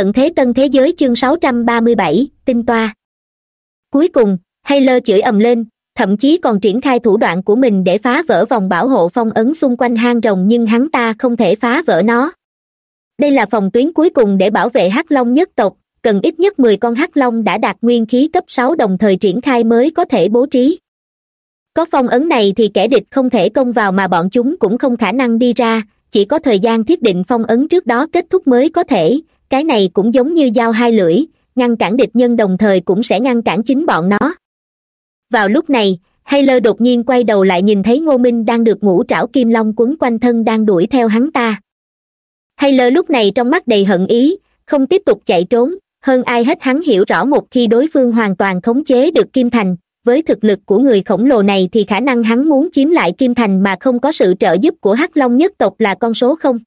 tận thế tân thế giới chương sáu trăm ba mươi bảy, tinh toa. Cuối cùng Hayler chửi ầm lên, thậm chí còn triển khai thủ đoạn của mình để phá vỡ vòng bảo hộ phong ấn xung quanh hang rồng nhưng hắn ta không thể phá vỡ nó. Đây là phòng tuyến cuối cùng để bảo vệ hắc long nhất tộc, cần ít nhất mười con hắc long đã đạt nguyên khí cấp sáu đồng thời triển khai mới có thể bố trí. Có phong ấn này thì kẻ địch không thể công vào mà bọn chúng cũng không khả năng đi ra, chỉ có thời gian thiết định phong ấn trước đó kết thúc mới có thể cái này cũng giống như dao hai lưỡi, ngăn cản địch nhân đồng thời cũng sẽ ngăn cản chính bọn nó. Vào lúc này hay lơ đột nhiên quay đầu lại nhìn thấy ngô minh đang được ngũ trảo kim long quấn quanh thân đang đuổi theo hắn ta. Hay lơ lúc này trong mắt đầy hận ý, không tiếp tục chạy trốn, hơn ai hết hắn hiểu rõ một khi đối phương hoàn toàn khống chế được kim thành, với thực lực của người khổng lồ này thì khả năng hắn muốn chiếm lại kim thành mà không có sự trợ giúp của hắc long nhất tộc là con số không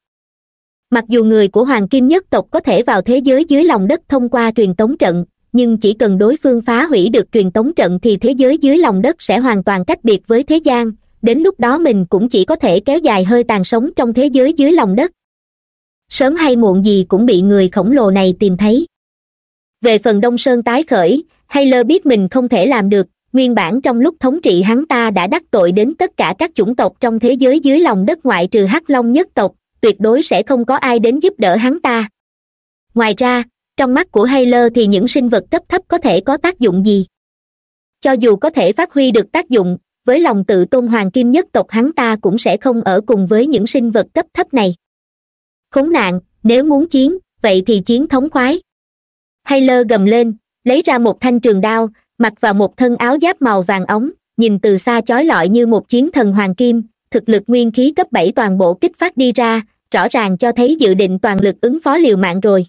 mặc dù người của hoàng kim nhất tộc có thể vào thế giới dưới lòng đất thông qua truyền tống trận, nhưng chỉ cần đối phương phá hủy được truyền tống trận thì thế giới dưới lòng đất sẽ hoàn toàn cách biệt với thế gian, đến lúc đó mình cũng chỉ có thể kéo dài hơi tàn sống trong thế giới dưới lòng đất. Sớm hay muộn gì cũng bị người khổng lồ này tìm thấy. Về phần đông sơn tái khởi hay lơ biết mình không thể làm được, nguyên bản trong lúc thống trị hắn ta đã đắc tội đến tất cả các chủng tộc trong thế giới dưới lòng đất ngoại trừ hắc long nhất tộc tuyệt đối sẽ không có ai đến giúp đỡ hắn ta. Ngoài ra, trong mắt của hayler thì những sinh vật cấp thấp có thể có tác dụng gì? Cho dù có thể phát huy được tác dụng, với lòng tự tôn hoàng kim nhất tộc hắn ta cũng sẽ không ở cùng với những sinh vật cấp thấp này. Khốn nạn, nếu muốn chiến, vậy thì chiến thống khoái. Hayler gầm lên, lấy ra một thanh trường đao, mặc vào một thân áo giáp màu vàng ống, nhìn từ xa chói lọi như một chiến thần hoàng kim, thực lực nguyên khí cấp bảy toàn bộ kích phát đi ra rõ ràng cho thấy dự định toàn lực ứng phó liều mạng rồi.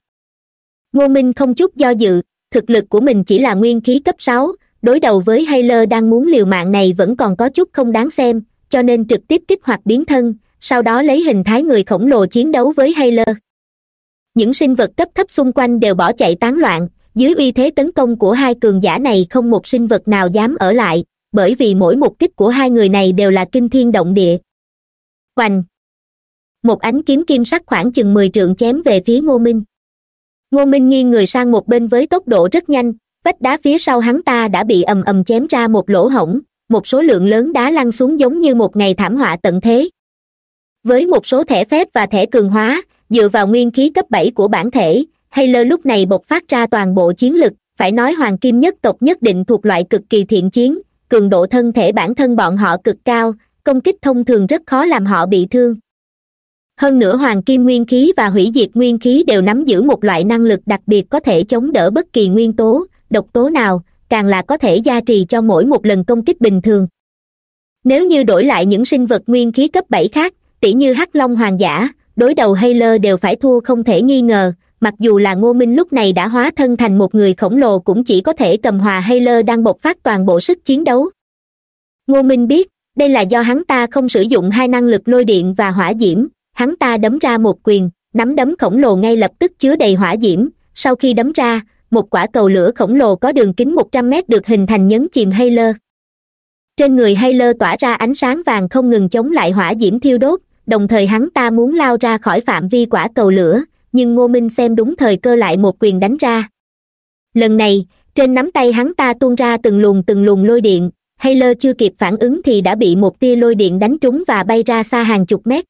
Ngô minh không chút do dự, thực lực của mình chỉ là nguyên khí cấp sáu, đối đầu với hayler đang muốn liều mạng này vẫn còn có chút không đáng xem, cho nên trực tiếp kích hoạt biến thân, sau đó lấy hình thái người khổng lồ chiến đấu với hayler những sinh vật cấp thấp xung quanh đều bỏ chạy tán loạn, dưới uy thế tấn công của hai cường giả này không một sinh vật nào dám ở lại, bởi vì mỗi một kích của hai người này đều là kinh thiên động địa. Hoành một ánh kiếm kim sắc khoảng chừng mười trượng chém về phía ngô minh. Ngô minh nghiêng người sang một bên với tốc độ rất nhanh, vách đá phía sau hắn ta đã bị ầm ầm chém ra một lỗ hổng, một số lượng lớn đá lăn xuống giống như một ngày thảm họa tận thế. Với một số thẻ phép và thẻ cường hóa, dựa vào nguyên khí cấp bảy của bản thể Hay Lơ lúc này bộc phát ra toàn bộ chiến lực, phải nói hoàng kim nhất tộc nhất định thuộc loại cực kỳ thiện chiến, cường độ thân thể bản thân bọn họ cực cao, công kích thông thường rất khó làm họ bị thương hơn nữa hoàng kim nguyên khí và hủy diệt nguyên khí đều nắm giữ một loại năng lực đặc biệt có thể chống đỡ bất kỳ nguyên tố, độc tố nào, càng là có thể gia trì cho mỗi một lần công kích bình thường. Nếu như đổi lại những sinh vật nguyên khí cấp bảy khác, tỉ như hắc long hoàng giả, đối đầu hay lơ đều phải thua không thể nghi ngờ, mặc dù là ngô minh lúc này đã hóa thân thành một người khổng lồ cũng chỉ có thể cầm hòa hay lơ đang bộc phát toàn bộ sức chiến đấu. Ngô minh biết, đây là do hắn ta không sử dụng hai năng lực lôi điện và hỏa diễm hắn ta đấm ra một quyền, nắm đấm khổng lồ ngay lập tức chứa đầy hỏa diễm. Sau khi đấm ra, một quả cầu lửa khổng lồ có đường kính một trăm mét được hình thành nhấn chìm hay lơ. Trên người hay lơ tỏa ra ánh sáng vàng không ngừng chống lại hỏa diễm thiêu đốt, đồng thời hắn ta muốn lao ra khỏi phạm vi quả cầu lửa, nhưng ngô minh xem đúng thời cơ lại một quyền đánh ra. Lần này, trên nắm tay hắn ta tuôn ra từng luồng từng luồng lôi điện, hay lơ chưa kịp phản ứng thì đã bị một tia lôi điện đánh trúng và bay ra xa hàng chục mét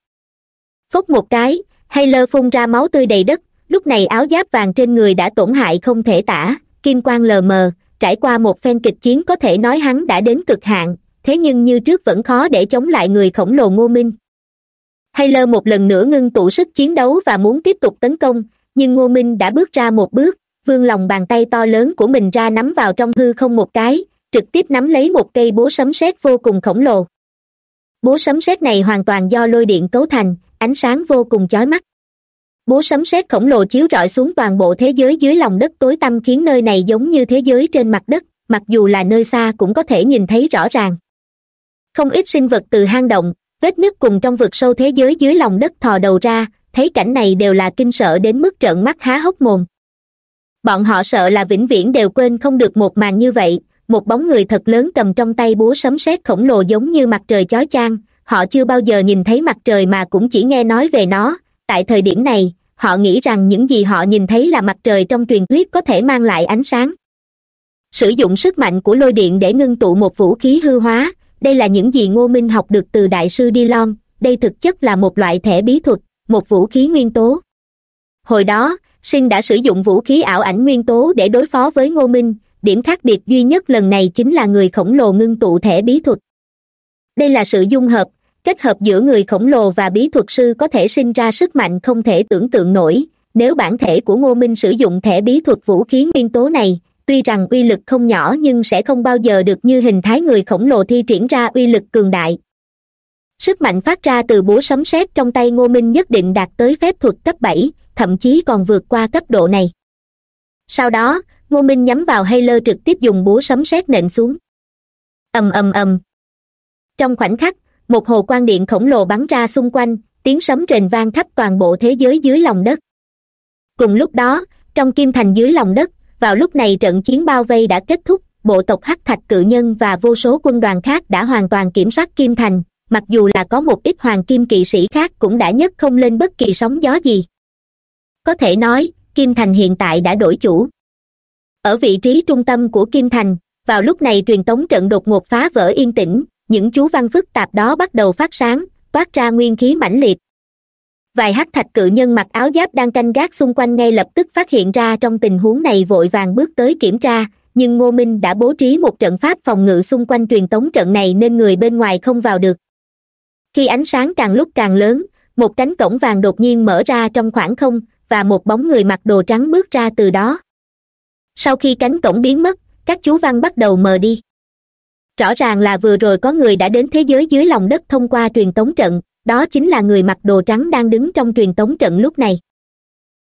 phốc một cái, hay lơ phun ra máu tươi đầy đất. Lúc này áo giáp vàng trên người đã tổn hại không thể tả. Kim quang lờ mờ, trải qua một phen kịch chiến có thể nói hắn đã đến cực hạn. Thế nhưng như trước vẫn khó để chống lại người khổng lồ ngô minh. Hay lơ một lần nữa ngưng tụ sức chiến đấu và muốn tiếp tục tấn công, nhưng ngô minh đã bước ra một bước vương lòng bàn tay to lớn của mình ra nắm vào trong hư không một cái, trực tiếp nắm lấy một cây búa sấm sét vô cùng khổng lồ. Búa sấm sét này hoàn toàn do lôi điện cấu thành ánh sáng vô cùng chói mắt. Búa sấm sét khổng lồ chiếu rọi xuống toàn bộ thế giới dưới lòng đất tối tăm khiến nơi này giống như thế giới trên mặt đất, mặc dù là nơi xa cũng có thể nhìn thấy rõ ràng. Không ít sinh vật từ hang động, vết nứt cùng trong vực sâu thế giới dưới lòng đất thò đầu ra, thấy cảnh này đều là kinh sợ đến mức trợn mắt há hốc mồm. Bọn họ sợ là vĩnh viễn đều quên không được một màn như vậy, một bóng người thật lớn cầm trong tay búa sấm sét khổng lồ giống như mặt trời chói chang họ chưa bao giờ nhìn thấy mặt trời mà cũng chỉ nghe nói về nó. Tại thời điểm này, họ nghĩ rằng những gì họ nhìn thấy là mặt trời trong truyền thuyết có thể mang lại ánh sáng. Sử dụng sức mạnh của lôi điện để ngưng tụ một vũ khí hư hóa. Đây là những gì ngô minh học được từ đại sư d lon đây thực chất là một loại thẻ bí thuật, một vũ khí nguyên tố. Hồi đó, sinh đã sử dụng vũ khí ảo ảnh nguyên tố để đối phó với ngô minh. Điểm khác biệt duy nhất lần này chính là người khổng lồ ngưng tụ thẻ bí thuật đây là sự dung hợp, kết hợp giữa người khổng lồ và bí thuật sư có thể sinh ra sức mạnh không thể tưởng tượng nổi. Nếu bản thể của ngô minh sử dụng thẻ bí thuật vũ khí nguyên tố này, tuy rằng uy lực không nhỏ nhưng sẽ không bao giờ được như hình thái người khổng lồ thi triển ra uy lực cường đại. Sức mạnh phát ra từ búa sấm sét trong tay ngô minh nhất định đạt tới phép thuật cấp bảy, thậm chí còn vượt qua cấp độ này. Sau đó, ngô minh nhắm vào hay lơ trực tiếp dùng búa sấm sét nện xuống. Ầm ầm ầm trong khoảnh khắc, một hồ quang điện khổng lồ bắn ra xung quanh, tiếng sấm rền vang khắp toàn bộ thế giới dưới lòng đất. Cùng lúc đó, trong kim thành dưới lòng đất, vào lúc này trận chiến bao vây đã kết thúc, bộ tộc hắc thạch cự nhân và vô số quân đoàn khác đã hoàn toàn kiểm soát kim thành, mặc dù là có một ít hoàng kim kỵ sĩ khác cũng đã nhất không lên bất kỳ sóng gió gì. Có thể nói, kim thành hiện tại đã đổi chủ. Ở vị trí trung tâm của kim thành, vào lúc này truyền tống trận đột ngột phá vỡ yên tĩnh những chú văn phức tạp đó bắt đầu phát sáng, toát ra nguyên khí mãnh liệt. Vài hắc thạch cự nhân mặc áo giáp đang canh gác xung quanh ngay lập tức phát hiện ra trong tình huống này vội vàng bước tới kiểm tra, nhưng ngô minh đã bố trí một trận pháp phòng ngự xung quanh truyền tống trận này nên người bên ngoài không vào được. Khi ánh sáng càng lúc càng lớn, một cánh cổng vàng đột nhiên mở ra trong khoảng không, và một bóng người mặc đồ trắng bước ra từ đó. Sau khi cánh cổng biến mất, các chú văn bắt đầu mờ đi rõ ràng là vừa rồi có người đã đến thế giới dưới lòng đất thông qua truyền tống trận, đó chính là người mặc đồ trắng đang đứng trong truyền tống trận lúc này.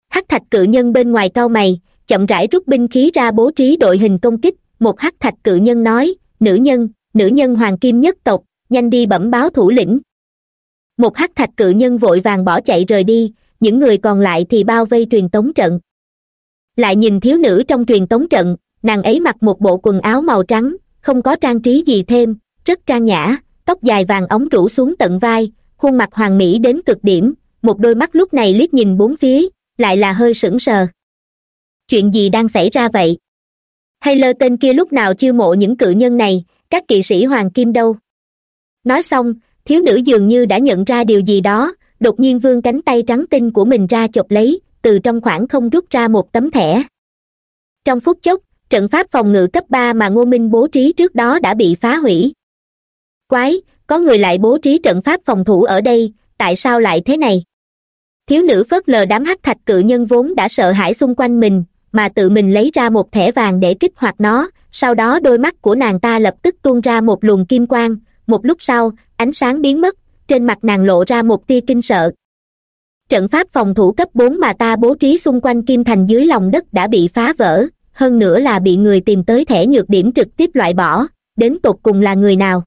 Hắc thạch cự nhân bên ngoài cau mày, chậm rãi rút binh khí ra bố trí đội hình công kích, một hắc thạch cự nhân nói, nữ nhân nữ nhân hoàng kim nhất tộc, nhanh đi bẩm báo thủ lĩnh. Một hắc thạch cự nhân vội vàng bỏ chạy rời đi, những người còn lại thì bao vây truyền tống trận. Lại nhìn thiếu nữ trong truyền tống trận, nàng ấy mặc một bộ quần áo màu trắng không có trang trí gì thêm, rất trang nhã, tóc dài vàng ống rủ xuống tận vai, khuôn mặt hoàng mỹ đến cực điểm, một đôi mắt lúc này liếc nhìn bốn phía, lại là hơi sững sờ. Chuyện gì đang xảy ra vậy? Hay lơ tên kia lúc nào chiêu mộ những cự nhân này, các kỵ sĩ hoàng kim đâu? Nói xong, thiếu nữ dường như đã nhận ra điều gì đó, đột nhiên vươn cánh tay trắng tinh của mình ra chộp lấy, từ trong khoảng không rút ra một tấm thẻ. Trong phút chốc trận pháp phòng ngự cấp ba mà ngô minh bố trí trước đó đã bị phá hủy. Quái, có người lại bố trí trận pháp phòng thủ ở đây, tại sao lại thế này? Thiếu nữ phớt lờ đám hắc thạch cự nhân vốn đã sợ hãi xung quanh mình, mà tự mình lấy ra một thẻ vàng để kích hoạt nó, sau đó đôi mắt của nàng ta lập tức tuôn ra một luồng kim quang. Một lúc sau, ánh sáng biến mất, trên mặt nàng lộ ra một tia kinh sợ. Trận pháp phòng thủ cấp bốn mà ta bố trí xung quanh kim thành dưới lòng đất đã bị phá vỡ hơn nữa là bị người tìm tới thẻ nhược điểm trực tiếp loại bỏ, đến tột cùng là người nào?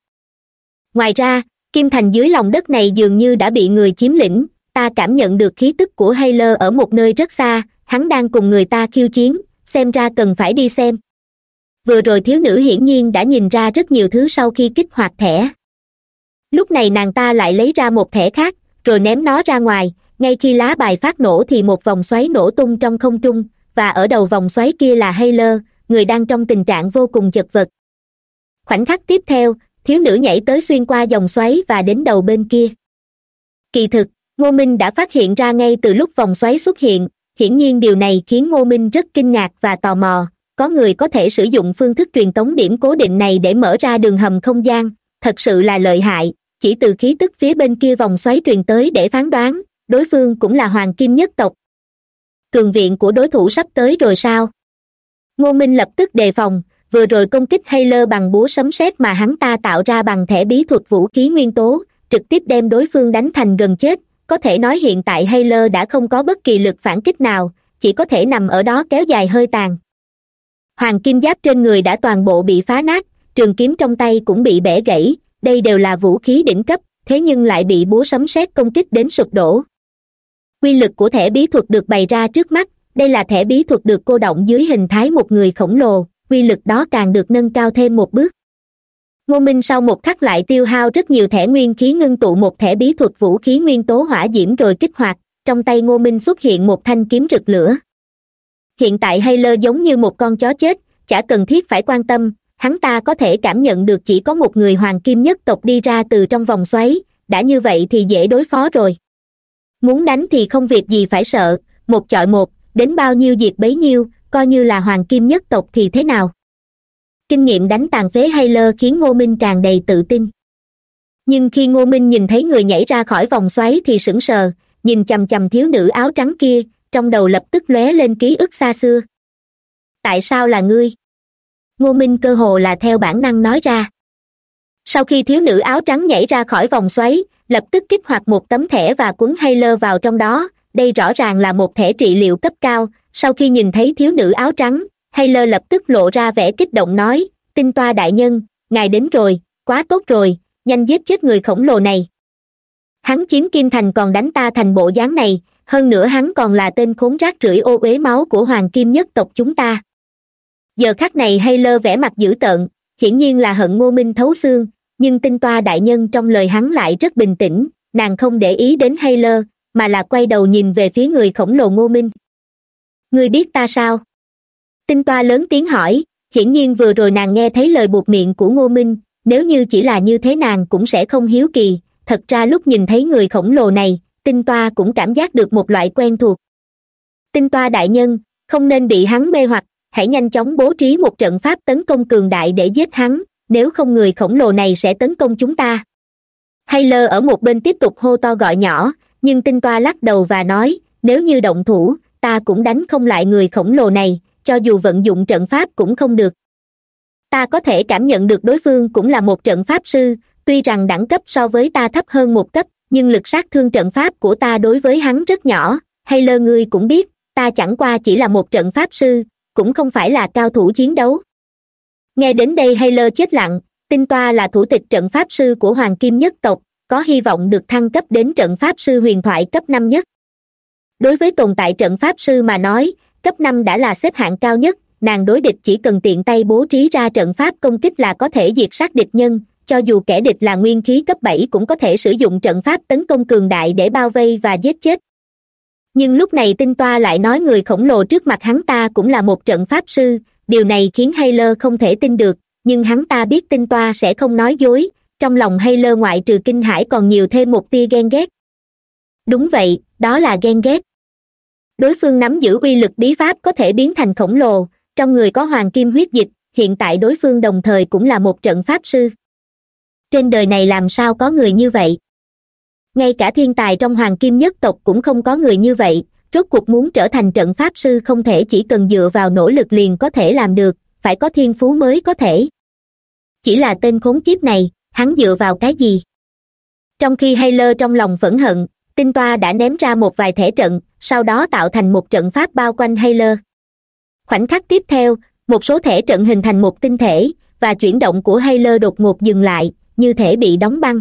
Ngoài ra, kim thành dưới lòng đất này dường như đã bị người chiếm lĩnh, ta cảm nhận được khí tức của hayler ở một nơi rất xa, hắn đang cùng người ta khiêu chiến, xem ra cần phải đi xem. Vừa rồi thiếu nữ hiển nhiên đã nhìn ra rất nhiều thứ sau khi kích hoạt thẻ. Lúc này nàng ta lại lấy ra một thẻ khác, rồi ném nó ra ngoài, ngay khi lá bài phát nổ thì một vòng xoáy nổ tung trong không trung và ở đầu vòng xoáy kia là hayler người đang trong tình trạng vô cùng chật vật. Khoảnh khắc tiếp theo, thiếu nữ nhảy tới xuyên qua dòng xoáy và đến đầu bên kia. Kỳ thực, ngô minh đã phát hiện ra ngay từ lúc vòng xoáy xuất hiện, hiển nhiên điều này khiến ngô minh rất kinh ngạc và tò mò, có người có thể sử dụng phương thức truyền tống điểm cố định này để mở ra đường hầm không gian, thật sự là lợi hại, chỉ từ khí tức phía bên kia vòng xoáy truyền tới để phán đoán, đối phương cũng là hoàng kim nhất tộc cường viện của đối thủ sắp tới rồi sao? Ngô minh lập tức đề phòng, vừa rồi công kích Hay Lơ bằng búa sấm sét mà hắn ta tạo ra bằng thẻ bí thuật vũ khí nguyên tố, trực tiếp đem đối phương đánh thành gần chết. Có thể nói hiện tại Hay Lơ đã không có bất kỳ lực phản kích nào, chỉ có thể nằm ở đó kéo dài hơi tàn. Hoàng kim giáp trên người đã toàn bộ bị phá nát, trường kiếm trong tay cũng bị bẻ gãy, đây đều là vũ khí đỉnh cấp, thế nhưng lại bị búa sấm sét công kích đến sụp đổ quy lực của thẻ bí thuật được bày ra trước mắt. Đây là thẻ bí thuật được cô động dưới hình thái một người khổng lồ. Quy lực đó càng được nâng cao thêm một bước. Ngô minh sau một khắc lại tiêu hao rất nhiều thẻ nguyên khí ngưng tụ một thẻ bí thuật vũ khí nguyên tố hỏa diễm rồi kích hoạt. Trong tay ngô minh xuất hiện một thanh kiếm rực lửa. Hiện tại hay lơ giống như một con chó chết, chả cần thiết phải quan tâm. Hắn ta có thể cảm nhận được chỉ có một người hoàng kim nhất tộc đi ra từ trong vòng xoáy. Đã như vậy thì dễ đối phó rồi muốn đánh thì không việc gì phải sợ. Một chọi một, đến bao nhiêu diệt bấy nhiêu, coi như là hoàng kim nhất tộc thì thế nào? Kinh nghiệm đánh tàn phế hay lơ khiến ngô minh tràn đầy tự tin. Nhưng khi ngô minh nhìn thấy người nhảy ra khỏi vòng xoáy thì sững sờ, nhìn chằm chằm thiếu nữ áo trắng kia, trong đầu lập tức lóe lên ký ức xa xưa. Tại sao là ngươi? Ngô minh cơ hồ là theo bản năng nói ra. Sau khi thiếu nữ áo trắng nhảy ra khỏi vòng xoáy lập tức kích hoạt một tấm thẻ và cuốn hay lơ vào trong đó. Đây rõ ràng là một thẻ trị liệu cấp cao. Sau khi nhìn thấy thiếu nữ áo trắng hay lơ lập tức lộ ra vẻ kích động nói, tinh toa đại nhân, ngài đến rồi, quá tốt rồi, nhanh giết chết người khổng lồ này. Hắn chiếm kim thành còn đánh ta thành bộ dáng này, hơn nữa hắn còn là tên khốn rác rưởi ô uế máu của hoàng kim nhất tộc chúng ta. Giờ khắc này hay lơ vẻ mặt dữ tợn, hiển nhiên là hận ngô minh thấu xương nhưng tinh toa đại nhân trong lời hắn lại rất bình tĩnh, nàng không để ý đến hay lơ mà là quay đầu nhìn về phía người khổng lồ ngô minh. Ngươi biết ta sao? Tinh toa lớn tiếng hỏi, hiển nhiên vừa rồi nàng nghe thấy lời buộc miệng của ngô minh, nếu như chỉ là như thế nàng cũng sẽ không hiếu kỳ. Thật ra lúc nhìn thấy người khổng lồ này, tinh toa cũng cảm giác được một loại quen thuộc. Tinh toa đại nhân, không nên bị hắn mê hoặc, hãy nhanh chóng bố trí một trận pháp tấn công cường đại để giết hắn nếu không người khổng lồ này sẽ tấn công chúng ta. Hay lơ ở một bên tiếp tục hô to gọi nhỏ, nhưng tinh toa lắc đầu và nói, nếu như động thủ, ta cũng đánh không lại người khổng lồ này, cho dù vận dụng trận pháp cũng không được. Ta có thể cảm nhận được đối phương cũng là một trận pháp sư, tuy rằng đẳng cấp so với ta thấp hơn một cấp, nhưng lực sát thương trận pháp của ta đối với hắn rất nhỏ. Hay lơ ngươi cũng biết, ta chẳng qua chỉ là một trận pháp sư, cũng không phải là cao thủ chiến đấu nghe đến đây hay lơ chết lặng tinh toa là thủ tịch trận pháp sư của hoàng kim nhất tộc, có hy vọng được thăng cấp đến trận pháp sư huyền thoại cấp năm nhất. Đối với tồn tại trận pháp sư mà nói, cấp năm đã là xếp hạng cao nhất, nàng đối địch chỉ cần tiện tay bố trí ra trận pháp công kích là có thể diệt sát địch nhân, cho dù kẻ địch là nguyên khí cấp bảy cũng có thể sử dụng trận pháp tấn công cường đại để bao vây và giết chết. Nhưng lúc này tinh toa lại nói người khổng lồ trước mặt hắn ta cũng là một trận pháp sư điều này khiến hayler không thể tin được, nhưng hắn ta biết tinh toa sẽ không nói dối, trong lòng hayler ngoại trừ kinh hãi còn nhiều thêm một tia ghen ghét. Đúng vậy, đó là ghen ghét. Đối phương nắm giữ uy lực bí pháp có thể biến thành khổng lồ, trong người có hoàng kim huyết dịch, hiện tại đối phương đồng thời cũng là một trận pháp sư. Trên đời này làm sao có người như vậy? Ngay cả thiên tài trong hoàng kim nhất tộc cũng không có người như vậy rốt cuộc muốn trở thành trận pháp sư không thể, chỉ cần dựa vào nỗ lực liền có thể làm được, phải có thiên phú mới có thể. Chỉ là tên khốn kiếp này, hắn dựa vào cái gì? Trong khi hay lơ trong lòng phẫn hận, tinh toa đã ném ra một vài thể trận, sau đó tạo thành một trận pháp bao quanh hay lơ khoảnh khắc tiếp theo, một số thể trận hình thành một tinh thể, và chuyển động của hay lơ đột ngột dừng lại, như thể bị đóng băng.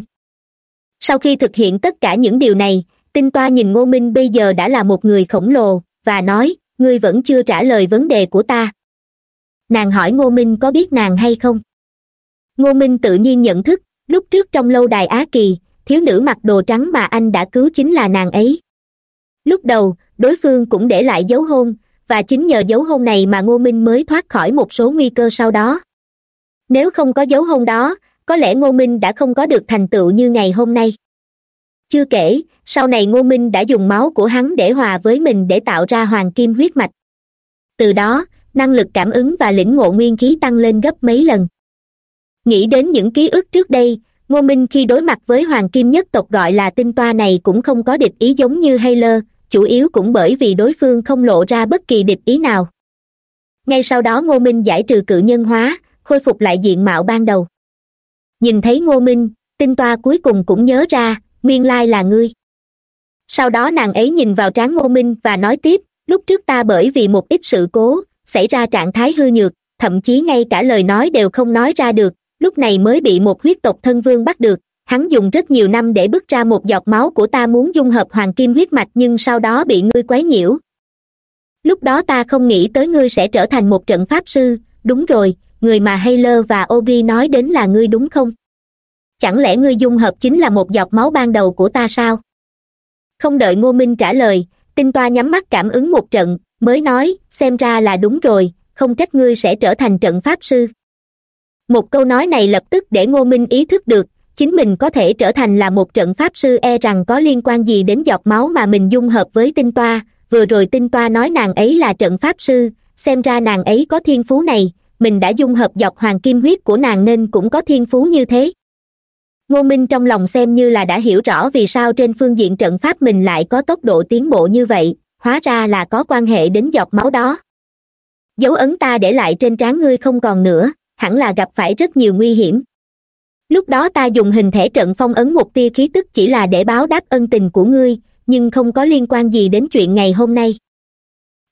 Sau khi thực hiện tất cả những điều này tinh toa nhìn ngô minh bây giờ đã là một người khổng lồ, và nói, ngươi vẫn chưa trả lời vấn đề của ta. Nàng hỏi ngô minh có biết nàng hay không? Ngô minh tự nhiên nhận thức, lúc trước trong lâu đài á kỳ, thiếu nữ mặc đồ trắng mà anh đã cứu chính là nàng ấy. Lúc đầu, đối phương cũng để lại dấu hôn, và chính nhờ dấu hôn này mà ngô minh mới thoát khỏi một số nguy cơ sau đó. Nếu không có dấu hôn đó, có lẽ ngô minh đã không có được thành tựu như ngày hôm nay chưa kể, sau này ngô minh đã dùng máu của hắn để hòa với mình để tạo ra hoàng kim huyết mạch. Từ đó, năng lực cảm ứng và lĩnh ngộ nguyên khí tăng lên gấp mấy lần. Nghĩ đến những ký ức trước đây, ngô minh khi đối mặt với hoàng kim nhất tộc gọi là tinh toa này cũng không có địch ý giống như hayler chủ yếu cũng bởi vì đối phương không lộ ra bất kỳ địch ý nào. Ngay sau đó ngô minh giải trừ cự nhân hóa, khôi phục lại diện mạo ban đầu. Nhìn thấy ngô minh, tinh toa cuối cùng cũng nhớ ra nguyên lai là ngươi. Sau đó nàng ấy nhìn vào trán ngô minh và nói tiếp, lúc trước ta bởi vì một ít sự cố, xảy ra trạng thái hư nhược, thậm chí ngay cả lời nói đều không nói ra được, lúc này mới bị một huyết tộc thân vương bắt được, hắn dùng rất nhiều năm để bứt ra một giọt máu của ta muốn dung hợp hoàng kim huyết mạch nhưng sau đó bị ngươi quấy nhiễu. Lúc đó ta không nghĩ tới ngươi sẽ trở thành một trận pháp sư, đúng rồi, người mà hayler và Ori nói đến là ngươi đúng không? Chẳng lẽ ngươi dung hợp chính là một giọt máu ban đầu của ta sao? Không đợi ngô minh trả lời, tinh toa nhắm mắt cảm ứng một trận, mới nói, xem ra là đúng rồi, không trách ngươi sẽ trở thành trận pháp sư. Một câu nói này lập tức để ngô minh ý thức được, chính mình có thể trở thành là một trận pháp sư e rằng có liên quan gì đến giọt máu mà mình dung hợp với tinh toa. Vừa rồi tinh toa nói nàng ấy là trận pháp sư, xem ra nàng ấy có thiên phú này, mình đã dung hợp dọc hoàng kim huyết của nàng nên cũng có thiên phú như thế ngô minh trong lòng xem như là đã hiểu rõ vì sao trên phương diện trận pháp mình lại có tốc độ tiến bộ như vậy, hóa ra là có quan hệ đến giọt máu đó. Dấu ấn ta để lại trên trán ngươi không còn nữa, hẳn là gặp phải rất nhiều nguy hiểm. Lúc đó ta dùng hình thể trận phong ấn một tia khí tức chỉ là để báo đáp ân tình của ngươi, nhưng không có liên quan gì đến chuyện ngày hôm nay.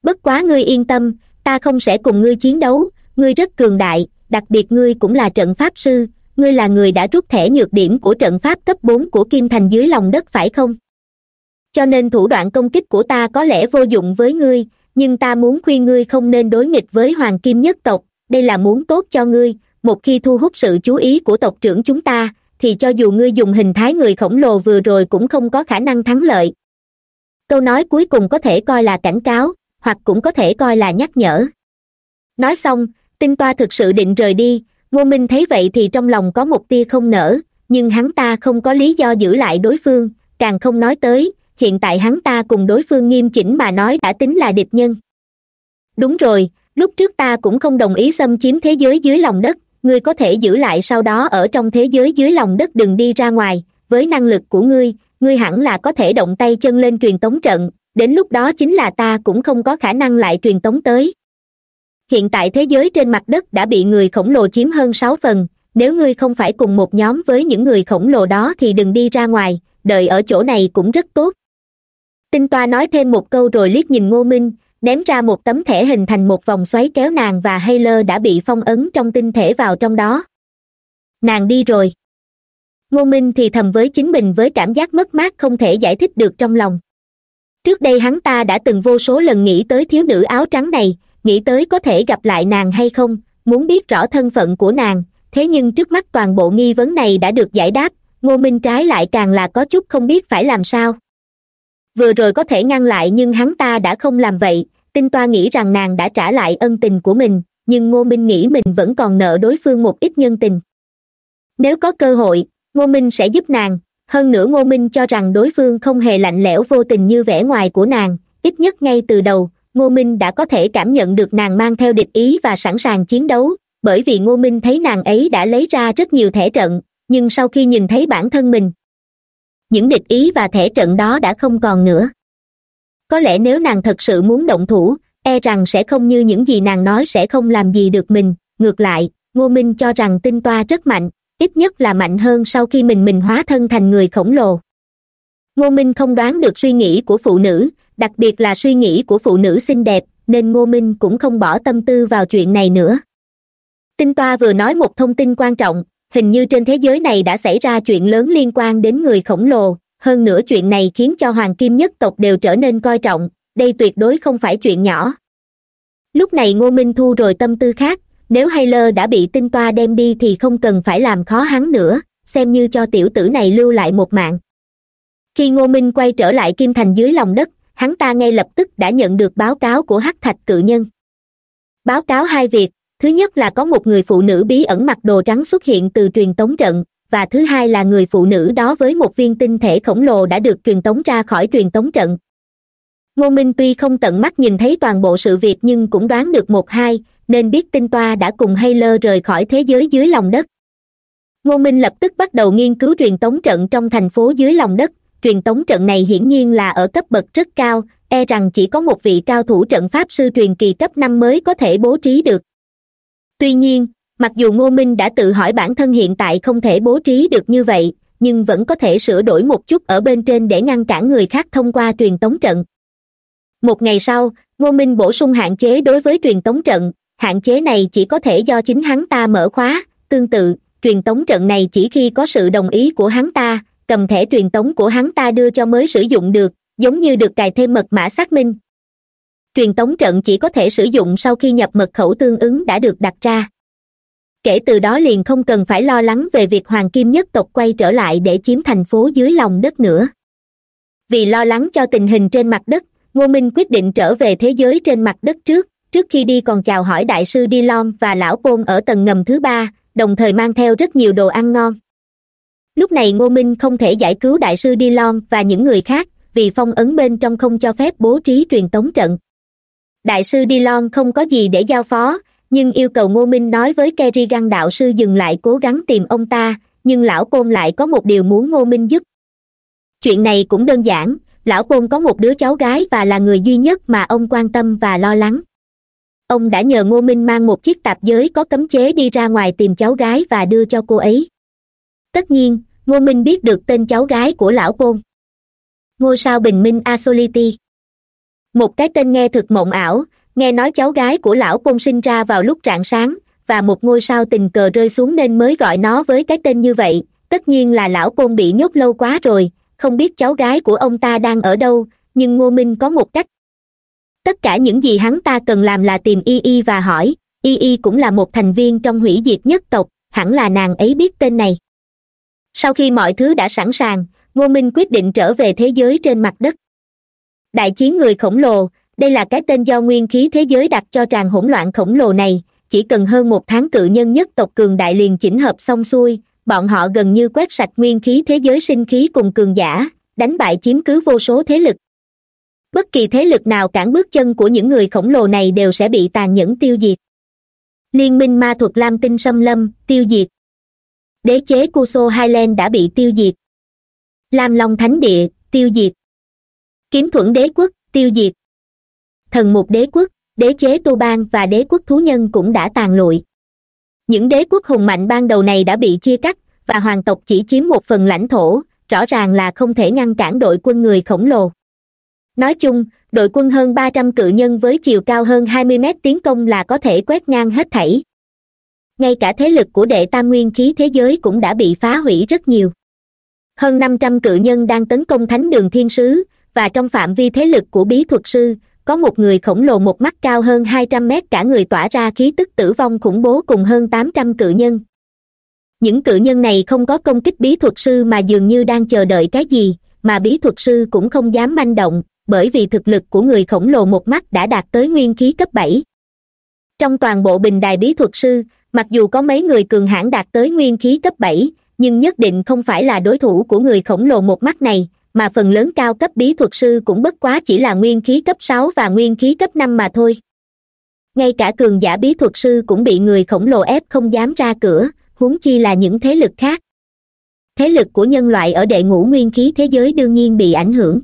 Bất quá ngươi yên tâm, ta không sẽ cùng ngươi chiến đấu, ngươi rất cường đại, đặc biệt ngươi cũng là trận pháp sư ngươi là người đã rút thẻ nhược điểm của trận pháp cấp bốn của kim thành dưới lòng đất phải không? Cho nên thủ đoạn công kích của ta có lẽ vô dụng với ngươi, nhưng ta muốn khuyên ngươi không nên đối nghịch với hoàng kim nhất tộc. Đây là muốn tốt cho ngươi. Một khi thu hút sự chú ý của tộc trưởng chúng ta, thì cho dù ngươi dùng hình thái người khổng lồ vừa rồi cũng không có khả năng thắng lợi. Câu nói cuối cùng có thể coi là cảnh cáo, hoặc cũng có thể coi là nhắc nhở. Nói xong, tinh toa thực sự định rời đi ngô minh thấy vậy thì trong lòng có một tia không nở, nhưng hắn ta không có lý do giữ lại đối phương, càng không nói tới, hiện tại hắn ta cùng đối phương nghiêm chỉnh mà nói đã tính là địch nhân. Đúng rồi, lúc trước ta cũng không đồng ý xâm chiếm thế giới dưới lòng đất, ngươi có thể giữ lại sau đó ở trong thế giới dưới lòng đất đừng đi ra ngoài, với năng lực của ngươi ngươi hẳn là có thể động tay chân lên truyền tống trận, đến lúc đó chính là ta cũng không có khả năng lại truyền tống tới hiện tại thế giới trên mặt đất đã bị người khổng lồ chiếm hơn sáu phần. Nếu ngươi không phải cùng một nhóm với những người khổng lồ đó thì đừng đi ra ngoài. Đợi ở chỗ này cũng rất tốt. Tinh toa nói thêm một câu rồi liếc nhìn ngô minh, ném ra một tấm thẻ hình thành một vòng xoáy kéo nàng và hayler đã bị phong ấn trong tinh thể vào trong đó. Nàng đi rồi. Ngô minh thì thầm với chính mình với cảm giác mất mát không thể giải thích được trong lòng. Trước đây hắn ta đã từng vô số lần nghĩ tới thiếu nữ áo trắng này nghĩ tới có thể gặp lại nàng hay không, muốn biết rõ thân phận của nàng. Thế nhưng trước mắt toàn bộ nghi vấn này đã được giải đáp, ngô minh trái lại càng là có chút không biết phải làm sao. Vừa rồi có thể ngăn lại nhưng hắn ta đã không làm vậy. Tinh toa nghĩ rằng nàng đã trả lại ân tình của mình, nhưng ngô minh nghĩ mình vẫn còn nợ đối phương một ít nhân tình. Nếu có cơ hội, ngô minh sẽ giúp nàng. Hơn nữa ngô minh cho rằng đối phương không hề lạnh lẽo vô tình như vẻ ngoài của nàng, ít nhất ngay từ đầu ngô minh đã có thể cảm nhận được nàng mang theo địch ý và sẵn sàng chiến đấu, bởi vì ngô minh thấy nàng ấy đã lấy ra rất nhiều thể trận, nhưng sau khi nhìn thấy bản thân mình, những địch ý và thể trận đó đã không còn nữa. Có lẽ nếu nàng thật sự muốn động thủ e rằng sẽ không như những gì nàng nói sẽ không làm gì được mình. Ngược lại, ngô minh cho rằng tinh toa rất mạnh, ít nhất là mạnh hơn sau khi mình mình hóa thân thành người khổng lồ. Ngô minh không đoán được suy nghĩ của phụ nữ đặc biệt là suy nghĩ của phụ nữ xinh đẹp, nên ngô minh cũng không bỏ tâm tư vào chuyện này nữa. Tinh toa vừa nói một thông tin quan trọng, hình như trên thế giới này đã xảy ra chuyện lớn liên quan đến người khổng lồ, hơn nữa chuyện này khiến cho hoàng kim nhất tộc đều trở nên coi trọng, đây tuyệt đối không phải chuyện nhỏ. Lúc này ngô minh thu rồi tâm tư khác, nếu Hay Lơ đã bị tinh toa đem đi thì không cần phải làm khó hắn nữa, xem như cho tiểu tử này lưu lại một mạng. Khi ngô minh quay trở lại kim thành dưới lòng đất hắn ta ngay lập tức đã nhận được báo cáo của hắc thạch cự nhân. Báo cáo hai việc, thứ nhất là có một người phụ nữ bí ẩn mặc đồ trắng xuất hiện từ truyền tống trận, và thứ hai là người phụ nữ đó với một viên tinh thể khổng lồ đã được truyền tống ra khỏi truyền tống trận. Ngô minh tuy không tận mắt nhìn thấy toàn bộ sự việc nhưng cũng đoán được một hai, nên biết tinh toa đã cùng hay lơ rời khỏi thế giới dưới lòng đất. Ngô minh lập tức bắt đầu nghiên cứu truyền tống trận trong thành phố dưới lòng đất truyền tống trận này hiển nhiên là ở cấp bậc rất cao e rằng chỉ có một vị cao thủ trận pháp sư truyền kỳ cấp năm mới có thể bố trí được. Tuy nhiên, mặc dù ngô minh đã tự hỏi bản thân hiện tại không thể bố trí được như vậy, nhưng vẫn có thể sửa đổi một chút ở bên trên để ngăn cản người khác thông qua truyền tống trận. Một ngày sau, ngô minh bổ sung hạn chế đối với truyền tống trận. Hạn chế này chỉ có thể do chính hắn ta mở khóa. Tương tự, truyền tống trận này chỉ khi có sự đồng ý của hắn ta cầm thẻ truyền tống của hắn ta đưa cho mới sử dụng được, giống như được cài thêm mật mã xác minh. Truyền tống trận chỉ có thể sử dụng sau khi nhập mật khẩu tương ứng đã được đặt ra. Kể từ đó liền không cần phải lo lắng về việc hoàng kim nhất tộc quay trở lại để chiếm thành phố dưới lòng đất nữa. Vì lo lắng cho tình hình trên mặt đất, ngô minh quyết định trở về thế giới trên mặt đất trước trước khi đi còn chào hỏi đại sư đi lon và lão côn ở tầng ngầm thứ ba, đồng thời mang theo rất nhiều đồ ăn ngon lúc này ngô minh không thể giải cứu đại sư đi lon và những người khác, vì phong ấn bên trong không cho phép bố trí truyền tống trận. Đại sư đi lon không có gì để giao phó, nhưng yêu cầu ngô minh nói với kerrigan đạo sư dừng lại cố gắng tìm ông ta, nhưng lão côn lại có một điều muốn ngô minh giúp. Chuyện này cũng đơn giản, lão côn có một đứa cháu gái và là người duy nhất mà ông quan tâm và lo lắng. Ông đã nhờ ngô minh mang một chiếc tạp giới có cấm chế đi ra ngoài tìm cháu gái và đưa cho cô ấy. Tất nhiên ngô minh biết được tên cháu gái của lão côn. Ngôi sao bình minh asoliti một cái tên nghe thực mộng ảo, nghe nói cháu gái của lão côn sinh ra vào lúc rạng sáng, và một ngôi sao tình cờ rơi xuống nên mới gọi nó với cái tên như vậy. Tất nhiên là lão côn bị nhốt lâu quá rồi, không biết cháu gái của ông ta đang ở đâu, nhưng ngô minh có một cách. Tất cả những gì hắn ta cần làm là tìm y y và hỏi. Y y cũng là một thành viên trong hủy diệt nhất tộc, hẳn là nàng ấy biết tên này sau khi mọi thứ đã sẵn sàng, ngô minh quyết định trở về thế giới trên mặt đất. Đại chiến người khổng lồ, đây là cái tên do nguyên khí thế giới đặt cho tràng hỗn loạn khổng lồ này, chỉ cần hơn một tháng cự nhân nhất tộc cường đại liền chỉnh hợp xong xuôi, bọn họ gần như quét sạch nguyên khí thế giới sinh khí cùng cường giả, đánh bại chiếm cứ vô số thế lực. Bất kỳ thế lực nào cản bước chân của những người khổng lồ này đều sẽ bị tàn nhẫn tiêu diệt. Liên minh ma thuật lam tinh xâm lâm, tiêu diệt đế chế cuso highland đã bị tiêu diệt. Lam long thánh địa, tiêu diệt. Kiếm thuẫn đế quốc, tiêu diệt. Thần mục đế quốc, đế chế tô bang và đế quốc thú nhân cũng đã tàn lụi. Những đế quốc hùng mạnh ban đầu này đã bị chia cắt, và hoàng tộc chỉ chiếm một phần lãnh thổ, rõ ràng là không thể ngăn cản đội quân người khổng lồ. Nói chung, đội quân hơn ba trăm cự nhân với chiều cao hơn hai mươi mét tiến công là có thể quét ngang hết thảy ngay cả thế lực của đệ tam nguyên khí thế giới cũng đã bị phá hủy rất nhiều. Hơn năm trăm cự nhân đang tấn công thánh đường thiên sứ, và trong phạm vi thế lực của bí thuật sư, có một người khổng lồ một mắt cao hơn hai trăm mét cả người tỏa ra khí tức tử vong khủng bố cùng hơn tám trăm cự nhân. Những cự nhân này không có công kích bí thuật sư mà dường như đang chờ đợi cái gì, mà bí thuật sư cũng không dám manh động, bởi vì thực lực của người khổng lồ một mắt đã đạt tới nguyên khí cấp bảy. Trong toàn bộ bình đài bí thuật sư mặc dù có mấy người cường hãn đạt tới nguyên khí cấp bảy, nhưng nhất định không phải là đối thủ của người khổng lồ một mắt này, mà phần lớn cao cấp bí thuật sư cũng bất quá chỉ là nguyên khí cấp sáu và nguyên khí cấp năm mà thôi. Ngay cả cường giả bí thuật sư cũng bị người khổng lồ ép không dám ra cửa, huống chi là những thế lực khác. Thế lực của nhân loại ở đệ ngũ nguyên khí thế giới đương nhiên bị ảnh hưởng.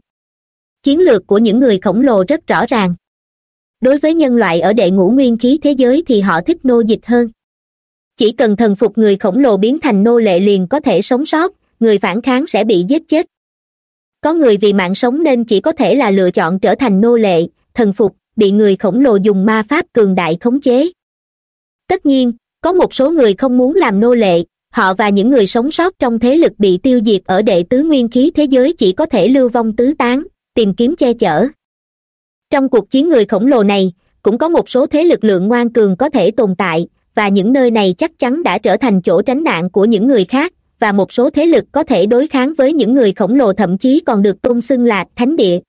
Chiến lược của những người khổng lồ rất rõ ràng. Đối với nhân loại ở đệ ngũ nguyên khí thế giới thì họ thích nô dịch hơn chỉ cần thần phục người khổng lồ biến thành nô lệ liền có thể sống sót, người phản kháng sẽ bị giết chết. Có người vì mạng sống nên chỉ có thể là lựa chọn trở thành nô lệ, thần phục, bị người khổng lồ dùng ma pháp cường đại khống chế. Tất nhiên, có một số người không muốn làm nô lệ, họ và những người sống sót trong thế lực bị tiêu diệt ở đệ tứ nguyên khí thế giới chỉ có thể lưu vong tứ tán, tìm kiếm che chở. Trong cuộc chiến người khổng lồ này, cũng có một số thế lực lượng ngoan cường có thể tồn tại và những nơi này chắc chắn đã trở thành chỗ tránh nạn của những người khác, và một số thế lực có thể đối kháng với những người khổng lồ thậm chí còn được tôn xưng là thánh địa.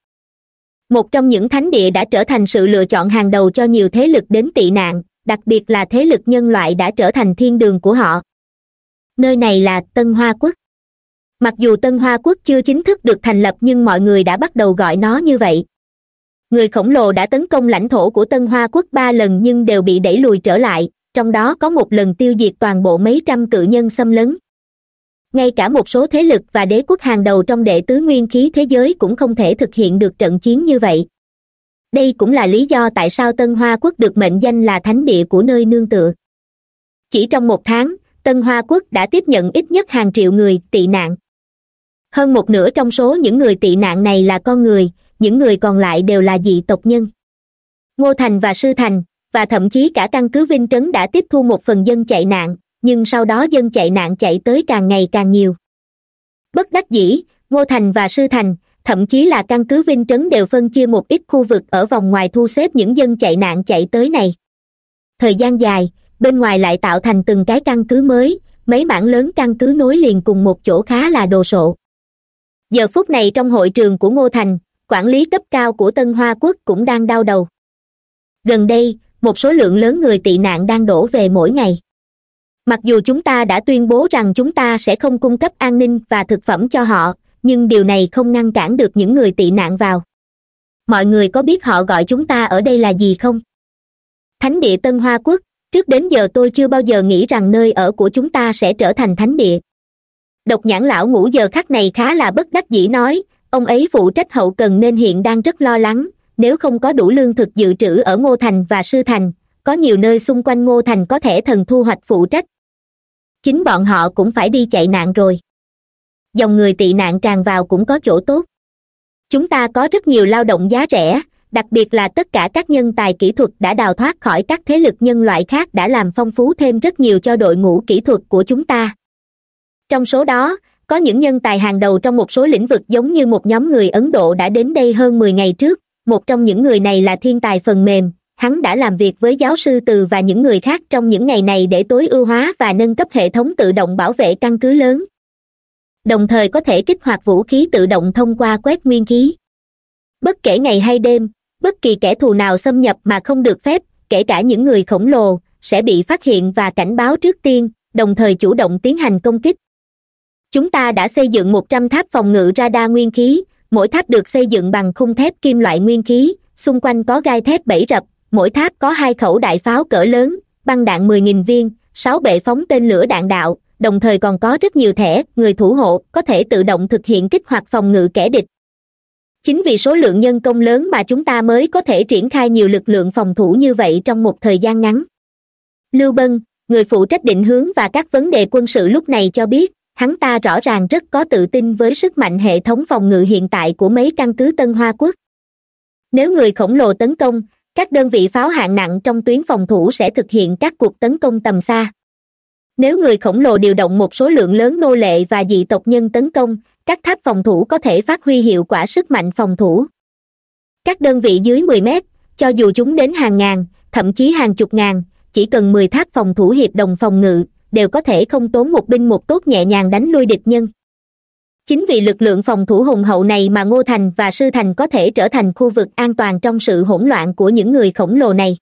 Một trong những thánh địa đã trở thành sự lựa chọn hàng đầu cho nhiều thế lực đến tị nạn, đặc biệt là thế lực nhân loại đã trở thành thiên đường của họ. Nơi này là tân hoa quốc. Mặc dù tân hoa quốc chưa chính thức được thành lập nhưng mọi người đã bắt đầu gọi nó như vậy. Người khổng lồ đã tấn công lãnh thổ của tân hoa quốc ba lần nhưng đều bị đẩy lùi trở lại trong đó có một lần tiêu diệt toàn bộ mấy trăm cự nhân xâm lấn. Ngay cả một số thế lực và đế quốc hàng đầu trong đệ tứ nguyên khí thế giới cũng không thể thực hiện được trận chiến như vậy. Đây cũng là lý do tại sao tân hoa quốc được mệnh danh là thánh địa của nơi nương tựa. Chỉ trong một tháng, tân hoa quốc đã tiếp nhận ít nhất hàng triệu người tị nạn. Hơn một nửa trong số những người tị nạn này là con người, những người còn lại đều là dị tộc nhân. Ngô thành và sư thành và thậm chí cả căn cứ vinh trấn đã tiếp thu một phần dân chạy nạn, nhưng sau đó dân chạy nạn chạy tới càng ngày càng nhiều. Bất đắc dĩ, ngô thành và sư thành, thậm chí là căn cứ vinh trấn đều phân chia một ít khu vực ở vòng ngoài thu xếp những dân chạy nạn chạy tới này. Thời gian dài, bên ngoài lại tạo thành từng cái căn cứ mới, mấy mảng lớn căn cứ nối liền cùng một chỗ khá là đồ sộ. Giờ phút này trong hội trường của ngô thành, quản lý cấp cao của tân hoa quốc cũng đang đau đầu. Gần đây một số lượng lớn người tị nạn đang đổ về mỗi ngày. Mặc dù chúng ta đã tuyên bố rằng chúng ta sẽ không cung cấp an ninh và thực phẩm cho họ, nhưng điều này không ngăn cản được những người tị nạn vào. Mọi người có biết họ gọi chúng ta ở đây là gì không? Thánh địa tân hoa quốc, trước đến giờ tôi chưa bao giờ nghĩ rằng nơi ở của chúng ta sẽ trở thành thánh địa. Độc nhãn lão ngủ giờ khắc này khá là bất đắc dĩ nói, ông ấy phụ trách hậu cần nên hiện đang rất lo lắng nếu không có đủ lương thực dự trữ ở ngô thành và sư thành, có nhiều nơi xung quanh ngô thành có thể thần thu hoạch phụ trách. Chính bọn họ cũng phải đi chạy nạn rồi. Dòng người tị nạn tràn vào cũng có chỗ tốt. Chúng ta có rất nhiều lao động giá rẻ, đặc biệt là tất cả các nhân tài kỹ thuật đã đào thoát khỏi các thế lực nhân loại khác đã làm phong phú thêm rất nhiều cho đội ngũ kỹ thuật của chúng ta. Trong số đó, có những nhân tài hàng đầu trong một số lĩnh vực giống như một nhóm người ấn độ đã đến đây hơn mười ngày trước một trong những người này là thiên tài phần mềm. Hắn đã làm việc với giáo sư từ và những người khác trong những ngày này để tối ưu hóa và nâng cấp hệ thống tự động bảo vệ căn cứ lớn. Đồng thời có thể kích hoạt vũ khí tự động thông qua quét nguyên khí. Bất kể ngày hay đêm, bất kỳ kẻ thù nào xâm nhập mà không được phép, kể cả những người khổng lồ, sẽ bị phát hiện và cảnh báo trước tiên, đồng thời chủ động tiến hành công kích. Chúng ta đã xây dựng một trăm tháp phòng ngự radar nguyên khí mỗi tháp được xây dựng bằng khung thép kim loại nguyên khí, xung quanh có gai thép bẫy rập, mỗi tháp có hai khẩu đại pháo cỡ lớn, băng đạn mười nghìn viên, sáu bệ phóng tên lửa đạn đạo, đồng thời còn có rất nhiều thẻ, người thủ hộ có thể tự động thực hiện kích hoạt phòng ngự kẻ địch. Chính vì số lượng nhân công lớn mà chúng ta mới có thể triển khai nhiều lực lượng phòng thủ như vậy trong một thời gian ngắn. Lưu bân, người phụ trách định hướng và các vấn đề quân sự lúc này cho biết hắn ta rõ ràng rất có tự tin với sức mạnh hệ thống phòng ngự hiện tại của mấy căn cứ tân hoa quốc. Nếu người khổng lồ tấn công, các đơn vị pháo hạng nặng trong tuyến phòng thủ sẽ thực hiện các cuộc tấn công tầm xa. Nếu người khổng lồ điều động một số lượng lớn nô lệ và dị tộc nhân tấn công, các tháp phòng thủ có thể phát huy hiệu quả sức mạnh phòng thủ. Các đơn vị dưới mười mét, cho dù chúng đến hàng ngàn, thậm chí hàng chục ngàn, chỉ cần mười tháp phòng thủ hiệp đồng phòng ngự đều có thể không tốn một binh một tốt nhẹ nhàng đánh lui địch nhân. Chính vì lực lượng phòng thủ hùng hậu này mà ngô thành và sư thành có thể trở thành khu vực an toàn trong sự hỗn loạn của những người khổng lồ này.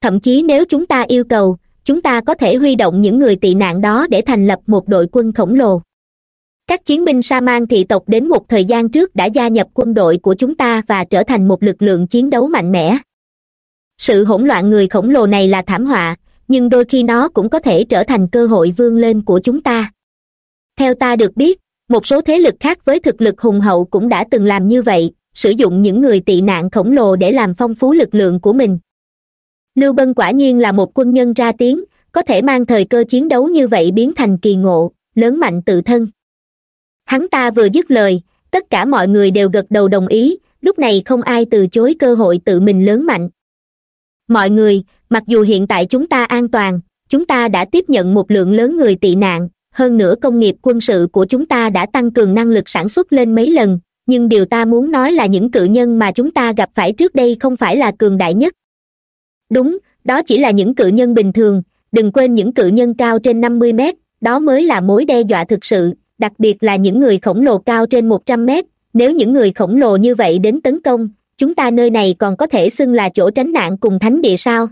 Thậm chí nếu chúng ta yêu cầu, chúng ta có thể huy động những người tị nạn đó để thành lập một đội quân khổng lồ. Các chiến binh sa man thị tộc đến một thời gian trước đã gia nhập quân đội của chúng ta và trở thành một lực lượng chiến đấu mạnh mẽ. Sự hỗn loạn người khổng lồ này là thảm họa nhưng đôi khi nó cũng có thể trở thành cơ hội vươn lên của chúng ta. Theo ta được biết, một số thế lực khác với thực lực hùng hậu cũng đã từng làm như vậy, sử dụng những người tị nạn khổng lồ để làm phong phú lực lượng của mình. Lưu bân quả nhiên là một quân nhân ra tiếng, có thể mang thời cơ chiến đấu như vậy biến thành kỳ ngộ, lớn mạnh tự thân. Hắn ta vừa dứt lời, tất cả mọi người đều gật đầu đồng ý, lúc này không ai từ chối cơ hội tự mình lớn mạnh. Mọi người mặc dù hiện tại chúng ta an toàn, chúng ta đã tiếp nhận một lượng lớn người tị nạn. Hơn nữa công nghiệp quân sự của chúng ta đã tăng cường năng lực sản xuất lên mấy lần, nhưng điều ta muốn nói là những cự nhân mà chúng ta gặp phải trước đây không phải là cường đại nhất. Đúng, đó chỉ là những cự nhân bình thường, đừng quên những cự nhân cao trên năm mươi mét, đó mới là mối đe dọa thực sự, đặc biệt là những người khổng lồ cao trên một trăm mét. Nếu những người khổng lồ như vậy đến tấn công, chúng ta nơi này còn có thể xưng là chỗ tránh nạn cùng thánh địa sao?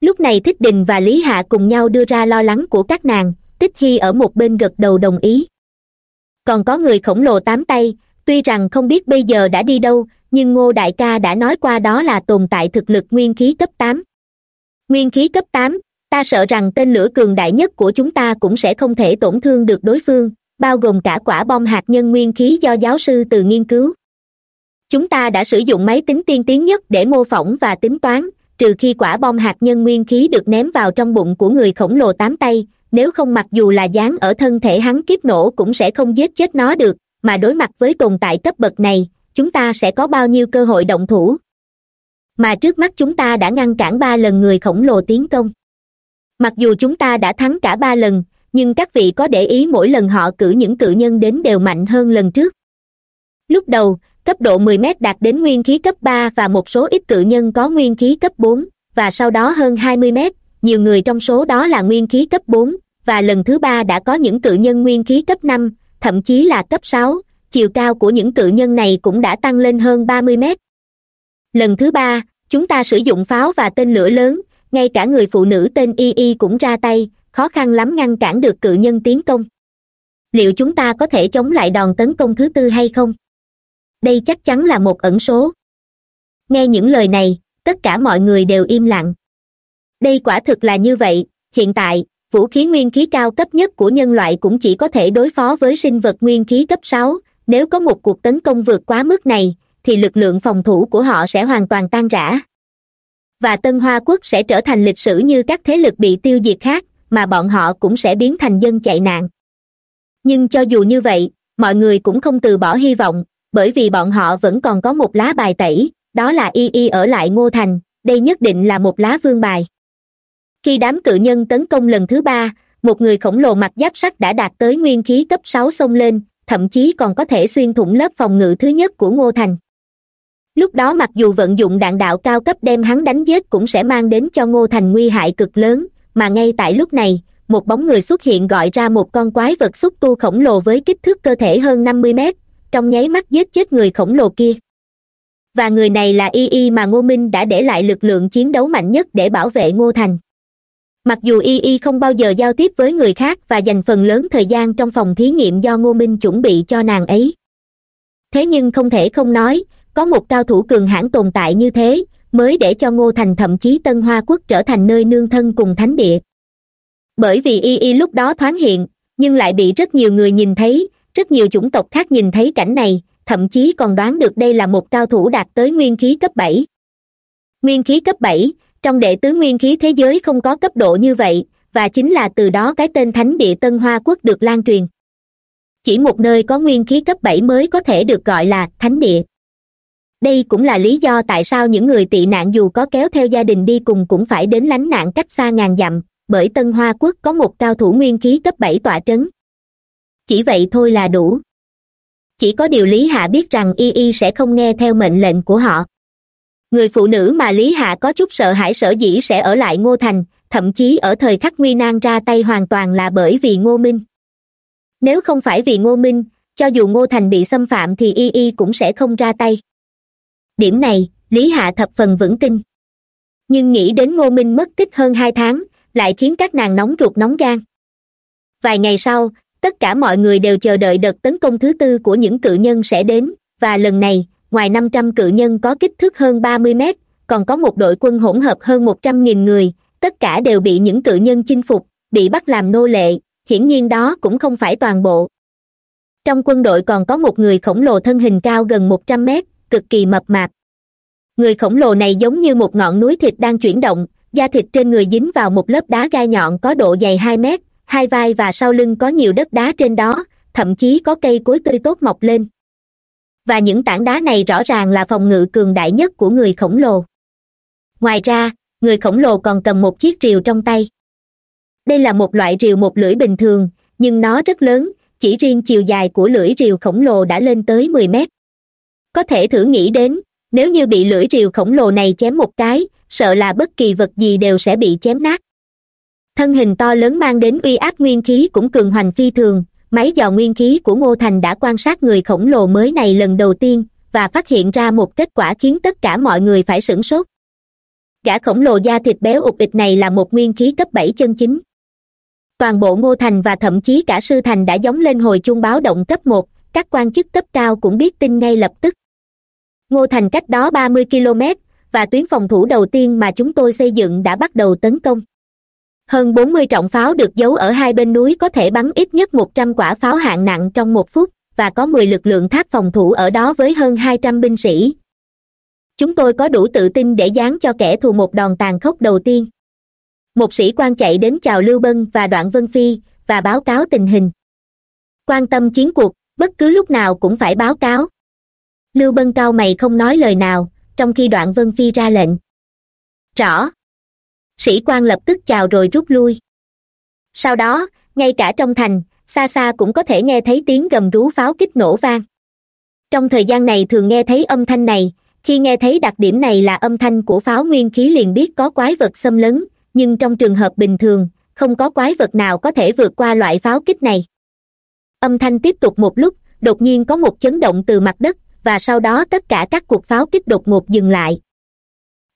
Lúc này thích đình và lý hạ cùng nhau đưa ra lo lắng của các nàng, tích hy ở một bên gật đầu đồng ý. Còn có người khổng lồ tám tay, tuy rằng không biết bây giờ đã đi đâu, nhưng ngô đại ca đã nói qua đó là tồn tại thực lực nguyên khí cấp tám. Nguyên khí cấp tám, ta sợ rằng tên lửa cường đại nhất của chúng ta cũng sẽ không thể tổn thương được đối phương, bao gồm cả quả bom hạt nhân nguyên khí do giáo sư từ nghiên cứu. Chúng ta đã sử dụng máy tính tiên tiến nhất để mô phỏng và tính toán trừ khi quả bom hạt nhân nguyên khí được ném vào trong bụng của người khổng lồ tám tay, nếu không mặc dù là dán ở thân thể hắn kiếp nổ cũng sẽ không giết chết nó được, mà đối mặt với tồn tại cấp bậc này, chúng ta sẽ có bao nhiêu cơ hội động thủ? Mà trước mắt chúng ta đã ngăn cản ba lần người khổng lồ tiến công. Mặc dù chúng ta đã thắng cả ba lần, nhưng các vị có để ý mỗi lần họ cử những cự nhân đến đều mạnh hơn lần trước. Lúc đầu cấp độ mười m đạt đến nguyên khí cấp ba và một số ít cự nhân có nguyên khí cấp bốn, và sau đó hơn hai mươi m nhiều người trong số đó là nguyên khí cấp bốn, và lần thứ ba đã có những cự nhân nguyên khí cấp năm, thậm chí là cấp sáu. Chiều cao của những cự nhân này cũng đã tăng lên hơn ba mươi mét. Lần thứ ba, chúng ta sử dụng pháo và tên lửa lớn, ngay cả người phụ nữ tên y y cũng ra tay, khó khăn lắm ngăn cản được cự nhân tiến công. Liệu chúng ta có thể chống lại đòn tấn công thứ tư hay không? Đây chắc chắn là một ẩn số. Nghe những lời này, tất cả mọi người đều im lặng. Đây quả thực là như vậy, hiện tại, vũ khí nguyên khí cao cấp nhất của nhân loại cũng chỉ có thể đối phó với sinh vật nguyên khí cấp sáu. Nếu có một cuộc tấn công vượt quá mức này, thì lực lượng phòng thủ của họ sẽ hoàn toàn tan rã. Và tân hoa quốc sẽ trở thành lịch sử như các thế lực bị tiêu diệt khác, mà bọn họ cũng sẽ biến thành dân chạy nạn. Nhưng cho dù như vậy, mọi người cũng không từ bỏ hy vọng bởi vì bọn họ vẫn còn có một lá bài tẩy, đó là y y ở lại ngô thành, đây nhất định là một lá vương bài. Khi đám cự nhân tấn công lần thứ ba, một người khổng lồ mặc giáp sắt đã đạt tới nguyên khí cấp sáu xông lên, thậm chí còn có thể xuyên thủng lớp phòng ngự thứ nhất của ngô thành. Lúc đó mặc dù vận dụng đạn đạo cao cấp đem hắn đánh giết cũng sẽ mang đến cho ngô thành nguy hại cực lớn, mà ngay tại lúc này, một bóng người xuất hiện gọi ra một con quái vật xúc tu khổng lồ với kích thước cơ thể hơn năm mươi mét trong nháy mắt giết chết người khổng lồ kia. Và người này là y y mà ngô minh đã để lại lực lượng chiến đấu mạnh nhất để bảo vệ ngô thành. Mặc dù y y không bao giờ giao tiếp với người khác và dành phần lớn thời gian trong phòng thí nghiệm do ngô minh chuẩn bị cho nàng ấy. Thế nhưng không thể không nói, có một cao thủ cường hãn tồn tại như thế, mới để cho ngô thành thậm chí tân hoa quốc trở thành nơi nương thân cùng thánh địa. Bởi vì y y lúc đó thoáng hiện, nhưng lại bị rất nhiều người nhìn thấy rất nhiều chủng tộc khác nhìn thấy cảnh này, thậm chí còn đoán được đây là một cao thủ đạt tới nguyên khí cấp bảy. Nguyên khí cấp bảy, trong đệ tứ nguyên khí thế giới không có cấp độ như vậy, và chính là từ đó cái tên thánh địa tân hoa quốc được lan truyền. Chỉ một nơi có nguyên khí cấp bảy mới có thể được gọi là thánh địa. Đây cũng là lý do tại sao những người tị nạn dù có kéo theo gia đình đi cùng cũng phải đến lánh nạn cách xa ngàn dặm, bởi tân hoa quốc có một cao thủ nguyên khí cấp bảy tọa trấn chỉ vậy thôi là đủ. Chỉ có điều lý hạ biết rằng y y sẽ không nghe theo mệnh lệnh của họ. Người phụ nữ mà lý hạ có chút sợ hãi sở dĩ sẽ ở lại ngô thành, thậm chí ở thời khắc nguy nan ra tay hoàn toàn là bởi vì ngô minh. Nếu không phải vì ngô minh, cho dù ngô thành bị xâm phạm thì y y cũng sẽ không ra tay. Điểm này, lý hạ thập phần vững tin. Nhưng nghĩ đến ngô minh mất tích hơn hai tháng, lại khiến các nàng nóng ruột nóng gan. Vài ngày sau tất cả mọi người đều chờ đợi đợt tấn công thứ tư của những cự nhân sẽ đến, và lần này, ngoài năm trăm cự nhân có kích thước hơn ba mươi mét, còn có một đội quân hỗn hợp hơn một trăm nghìn người, tất cả đều bị những cự nhân chinh phục, bị bắt làm nô lệ, hiển nhiên đó cũng không phải toàn bộ. Trong quân đội còn có một người khổng lồ thân hình cao gần một trăm mét, cực kỳ mập mạp. Người khổng lồ này giống như một ngọn núi thịt đang chuyển động, da thịt trên người dính vào một lớp đá gai nhọn có độ dày hai mét hai vai và sau lưng có nhiều đất đá trên đó, thậm chí có cây cối tươi tốt mọc lên. Và những tảng đá này rõ ràng là phòng ngự cường đại nhất của người khổng lồ. Ngoài ra, người khổng lồ còn cầm một chiếc rìu trong tay. Đây là một loại rìu một lưỡi bình thường, nhưng nó rất lớn, chỉ riêng chiều dài của lưỡi rìu khổng lồ đã lên tới mười mét. Có thể thử nghĩ đến, nếu như bị lưỡi rìu khổng lồ này chém một cái, sợ là bất kỳ vật gì đều sẽ bị chém nát thân hình to lớn mang đến uy áp nguyên khí cũng cường hoành phi thường. Máy dò nguyên khí của ngô thành đã quan sát người khổng lồ mới này lần đầu tiên và phát hiện ra một kết quả khiến tất cả mọi người phải sửng sốt. Gã khổng lồ da thịt béo ụt ịch này là một nguyên khí cấp bảy chân chính. Toàn bộ ngô thành và thậm chí cả sư thành đã giống lên hồi chuông báo động cấp một, các quan chức cấp cao cũng biết tin ngay lập tức. Ngô thành cách đó ba mươi km và tuyến phòng thủ đầu tiên mà chúng tôi xây dựng đã bắt đầu tấn công hơn bốn mươi trọng pháo được giấu ở hai bên núi có thể bắn ít nhất một trăm quả pháo hạng nặng trong một phút, và có mười lực lượng tháp phòng thủ ở đó với hơn hai trăm binh sĩ. Chúng tôi có đủ tự tin để dán cho kẻ thù một đòn tàn khốc đầu tiên. Một sĩ quan chạy đến chào lưu bân và đoạn vân phi, và báo cáo tình hình. Quan tâm chiến cuộc, bất cứ lúc nào cũng phải báo cáo. Lưu bân cao mày không nói lời nào, trong khi đoạn vân phi ra lệnh. Rõ sĩ quan lập tức chào rồi rút lui. Sau đó, ngay cả trong thành xa xa cũng có thể nghe thấy tiếng gầm rú pháo kích nổ vang. Trong thời gian này thường nghe thấy âm thanh này, khi nghe thấy đặc điểm này là âm thanh của pháo nguyên khí liền biết có quái vật xâm lấn, nhưng trong trường hợp bình thường, không có quái vật nào có thể vượt qua loại pháo kích này. Âm thanh tiếp tục một lúc, đột nhiên có một chấn động từ mặt đất, và sau đó tất cả các cuộc pháo kích đột ngột dừng lại.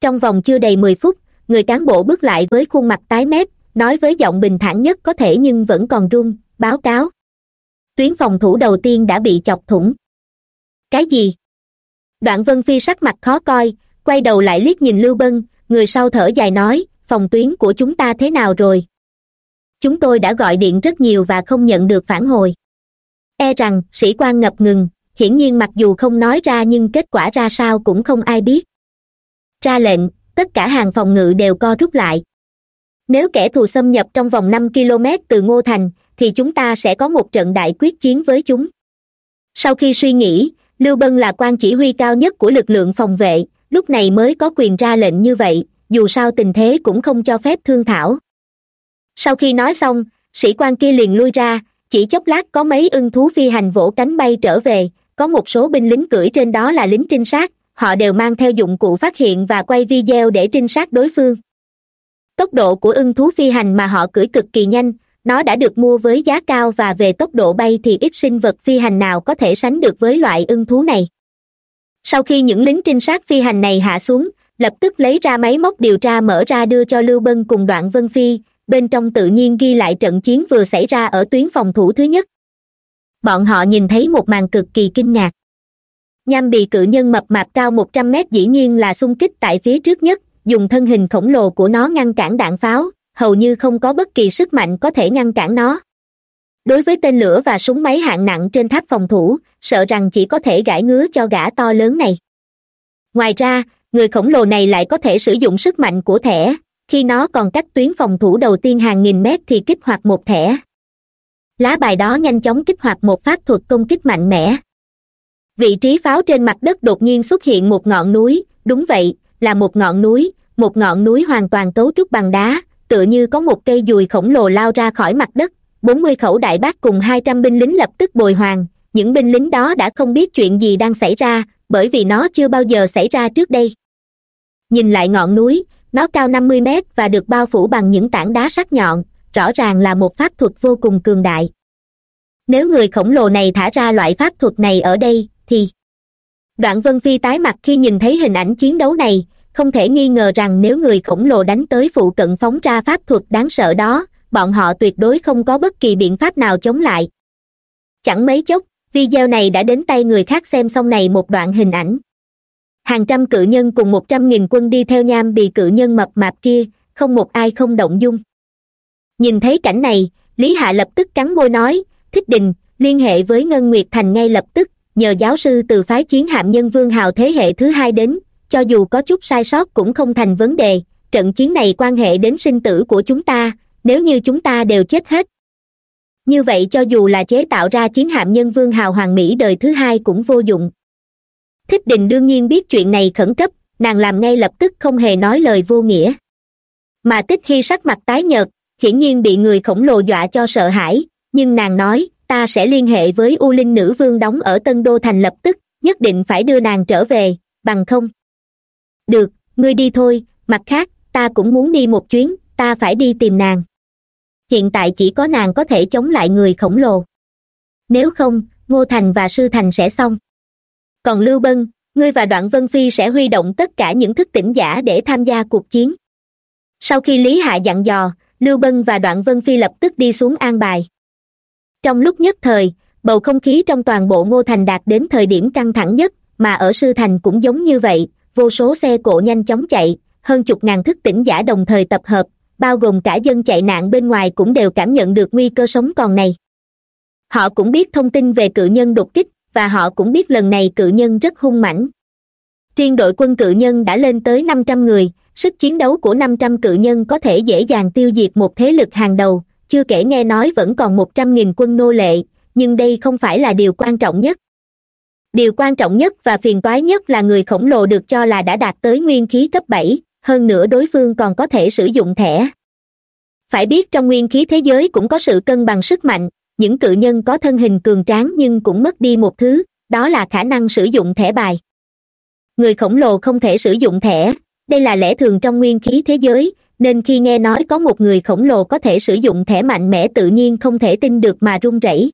Trong vòng chưa đầy mười phút người cán bộ bước lại với khuôn mặt tái mét, nói với giọng bình thản nhất có thể nhưng vẫn còn run, báo cáo. Tuyến phòng thủ đầu tiên đã bị chọc thủng. Cái gì? Đoạn vân phi sắc mặt khó coi, quay đầu lại liếc nhìn lưu bân, người sau thở dài nói, phòng tuyến của chúng ta thế nào rồi? Chúng tôi đã gọi điện rất nhiều và không nhận được phản hồi. E rằng, sĩ quan ngập ngừng, hiển nhiên mặc dù không nói ra nhưng kết quả ra sao cũng không ai biết. Ra lệnh tất cả hàng phòng ngự đều co rút lại. Nếu kẻ thù xâm nhập trong vòng năm km từ ngô thành, thì chúng ta sẽ có một trận đại quyết chiến với chúng. Sau khi suy nghĩ, lưu bân là quan chỉ huy cao nhất của lực lượng phòng vệ, lúc này mới có quyền ra lệnh như vậy, dù sao tình thế cũng không cho phép thương thảo. Sau khi nói xong, sĩ quan kia liền lui ra, chỉ chốc lát có mấy ưng thú phi hành vỗ cánh bay trở về, có một số binh lính cưỡi trên đó là lính trinh sát họ đều mang theo dụng cụ phát hiện và quay video để trinh sát đối phương. Tốc độ của ưng thú phi hành mà họ cưỡi cực kỳ nhanh, nó đã được mua với giá cao và về tốc độ bay thì ít sinh vật phi hành nào có thể sánh được với loại ưng thú này. Sau khi những lính trinh sát phi hành này hạ xuống, lập tức lấy ra máy móc điều tra mở ra đưa cho lưu bân cùng đoạn vân phi, bên trong tự nhiên ghi lại trận chiến vừa xảy ra ở tuyến phòng thủ thứ nhất. Bọn họ nhìn thấy một màn cực kỳ kinh ngạc nham bị cự nhân mập mạp cao một trăm mét dĩ nhiên là xung kích tại phía trước nhất, dùng thân hình khổng lồ của nó ngăn cản đạn pháo, hầu như không có bất kỳ sức mạnh có thể ngăn cản nó. Đối với tên lửa và súng máy hạng nặng trên tháp phòng thủ, sợ rằng chỉ có thể gãi ngứa cho gã to lớn này. Ngoài ra, người khổng lồ này lại có thể sử dụng sức mạnh của thẻ, khi nó còn cách tuyến phòng thủ đầu tiên hàng nghìn mét thì kích hoạt một thẻ. Lá bài đó nhanh chóng kích hoạt một pháp thuật công kích mạnh mẽ vị trí pháo trên mặt đất đột nhiên xuất hiện một ngọn núi. Đúng vậy, là một ngọn núi. Một ngọn núi hoàn toàn cấu trúc bằng đá, tựa như có một cây dùi khổng lồ lao ra khỏi mặt đất. Bốn mươi khẩu đại bác cùng hai trăm binh lính lập tức bồi hoàng những binh lính đó đã không biết chuyện gì đang xảy ra, bởi vì nó chưa bao giờ xảy ra trước đây. Nhìn lại ngọn núi, nó cao năm mươi mét và được bao phủ bằng những tảng đá sắc nhọn, rõ ràng là một pháp thuật vô cùng cường đại. Nếu người khổng lồ này thả ra loại pháp thuật này ở đây thì. Đoạn vân phi tái mặt khi nhìn thấy hình ảnh chiến đấu này, không thể nghi ngờ rằng nếu người khổng lồ đánh tới phụ cận phóng ra pháp thuật đáng sợ đó, bọn họ tuyệt đối không có bất kỳ biện pháp nào chống lại. Chẳng mấy chốc, video này đã đến tay người khác xem xong này một đoạn hình ảnh. Hàng trăm cự nhân cùng một trăm nghìn quân đi theo nham bị cự nhân mập mạp kia, không một ai không động dung. Nhìn thấy cảnh này, lý hạ lập tức cắn môi nói, thích đình, liên hệ với ngân nguyệt thành ngay lập tức nhờ giáo sư từ phái chiến hạm nhân vương hào thế hệ thứ hai đến, cho dù có chút sai sót cũng không thành vấn đề, trận chiến này quan hệ đến sinh tử của chúng ta, nếu như chúng ta đều chết hết. Như vậy cho dù là chế tạo ra chiến hạm nhân vương hào hoàng mỹ đời thứ hai cũng vô dụng. Thích đình đương nhiên biết chuyện này khẩn cấp, nàng làm ngay lập tức không hề nói lời vô nghĩa. Mà tích hy sắc mặt tái nhợt, hiển nhiên bị người khổng lồ dọa cho sợ hãi, nhưng nàng nói ta sẽ liên hệ với u linh nữ vương đóng ở tân đô thành lập tức, nhất định phải đưa nàng trở về, bằng không? Được, ngươi đi thôi, mặt khác, ta cũng muốn đi một chuyến, ta phải đi tìm nàng. Hiện tại chỉ có nàng có thể chống lại người khổng lồ. Nếu không, ngô thành và sư thành sẽ xong. Còn lưu bân, ngươi và đoạn vân phi sẽ huy động tất cả những thức tỉnh giả để tham gia cuộc chiến. Sau khi lý hạ dặn dò, lưu bân và đoạn vân phi lập tức đi xuống an bài trong lúc nhất thời, bầu không khí trong toàn bộ ngô thành đạt đến thời điểm căng thẳng nhất, mà ở sư thành cũng giống như vậy, vô số xe cộ nhanh chóng chạy, hơn chục ngàn thức tỉnh giả đồng thời tập hợp, bao gồm cả dân chạy nạn bên ngoài cũng đều cảm nhận được nguy cơ sống còn này. Họ cũng biết thông tin về cự nhân đột kích, và họ cũng biết lần này cự nhân rất hung mãnh. Riêng đội quân cự nhân đã lên tới năm trăm người, sức chiến đấu của năm trăm cự nhân có thể dễ dàng tiêu diệt một thế lực hàng đầu chưa kể nghe nói vẫn còn một trăm nghìn quân nô lệ, nhưng đây không phải là điều quan trọng nhất. Điều quan trọng nhất và phiền toái nhất là người khổng lồ được cho là đã đạt tới nguyên khí cấp bảy, hơn nữa đối phương còn có thể sử dụng thẻ. Phải biết trong nguyên khí thế giới cũng có sự cân bằng sức mạnh, những cự nhân có thân hình cường tráng nhưng cũng mất đi một thứ, đó là khả năng sử dụng thẻ bài. Người khổng lồ không thể sử dụng thẻ, đây là lẽ thường trong nguyên khí thế giới nên khi nghe nói có một người khổng lồ có thể sử dụng thẻ mạnh mẽ tự nhiên không thể tin được mà run rẩy.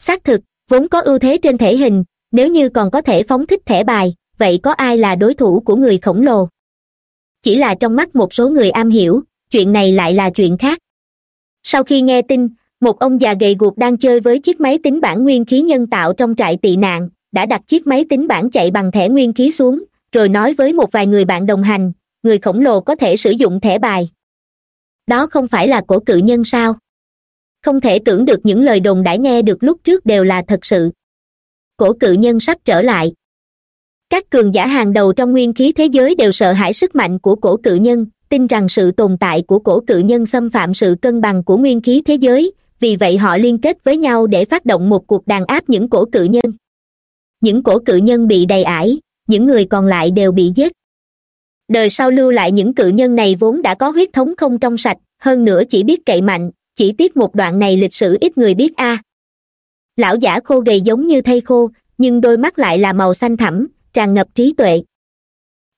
Xác thực, vốn có ưu thế trên thể hình, nếu như còn có thể phóng thích thẻ bài, vậy có ai là đối thủ của người khổng lồ? Chỉ là trong mắt một số người am hiểu, chuyện này lại là chuyện khác. Sau khi nghe tin, một ông già gầy guộc đang chơi với chiếc máy tính bảng nguyên khí nhân tạo trong trại tị nạn, đã đặt chiếc máy tính bảng chạy bằng thẻ nguyên khí xuống, rồi nói với một vài người bạn đồng hành người khổng lồ có thể sử dụng thẻ bài. Đó không phải là cổ cự nhân sao? Không thể tưởng được những lời đồn đãi nghe được lúc trước đều là thật sự. Cổ cự nhân sắp trở lại. Các cường giả hàng đầu trong nguyên khí thế giới đều sợ hãi sức mạnh của cổ cự nhân, tin rằng sự tồn tại của cổ cự nhân xâm phạm sự cân bằng của nguyên khí thế giới, vì vậy họ liên kết với nhau để phát động một cuộc đàn áp những cổ cự nhân. Những cổ cự nhân bị đầy ải, những người còn lại đều bị giết đời sau lưu lại những cự nhân này vốn đã có huyết thống không trong sạch, hơn nữa chỉ biết cậy mạnh, chỉ tiếc một đoạn này lịch sử ít người biết a. Lão giả khô gầy giống như thây khô, nhưng đôi mắt lại là màu xanh thẳm, tràn ngập trí tuệ.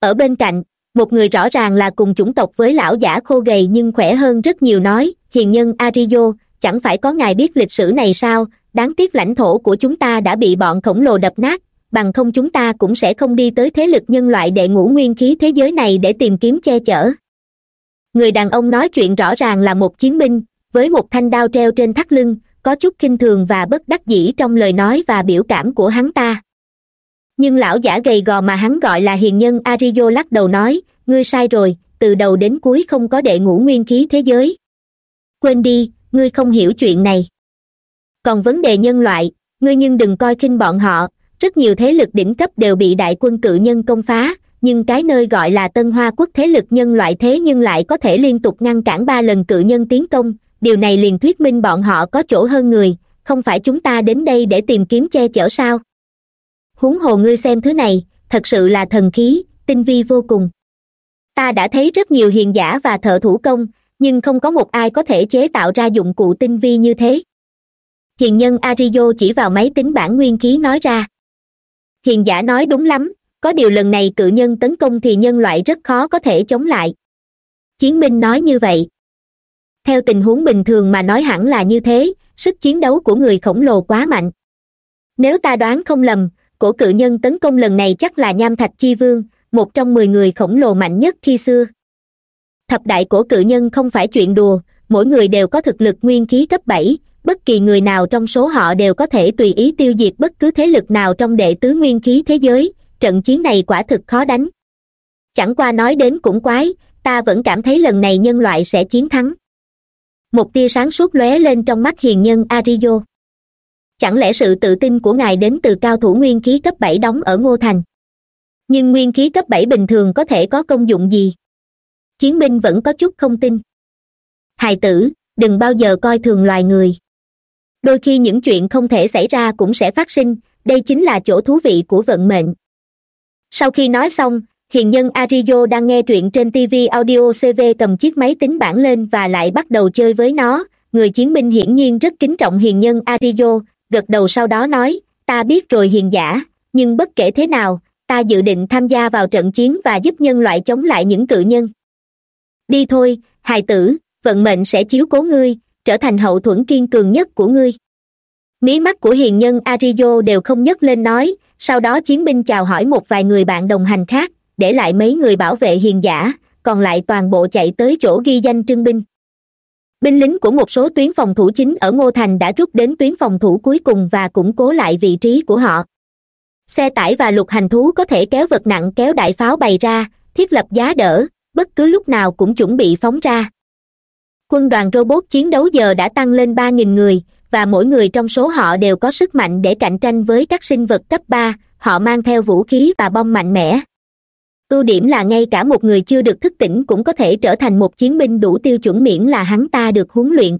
Ở bên cạnh, một người rõ ràng là cùng chủng tộc với lão giả khô gầy nhưng khỏe hơn rất nhiều nói, hiền nhân arizo chẳng phải có ngài biết lịch sử này sao? Đáng tiếc lãnh thổ của chúng ta đã bị bọn khổng lồ đập nát bằng không chúng ta cũng sẽ không đi tới thế lực nhân loại đệ ngũ nguyên khí thế giới này để tìm kiếm che chở. Người đàn ông nói chuyện rõ ràng là một chiến binh, với một thanh đao treo trên thắt lưng, có chút kinh thường và bất đắc dĩ trong lời nói và biểu cảm của hắn ta. Nhưng lão giả gầy gò mà hắn gọi là hiền nhân arizo lắc đầu nói, ngươi sai rồi, từ đầu đến cuối không có đệ ngũ nguyên khí thế giới. Quên đi, ngươi không hiểu chuyện này. Còn vấn đề nhân loại, ngươi nhưng đừng coi khinh bọn họ rất nhiều thế lực đỉnh cấp đều bị đại quân cự nhân công phá, nhưng cái nơi gọi là tân hoa quốc thế lực nhân loại thế nhưng lại có thể liên tục ngăn cản ba lần cự nhân tiến công. Điều này liền thuyết minh bọn họ có chỗ hơn người, không phải chúng ta đến đây để tìm kiếm che chở sao? Huống hồ ngươi xem thứ này, thật sự là thần khí, tinh vi vô cùng. Ta đã thấy rất nhiều hiền giả và thợ thủ công, nhưng không có một ai có thể chế tạo ra dụng cụ tinh vi như thế. Hiền nhân arizo chỉ vào máy tính bản nguyên khí nói ra hiền giả nói đúng lắm, có điều lần này cự nhân tấn công thì nhân loại rất khó có thể chống lại. Chiến binh nói như vậy. Theo tình huống bình thường mà nói hẳn là như thế, sức chiến đấu của người khổng lồ quá mạnh. Nếu ta đoán không lầm, cổ cự nhân tấn công lần này chắc là nham thạch chi vương, một trong mười người khổng lồ mạnh nhất khi xưa. Thập đại cổ cự nhân không phải chuyện đùa, mỗi người đều có thực lực nguyên khí cấp bảy bất kỳ người nào trong số họ đều có thể tùy ý tiêu diệt bất cứ thế lực nào trong đệ tứ nguyên khí thế giới, trận chiến này quả thực khó đánh. Chẳng qua nói đến cũng quái, ta vẫn cảm thấy lần này nhân loại sẽ chiến thắng. Một tia sáng suốt lóe lên trong mắt hiền nhân arizo. Chẳng lẽ sự tự tin của ngài đến từ cao thủ nguyên khí cấp bảy đóng ở ngô thành? Nhưng nguyên khí cấp bảy bình thường có thể có công dụng gì? Chiến binh vẫn có chút không tin. Hài tử, đừng bao giờ coi thường loài người đôi khi những chuyện không thể xảy ra cũng sẽ phát sinh, đây chính là chỗ thú vị của vận mệnh. Sau khi nói xong, hiền nhân arizo đang nghe truyện trên tv audio cv cầm chiếc máy tính bảng lên và lại bắt đầu chơi với nó. Người chiến binh hiển nhiên rất kính trọng hiền nhân arizo gật đầu sau đó nói, ta biết rồi hiền giả, nhưng bất kể thế nào, ta dự định tham gia vào trận chiến và giúp nhân loại chống lại những cự nhân. Đi thôi, hài tử, vận mệnh sẽ chiếu cố ngươi trở thành hậu thuẫn kiên cường nhất của ngươi. Mí mắt của hiền nhân arizo đều không nhấc lên nói, sau đó chiến binh chào hỏi một vài người bạn đồng hành khác, để lại mấy người bảo vệ hiền giả, còn lại toàn bộ chạy tới chỗ ghi danh trưng binh. Binh lính của một số tuyến phòng thủ chính ở ngô thành đã rút đến tuyến phòng thủ cuối cùng và củng cố lại vị trí của họ. Xe tải và lục hành thú có thể kéo vật nặng kéo đại pháo bày ra, thiết lập giá đỡ, bất cứ lúc nào cũng chuẩn bị phóng ra quân đoàn robot chiến đấu giờ đã tăng lên ba nghìn người, và mỗi người trong số họ đều có sức mạnh để cạnh tranh với các sinh vật cấp ba, họ mang theo vũ khí và bom mạnh mẽ. Ưu điểm là ngay cả một người chưa được thức tỉnh cũng có thể trở thành một chiến binh đủ tiêu chuẩn miễn là hắn ta được huấn luyện.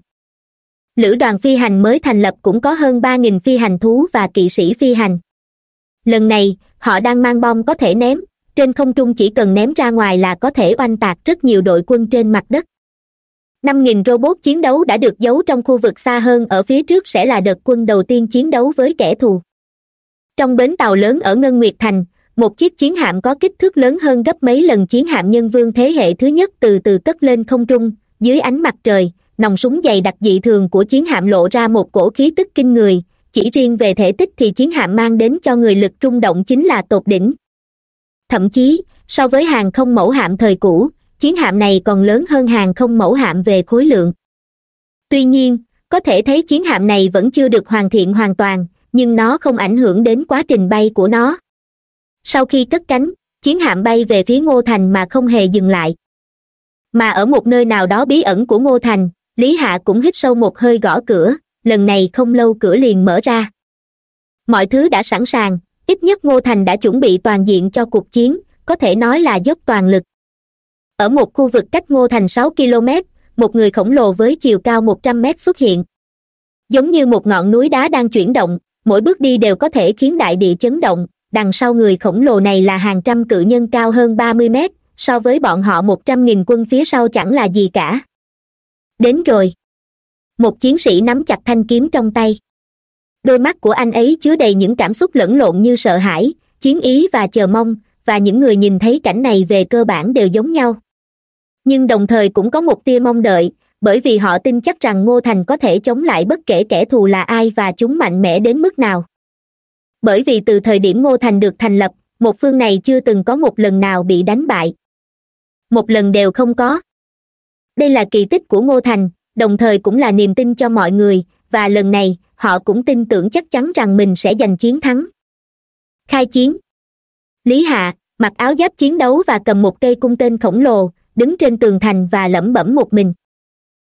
Lữ đoàn phi hành mới thành lập cũng có hơn ba nghìn phi hành thú và kỵ sĩ phi hành. Lần này, họ đang mang bom có thể ném, trên không trung chỉ cần ném ra ngoài là có thể oanh tạc rất nhiều đội quân trên mặt đất năm nghìn robot chiến đấu đã được giấu trong khu vực xa hơn, ở phía trước sẽ là đợt quân đầu tiên chiến đấu với kẻ thù. Trong bến tàu lớn ở ngân nguyệt thành, một chiếc chiến hạm có kích thước lớn hơn gấp mấy lần chiến hạm nhân vương thế hệ thứ nhất từ từ cất lên không trung, dưới ánh mặt trời, nòng súng dày đặc dị thường của chiến hạm lộ ra một cổ khí tức kinh người, chỉ riêng về thể tích thì chiến hạm mang đến cho người lực trung động chính là tột đỉnh. Thậm chí, so với hàng không mẫu hạm thời cũ chiến hạm này còn lớn hơn hàng không mẫu hạm về khối lượng. Tuy nhiên, có thể thấy chiến hạm này vẫn chưa được hoàn thiện hoàn toàn, nhưng nó không ảnh hưởng đến quá trình bay của nó. Sau khi cất cánh, chiến hạm bay về phía ngô thành mà không hề dừng lại. Mà ở một nơi nào đó bí ẩn của ngô thành, lý hạ cũng hít sâu một hơi gõ cửa, lần này không lâu cửa liền mở ra. Mọi thứ đã sẵn sàng, ít nhất ngô thành đã chuẩn bị toàn diện cho cuộc chiến, có thể nói là dốc toàn lực ở một khu vực cách ngô thành sáu km, một người khổng lồ với chiều cao một trăm mét xuất hiện. Giống như một ngọn núi đá đang chuyển động, mỗi bước đi đều có thể khiến đại địa chấn động. Đằng sau người khổng lồ này là hàng trăm cự nhân cao hơn ba mươi mét, so với bọn họ một trăm nghìn quân phía sau chẳng là gì cả. Đến rồi. Một chiến sĩ nắm chặt thanh kiếm trong tay. Đôi mắt của anh ấy chứa đầy những cảm xúc lẫn lộn như sợ hãi, chiến ý và chờ mong, và những người nhìn thấy cảnh này về cơ bản đều giống nhau nhưng đồng thời cũng có một tia mong đợi, bởi vì họ tin chắc rằng ngô thành có thể chống lại bất kể kẻ thù là ai và chúng mạnh mẽ đến mức nào. Bởi vì từ thời điểm ngô thành được thành lập, một phương này chưa từng có một lần nào bị đánh bại. Một lần đều không có. Đây là kỳ tích của ngô thành, đồng thời cũng là niềm tin cho mọi người, và lần này, họ cũng tin tưởng chắc chắn rằng mình sẽ giành chiến thắng. Khai chiến. Lý hạ, mặc áo giáp chiến đấu và cầm một cây cung tên khổng lồ đứng trên tường thành và lẩm bẩm một mình.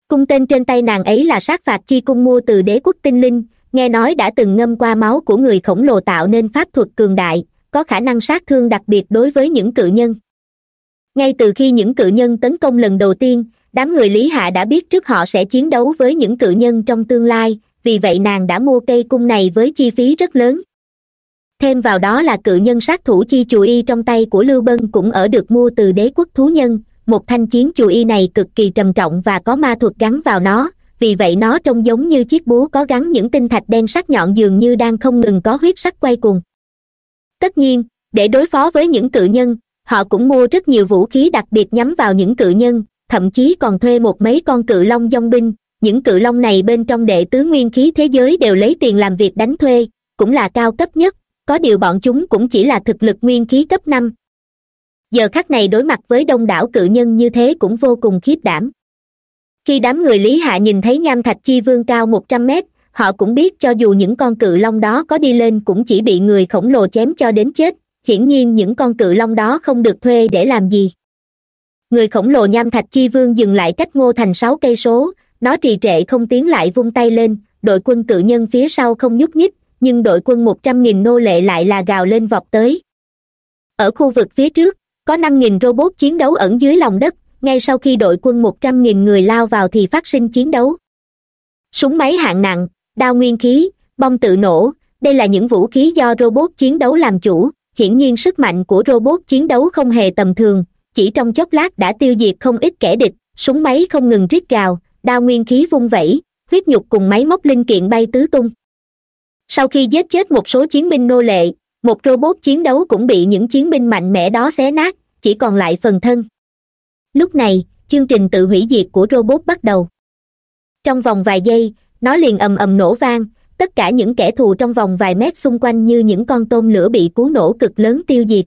Cung tên trên tay nàng ấy là sát phạt chi cung mua từ đế quốc tinh linh, nghe nói đã từng ngâm qua máu của người khổng lồ tạo nên pháp thuật cường đại, có khả năng sát thương đặc biệt đối với những cự nhân. Ngay từ khi những cự nhân tấn công lần đầu tiên, đám người lý hạ đã biết trước họ sẽ chiến đấu với những cự nhân trong tương lai, vì vậy nàng đã mua cây cung này với chi phí rất lớn. Thêm vào đó là cự nhân sát thủ chi chù y trong tay của lưu bân cũng ở được mua từ đế quốc thú nhân một thanh chiến chù y này cực kỳ trầm trọng và có ma thuật gắn vào nó. Vì vậy nó trông giống như chiếc búa có gắn những tinh thạch đen sắc nhọn dường như đang không ngừng có huyết sắc quay cuồng. Tất nhiên, để đối phó với những cự nhân, họ cũng mua rất nhiều vũ khí đặc biệt nhắm vào những cự nhân, thậm chí còn thuê một mấy con cự long dong binh. Những cự long này bên trong đệ tứ nguyên khí thế giới đều lấy tiền làm việc đánh thuê, cũng là cao cấp nhất. Có điều bọn chúng cũng chỉ là thực lực nguyên khí cấp năm giờ khắc này đối mặt với đông đảo cự nhân như thế cũng vô cùng khiếp đảm. Khi đám người lý hạ nhìn thấy nham thạch chi vương cao một trăm mét, họ cũng biết cho dù những con cự long đó có đi lên cũng chỉ bị người khổng lồ chém cho đến chết, hiển nhiên những con cự long đó không được thuê để làm gì. Người khổng lồ nham thạch chi vương dừng lại cách ngô thành sáu cây số, nó trì trệ không tiến lại vung tay lên, đội quân cự nhân phía sau không nhúc nhích, nhưng đội quân một trăm nghìn nô lệ lại là gào lên vọt tới. Ở khu vực phía trước có năm nghìn robot chiến đấu ẩn dưới lòng đất, ngay sau khi đội quân một trăm nghìn người lao vào thì phát sinh chiến đấu. Súng máy hạng nặng, đao nguyên khí, bom tự nổ, đây là những vũ khí do robot chiến đấu làm chủ. Hiển nhiên sức mạnh của robot chiến đấu không hề tầm thường, chỉ trong chốc lát đã tiêu diệt không ít kẻ địch. Súng máy không ngừng rít gào, đao nguyên khí vung vẩy, huyết nhục cùng máy móc linh kiện bay tứ tung. Sau khi giết chết một số chiến binh nô lệ, một robot chiến đấu cũng bị những chiến binh mạnh mẽ đó xé nát chỉ còn lại phần thân. Lúc này, chương trình tự hủy diệt của robot bắt đầu. Trong vòng vài giây, nó liền ầm ầm nổ vang, tất cả những kẻ thù trong vòng vài mét xung quanh như những con tôm lửa bị cú nổ cực lớn tiêu diệt.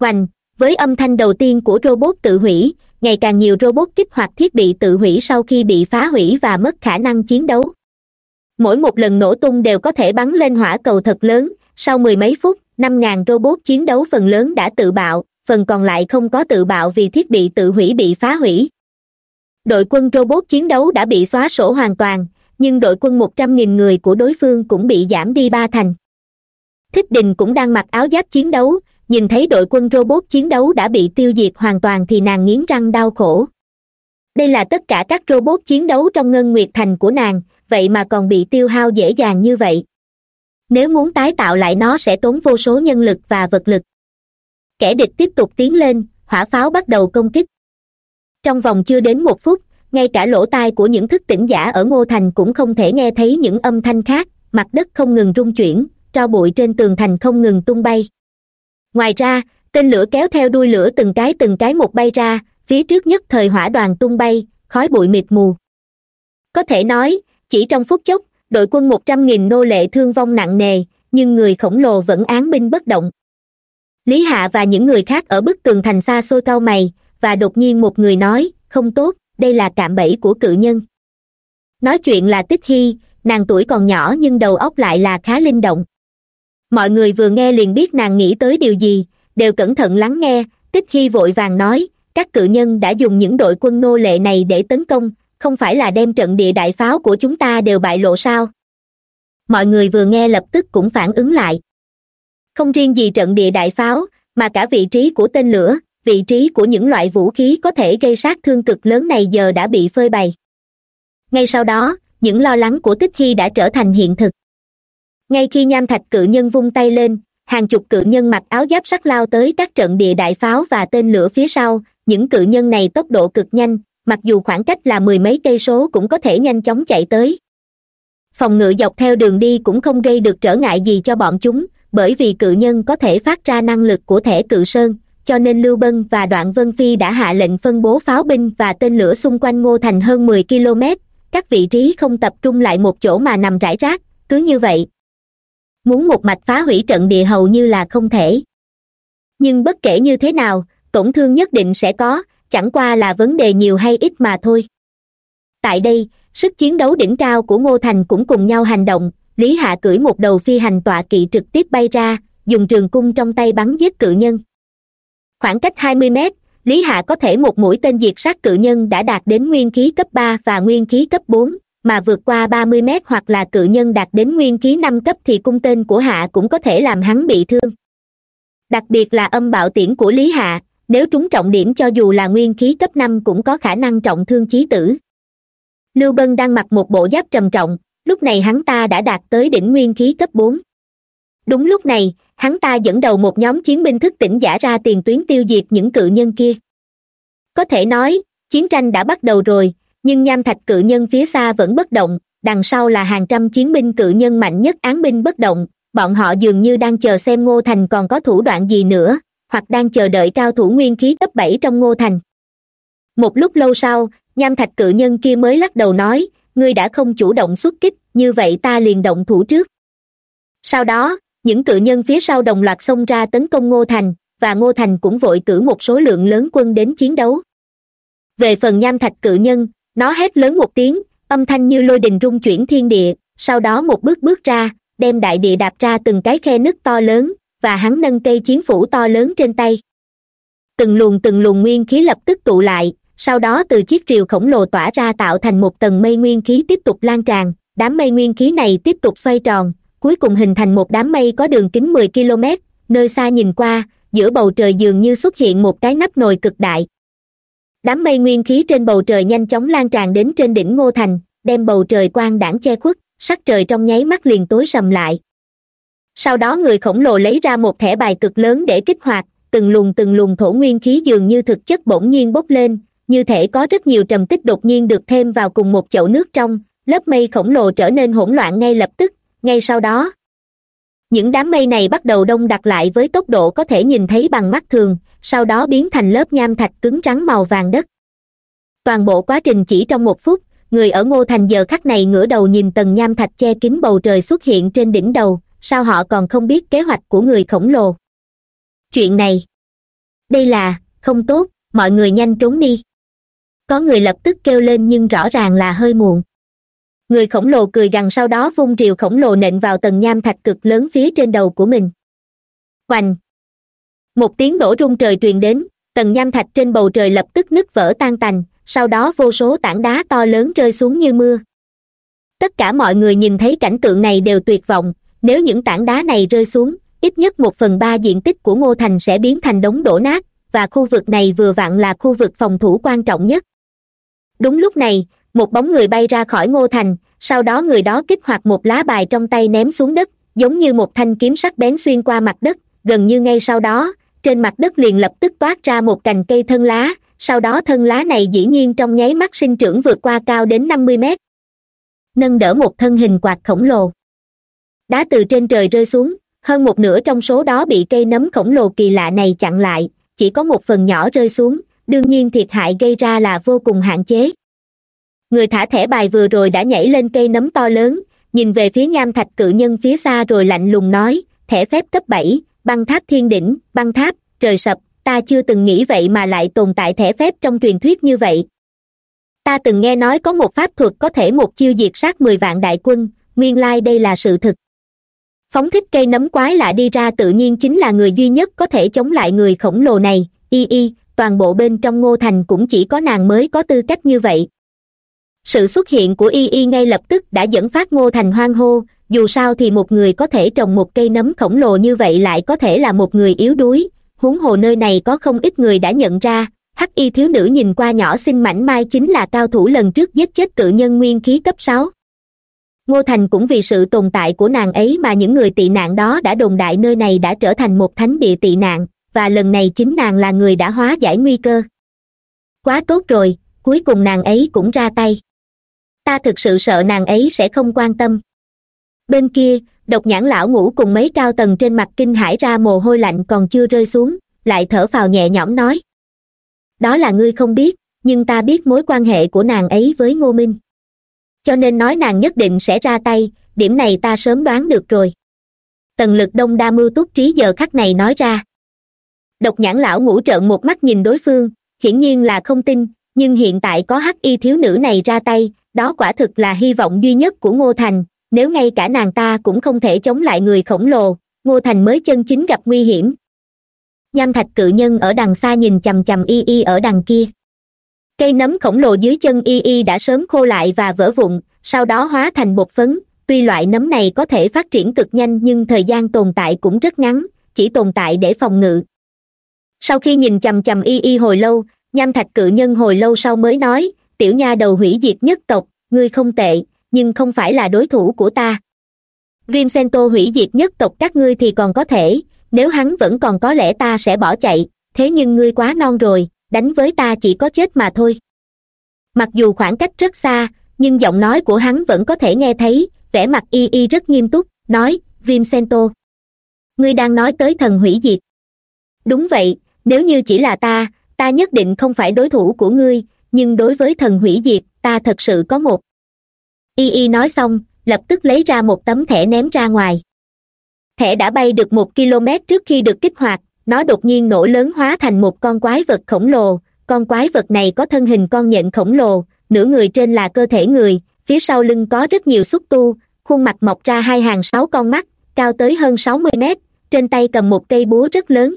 Hoành, với âm thanh đầu tiên của robot tự hủy, ngày càng nhiều robot kích hoạt thiết bị tự hủy sau khi bị phá hủy và mất khả năng chiến đấu. Mỗi một lần nổ tung đều có thể bắn lên hỏa cầu thật lớn, sau mười mấy phút, năm ngàn robot chiến đấu phần lớn đã tự bạo phần còn lại không có tự bạo vì thiết bị tự hủy bị phá hủy. Đội quân robot chiến đấu đã bị xóa sổ hoàn toàn, nhưng đội quân một trăm nghìn người của đối phương cũng bị giảm đi ba thành. Thích đình cũng đang mặc áo giáp chiến đấu, nhìn thấy đội quân robot chiến đấu đã bị tiêu diệt hoàn toàn thì nàng nghiến răng đau khổ. Đây là tất cả các robot chiến đấu trong ngân nguyệt thành của nàng, vậy mà còn bị tiêu hao dễ dàng như vậy. Nếu muốn tái tạo lại nó sẽ tốn vô số nhân lực và vật lực kẻ địch tiếp tục tiến lên, hỏa pháo bắt đầu công kích. Trong vòng chưa đến một phút, ngay cả lỗ tai của những thức tỉnh giả ở ngô thành cũng không thể nghe thấy những âm thanh khác, mặt đất không ngừng rung chuyển, tro bụi trên tường thành không ngừng tung bay. Ngoài ra, tên lửa kéo theo đuôi lửa từng cái từng cái một bay ra, phía trước nhất thời hỏa đoàn tung bay, khói bụi mịt mù. Có thể nói, chỉ trong phút chốc, đội quân một trăm nghìn nô lệ thương vong nặng nề, nhưng người khổng lồ vẫn án binh bất động lý hạ và những người khác ở bức tường thành xa xôi cau mày, và đột nhiên một người nói, không tốt, đây là cạm bẫy của cự nhân. Nói chuyện là tích hy, nàng tuổi còn nhỏ nhưng đầu óc lại là khá linh động. Mọi người vừa nghe liền biết nàng nghĩ tới điều gì, đều cẩn thận lắng nghe, tích hy vội vàng nói, các cự nhân đã dùng những đội quân nô lệ này để tấn công, không phải là đem trận địa đại pháo của chúng ta đều bại lộ sao? Mọi người vừa nghe lập tức cũng phản ứng lại không riêng gì trận địa đại pháo, mà cả vị trí của tên lửa, vị trí của những loại vũ khí có thể gây sát thương cực lớn này giờ đã bị phơi bày. Ngay sau đó, những lo lắng của tích hy đã trở thành hiện thực. Ngay khi nham thạch cự nhân vung tay lên, hàng chục cự nhân mặc áo giáp sắt lao tới các trận địa đại pháo và tên lửa phía sau. Những cự nhân này tốc độ cực nhanh, mặc dù khoảng cách là mười mấy cây số cũng có thể nhanh chóng chạy tới. Phòng ngự dọc theo đường đi cũng không gây được trở ngại gì cho bọn chúng bởi vì cự nhân có thể phát ra năng lực của thẻ cự sơn, cho nên lưu bân và đoạn vân phi đã hạ lệnh phân bố pháo binh và tên lửa xung quanh ngô thành hơn mười km các vị trí không tập trung lại một chỗ mà nằm rải rác, cứ như vậy. Muốn một mạch phá hủy trận địa hầu như là không thể. Nhưng bất kể như thế nào, tổn thương nhất định sẽ có, chẳng qua là vấn đề nhiều hay ít mà thôi. Tại đây, sức chiến đấu đỉnh cao của ngô thành cũng cùng nhau hành động lý hạ cưỡi một đầu phi hành tọa kỵ trực tiếp bay ra, dùng trường cung trong tay bắn giết cự nhân. Khoảng cách hai mươi mét, lý hạ có thể một mũi tên diệt sát cự nhân đã đạt đến nguyên khí cấp ba và nguyên khí cấp bốn, mà vượt qua ba mươi mét hoặc là cự nhân đạt đến nguyên khí năm cấp thì cung tên của hạ cũng có thể làm hắn bị thương. Đặc biệt là âm bạo tiễn của lý hạ, nếu trúng trọng điểm cho dù là nguyên khí cấp năm cũng có khả năng trọng thương chí tử. Lưu bân đang mặc một bộ giáp trầm trọng lúc này hắn ta đã đạt tới đỉnh nguyên khí cấp bốn. Đúng lúc này, hắn ta dẫn đầu một nhóm chiến binh thức tỉnh giả ra tiền tuyến tiêu diệt những cự nhân kia. Có thể nói, chiến tranh đã bắt đầu rồi, nhưng nham thạch cự nhân phía xa vẫn bất động, đằng sau là hàng trăm chiến binh cự nhân mạnh nhất án binh bất động, bọn họ dường như đang chờ xem ngô thành còn có thủ đoạn gì nữa, hoặc đang chờ đợi cao thủ nguyên khí cấp bảy trong ngô thành. Một lúc lâu sau, nham thạch cự nhân kia mới lắc đầu nói ngươi đã không chủ động xuất kích, như vậy ta liền động thủ trước. Sau đó, những cự nhân phía sau đồng loạt xông ra tấn công ngô thành, và ngô thành cũng vội cử một số lượng lớn quân đến chiến đấu. Về phần nham thạch cự nhân, nó hét lớn một tiếng, âm thanh như lôi đình rung chuyển thiên địa, sau đó một bước bước ra, đem đại địa đạp ra từng cái khe nứt to lớn, và hắn nâng cây chiến phủ to lớn trên tay. Từng luồng từng luồng nguyên khí lập tức tụ lại sau đó từ chiếc rìu khổng lồ tỏa ra tạo thành một tầng mây nguyên khí tiếp tục lan tràn. Đám mây nguyên khí này tiếp tục xoay tròn, cuối cùng hình thành một đám mây có đường kính mười km nơi xa nhìn qua, giữa bầu trời dường như xuất hiện một cái nắp nồi cực đại. Đám mây nguyên khí trên bầu trời nhanh chóng lan tràn đến trên đỉnh ngô thành, đem bầu trời quang đảng che khuất, sắc trời trong nháy mắt liền tối sầm lại. Sau đó người khổng lồ lấy ra một thẻ bài cực lớn để kích hoạt, từng luồng từng luồng thổ nguyên khí dường như thực chất bỗng nhiên bốc lên như thể có rất nhiều trầm tích đột nhiên được thêm vào cùng một chậu nước trong, lớp mây khổng lồ trở nên hỗn loạn ngay lập tức, ngay sau đó. Những đám mây này bắt đầu đông đặc lại với tốc độ có thể nhìn thấy bằng mắt thường, sau đó biến thành lớp nham thạch cứng trắng màu vàng đất. Toàn bộ quá trình chỉ trong một phút, người ở ngô thành giờ khắc này ngửa đầu nhìn tầng nham thạch che kín bầu trời xuất hiện trên đỉnh đầu, sao họ còn không biết kế hoạch của người khổng lồ. Chuyện này, đây là, không tốt, mọi người nhanh trốn đi có người lập tức kêu lên nhưng rõ ràng là hơi muộn. Người khổng lồ cười gằn sau đó vung rìu khổng lồ nện vào tầng nham thạch cực lớn phía trên đầu của mình. Hoành một tiếng đổ rung trời truyền đến, tầng nham thạch trên bầu trời lập tức nứt vỡ tan tành, sau đó vô số tảng đá to lớn rơi xuống như mưa. Tất cả mọi người nhìn thấy cảnh tượng này đều tuyệt vọng, nếu những tảng đá này rơi xuống, ít nhất một phần ba diện tích của ngô thành sẽ biến thành đống đổ nát, và khu vực này vừa vặn là khu vực phòng thủ quan trọng nhất đúng lúc này, một bóng người bay ra khỏi ngô thành, sau đó người đó kích hoạt một lá bài trong tay ném xuống đất, giống như một thanh kiếm sắc bén xuyên qua mặt đất. Gần như ngay sau đó, trên mặt đất liền lập tức toát ra một cành cây thân lá, sau đó thân lá này dĩ nhiên trong nháy mắt sinh trưởng vượt qua cao đến năm mươi mét. Nâng đỡ một thân hình quạt khổng lồ. Đá từ trên trời rơi xuống, hơn một nửa trong số đó bị cây nấm khổng lồ kỳ lạ này chặn lại, chỉ có một phần nhỏ rơi xuống đương nhiên thiệt hại gây ra là vô cùng hạn chế. Người thả thẻ bài vừa rồi đã nhảy lên cây nấm to lớn, nhìn về phía nham thạch cự nhân phía xa rồi lạnh lùng nói, thẻ phép cấp bảy, băng tháp thiên đỉnh, băng tháp, trời sập, ta chưa từng nghĩ vậy mà lại tồn tại thẻ phép trong truyền thuyết như vậy. Ta từng nghe nói có một pháp thuật có thể một chiêu diệt sát mười vạn đại quân, nguyên lai đây là sự thực. Phóng thích cây nấm quái lạ đi ra tự nhiên chính là người duy nhất có thể chống lại người khổng lồ này. Y y toàn bộ bên trong ngô thành cũng chỉ có nàng mới có tư cách như vậy. Sự xuất hiện của y y ngay lập tức đã dẫn phát ngô thành hoang hô, dù sao thì một người có thể trồng một cây nấm khổng lồ như vậy lại có thể là một người yếu đuối. Huống hồ nơi này có không ít người đã nhận ra, hắc y thiếu nữ nhìn qua nhỏ xinh mảnh mai chính là cao thủ lần trước giết chết cự nhân nguyên khí cấp sáu. Ngô thành cũng vì sự tồn tại của nàng ấy mà những người tị nạn đó đã đồn đại nơi này đã trở thành một thánh địa tị nạn và lần này chính nàng là người đã hóa giải nguy cơ. Quá tốt rồi, cuối cùng nàng ấy cũng ra tay. Ta thực sự sợ nàng ấy sẽ không quan tâm. Bên kia, độc nhãn lão ngủ cùng mấy cao tầng trên mặt kinh hãi ra mồ hôi lạnh còn chưa rơi xuống, lại thở phào nhẹ nhõm nói. Đó là ngươi không biết, nhưng ta biết mối quan hệ của nàng ấy với ngô minh. Cho nên nói nàng nhất định sẽ ra tay, điểm này ta sớm đoán được rồi. Tần lực đông đa mưu túc trí giờ khắc này nói ra độc nhãn lão ngủ trợn một mắt nhìn đối phương, hiển nhiên là không tin, nhưng hiện tại có hắc y thiếu nữ này ra tay, đó quả thực là hy vọng duy nhất của ngô thành, nếu ngay cả nàng ta cũng không thể chống lại người khổng lồ, ngô thành mới chân chính gặp nguy hiểm. Nham thạch cự nhân ở đằng xa nhìn chằm chằm y y ở đằng kia. Cây nấm khổng lồ dưới chân y y đã sớm khô lại và vỡ vụn, sau đó hóa thành bột phấn, tuy loại nấm này có thể phát triển cực nhanh nhưng thời gian tồn tại cũng rất ngắn, chỉ tồn tại để phòng ngự sau khi nhìn chằm chằm y y hồi lâu, nham thạch cự nhân hồi lâu sau mới nói, tiểu nha đầu hủy diệt nhất tộc, ngươi không tệ, nhưng không phải là đối thủ của ta. Vincento hủy diệt nhất tộc các ngươi thì còn có thể, nếu hắn vẫn còn có lẽ ta sẽ bỏ chạy, thế nhưng ngươi quá non rồi, đánh với ta chỉ có chết mà thôi. Mặc dù khoảng cách rất xa, nhưng giọng nói của hắn vẫn có thể nghe thấy, vẻ mặt y y rất nghiêm túc, nói, vincento, ngươi đang nói tới thần hủy diệt. Đúng vậy nếu như chỉ là ta ta nhất định không phải đối thủ của ngươi, nhưng đối với thần hủy diệt, ta thật sự có một. Y y nói xong, lập tức lấy ra một tấm thẻ ném ra ngoài. Thẻ đã bay được một km trước khi được kích hoạt, nó đột nhiên nổ lớn hóa thành một con quái vật khổng lồ. Con quái vật này có thân hình con nhện khổng lồ, nửa người trên là cơ thể người, phía sau lưng có rất nhiều xúc tu, khuôn mặt mọc ra hai hàng sáu con mắt, cao tới hơn sáu mươi mét, trên tay cầm một cây búa rất lớn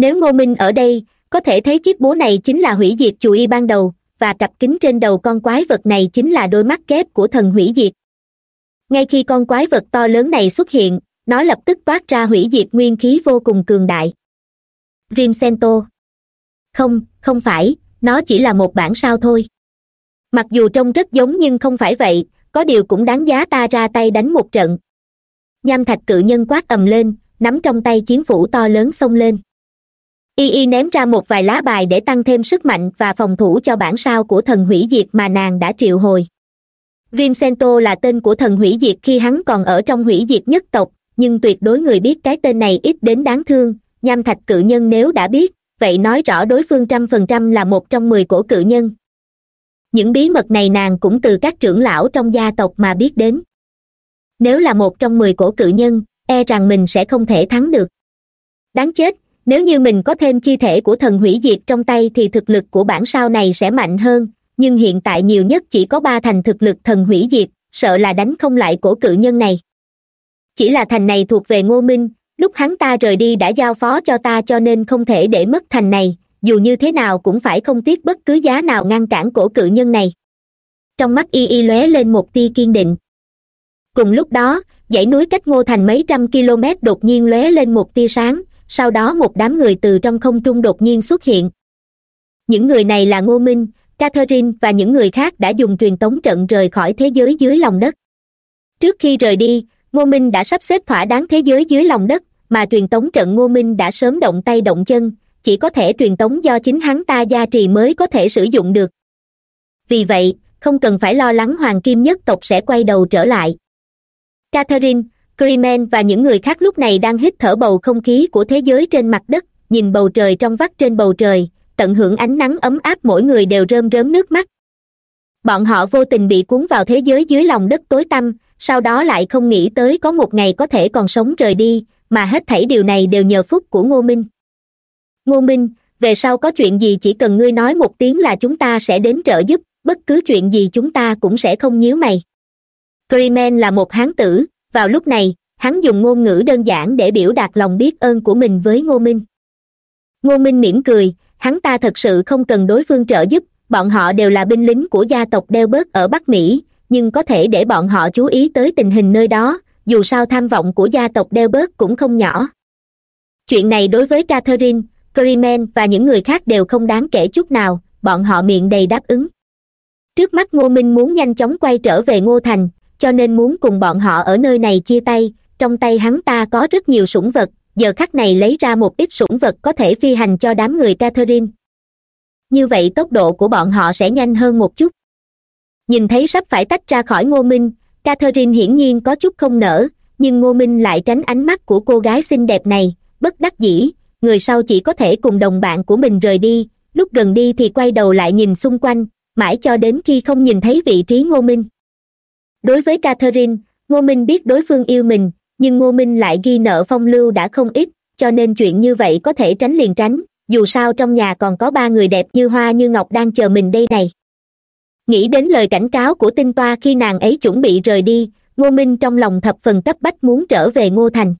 nếu ngô minh ở đây, có thể thấy chiếc búa này chính là hủy diệt chủ y ban đầu, và cặp kính trên đầu con quái vật này chính là đôi mắt kép của thần hủy diệt. Ngay khi con quái vật to lớn này xuất hiện, nó lập tức toát ra hủy diệt nguyên khí vô cùng cường đại. Rimsento. Không không phải, nó chỉ là một bản sao thôi. Mặc dù trông rất giống nhưng không phải vậy, có điều cũng đáng giá ta ra tay đánh một trận. Nham thạch cự nhân quát ầm lên, nắm trong tay chiến phủ to lớn xông lên y y ném ra một vài lá bài để tăng thêm sức mạnh và phòng thủ cho bản sao của thần hủy diệt mà nàng đã triệu hồi. Vincento là tên của thần hủy diệt khi hắn còn ở trong hủy diệt nhất tộc, nhưng tuyệt đối người biết cái tên này ít đến đáng thương, nham thạch cự nhân nếu đã biết, vậy nói rõ đối phương trăm phần trăm là một trong mười cổ cự nhân. Những bí mật này nàng cũng từ các trưởng lão trong gia tộc mà biết đến. Nếu là một trong mười cổ cự nhân e rằng mình sẽ không thể thắng được. Đáng chết nếu như mình có thêm chi thể của thần hủy diệt trong tay thì thực lực của bản sao này sẽ mạnh hơn. Nhưng hiện tại nhiều nhất chỉ có ba thành thực lực thần hủy diệt, sợ là đánh không lại cổ cự nhân này. Chỉ là thành này thuộc về ngô minh, lúc hắn ta rời đi đã giao phó cho ta cho nên không thể để mất thành này, dù như thế nào cũng phải không tiếc bất cứ giá nào ngăn cản cổ cự nhân này. Trong mắt y y lóe lên một tia kiên định. Cùng lúc đó, dãy núi cách ngô thành mấy trăm km đột nhiên lóe lên một tia sáng sau đó một đám người từ trong không trung đột nhiên xuất hiện. Những người này là ngô minh, catherine và những người khác đã dùng truyền tống trận rời khỏi thế giới dưới lòng đất. Trước khi rời đi, ngô minh đã sắp xếp thỏa đáng thế giới dưới lòng đất, mà truyền tống trận ngô minh đã sớm động tay động chân, chỉ có thể truyền tống do chính hắn ta gia trì mới có thể sử dụng được. Vì vậy, không cần phải lo lắng hoàng kim nhất tộc sẽ quay đầu trở lại. Catherine Kremen và những người khác lúc này đang hít thở bầu không khí của thế giới trên mặt đất, nhìn bầu trời trong vắt trên bầu trời, tận hưởng ánh nắng ấm áp mỗi người đều rơm rớm nước mắt. Bọn họ vô tình bị cuốn vào thế giới dưới lòng đất tối tăm, sau đó lại không nghĩ tới có một ngày có thể còn sống rời đi, mà hết thảy điều này đều nhờ phúc của ngô minh. Ngô minh, về sau có chuyện gì chỉ cần ngươi nói một tiếng là chúng ta sẽ đến trợ giúp, bất cứ chuyện gì chúng ta cũng sẽ không nhíu mày. Kremen là một hán tử vào lúc này, hắn dùng ngôn ngữ đơn giản để biểu đạt lòng biết ơn của mình với ngô minh. Ngô minh mỉm cười, hắn ta thật sự không cần đối phương trợ giúp, bọn họ đều là binh lính của gia tộc đeo bớt ở bắc mỹ, nhưng có thể để bọn họ chú ý tới tình hình nơi đó, dù sao tham vọng của gia tộc đeo bớt cũng không nhỏ. Chuyện này đối với catherine Freeman và những người khác đều không đáng kể chút nào, bọn họ miệng đầy đáp ứng. Trước mắt ngô minh muốn nhanh chóng quay trở về ngô thành cho nên muốn cùng bọn họ ở nơi này chia tay, trong tay hắn ta có rất nhiều sủng vật, giờ khắc này lấy ra một ít sủng vật có thể phi hành cho đám người catherine. Như vậy tốc độ của bọn họ sẽ nhanh hơn một chút. Nhìn thấy sắp phải tách ra khỏi ngô minh, catherine hiển nhiên có chút không nở nhưng ngô minh lại tránh ánh mắt của cô gái xinh đẹp này, bất đắc dĩ, người sau chỉ có thể cùng đồng bạn của mình rời đi, lúc gần đi thì quay đầu lại nhìn xung quanh, mãi cho đến khi không nhìn thấy vị trí ngô minh đối với catherine, ngô minh biết đối phương yêu mình, nhưng ngô minh lại ghi nợ phong lưu đã không ít, cho nên chuyện như vậy có thể tránh liền tránh, dù sao trong nhà còn có ba người đẹp như hoa như ngọc đang chờ mình đây này. Nghĩ đến lời cảnh cáo của tinh toa khi nàng ấy chuẩn bị rời đi, ngô minh trong lòng thập phần cấp bách muốn trở về ngô thành.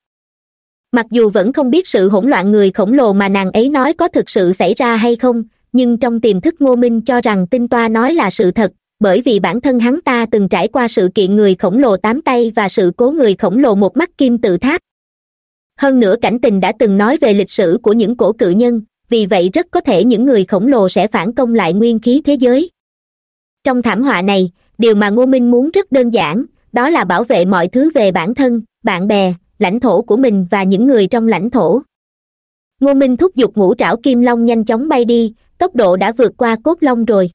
Mặc dù vẫn không biết sự hỗn loạn người khổng lồ mà nàng ấy nói có thực sự xảy ra hay không, nhưng trong tiềm thức ngô minh cho rằng tinh toa nói là sự thật bởi vì bản thân hắn ta từng trải qua sự kiện người khổng lồ tám tay và sự cố người khổng lồ một mắt kim tự tháp. Hơn nữa cảnh tình đã từng nói về lịch sử của những cổ cự nhân, vì vậy rất có thể những người khổng lồ sẽ phản công lại nguyên khí thế giới. Trong thảm họa này, điều mà ngô minh muốn rất đơn giản, đó là bảo vệ mọi thứ về bản thân, bạn bè, lãnh thổ của mình và những người trong lãnh thổ. Ngô minh thúc giục ngũ trảo kim long nhanh chóng bay đi, tốc độ đã vượt qua cốt long rồi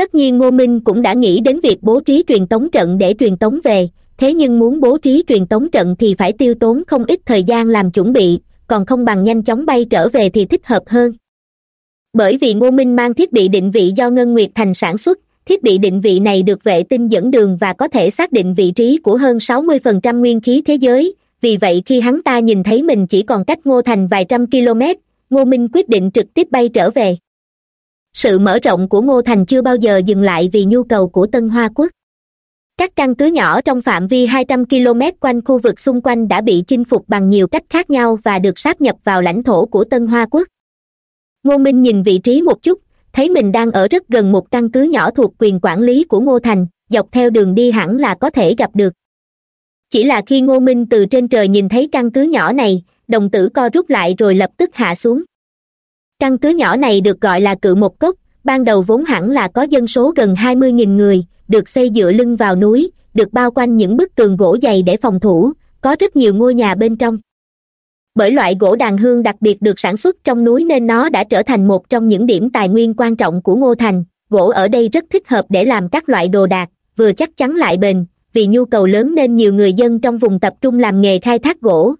tất nhiên ngô minh cũng đã nghĩ đến việc bố trí truyền tống trận để truyền tống về, thế nhưng muốn bố trí truyền tống trận thì phải tiêu tốn không ít thời gian làm chuẩn bị, còn không bằng nhanh chóng bay trở về thì thích hợp hơn. Bởi vì ngô minh mang thiết bị định vị do ngân nguyệt thành sản xuất, thiết bị định vị này được vệ tinh dẫn đường và có thể xác định vị trí của hơn sáu mươi phần trăm nguyên khí thế giới, vì vậy khi hắn ta nhìn thấy mình chỉ còn cách ngô thành vài trăm km ngô minh quyết định trực tiếp bay trở về sự mở rộng của ngô thành chưa bao giờ dừng lại vì nhu cầu của tân hoa quốc. Các căn cứ nhỏ trong phạm vi hai trăm km quanh khu vực xung quanh đã bị chinh phục bằng nhiều cách khác nhau và được sáp nhập vào lãnh thổ của tân hoa quốc. Ngô minh nhìn vị trí một chút, thấy mình đang ở rất gần một căn cứ nhỏ thuộc quyền quản lý của ngô thành, dọc theo đường đi hẳn là có thể gặp được. Chỉ là khi ngô minh từ trên trời nhìn thấy căn cứ nhỏ này, đồng tử co rút lại rồi lập tức hạ xuống căn cứ nhỏ này được gọi là cự một cốc, ban đầu vốn hẳn là có dân số gần hai mươi nghìn người, được xây dựa lưng vào núi, được bao quanh những bức tường gỗ dày để phòng thủ, có rất nhiều ngôi nhà bên trong. Bởi loại gỗ đàn hương đặc biệt được sản xuất trong núi nên nó đã trở thành một trong những điểm tài nguyên quan trọng của ngô thành. Gỗ ở đây rất thích hợp để làm các loại đồ đạc, vừa chắc chắn lại bền, vì nhu cầu lớn nên nhiều người dân trong vùng tập trung làm nghề khai thác gỗ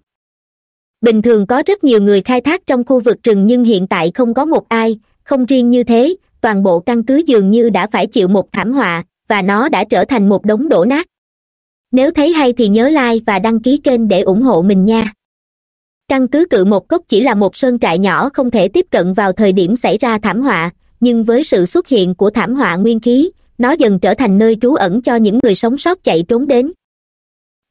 bình thường có rất nhiều người khai thác trong khu vực rừng nhưng hiện tại không có một ai. Không riêng như thế, toàn bộ căn cứ dường như đã phải chịu một thảm họa, và nó đã trở thành một đống đổ nát. Nếu thấy hay thì nhớ like và đăng ký kênh để ủng hộ mình nha. Căn cứ cự một cốc chỉ là một sơn trại nhỏ không thể tiếp cận vào thời điểm xảy ra thảm họa, nhưng với sự xuất hiện của thảm họa nguyên khí, nó dần trở thành nơi trú ẩn cho những người sống sót chạy trốn đến.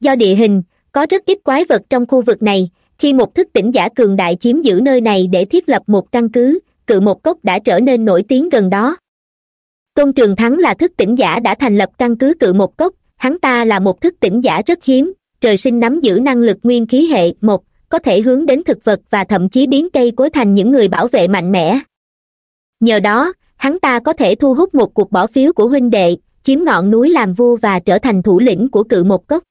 Do địa hình, có rất ít quái vật trong khu vực này khi một thức tỉnh giả cường đại chiếm giữ nơi này để thiết lập một căn cứ, cự một cốc đã trở nên nổi tiếng gần đó. Tôn trường thắng là thức tỉnh giả đã thành lập căn cứ cự một cốc, hắn ta là một thức tỉnh giả rất hiếm, trời sinh nắm giữ năng lực nguyên khí hệ một, có thể hướng đến thực vật và thậm chí biến cây cối thành những người bảo vệ mạnh mẽ. Nhờ đó, hắn ta có thể thu hút một cuộc bỏ phiếu của huynh đệ, chiếm ngọn núi làm vua và trở thành thủ lĩnh của cự một cốc.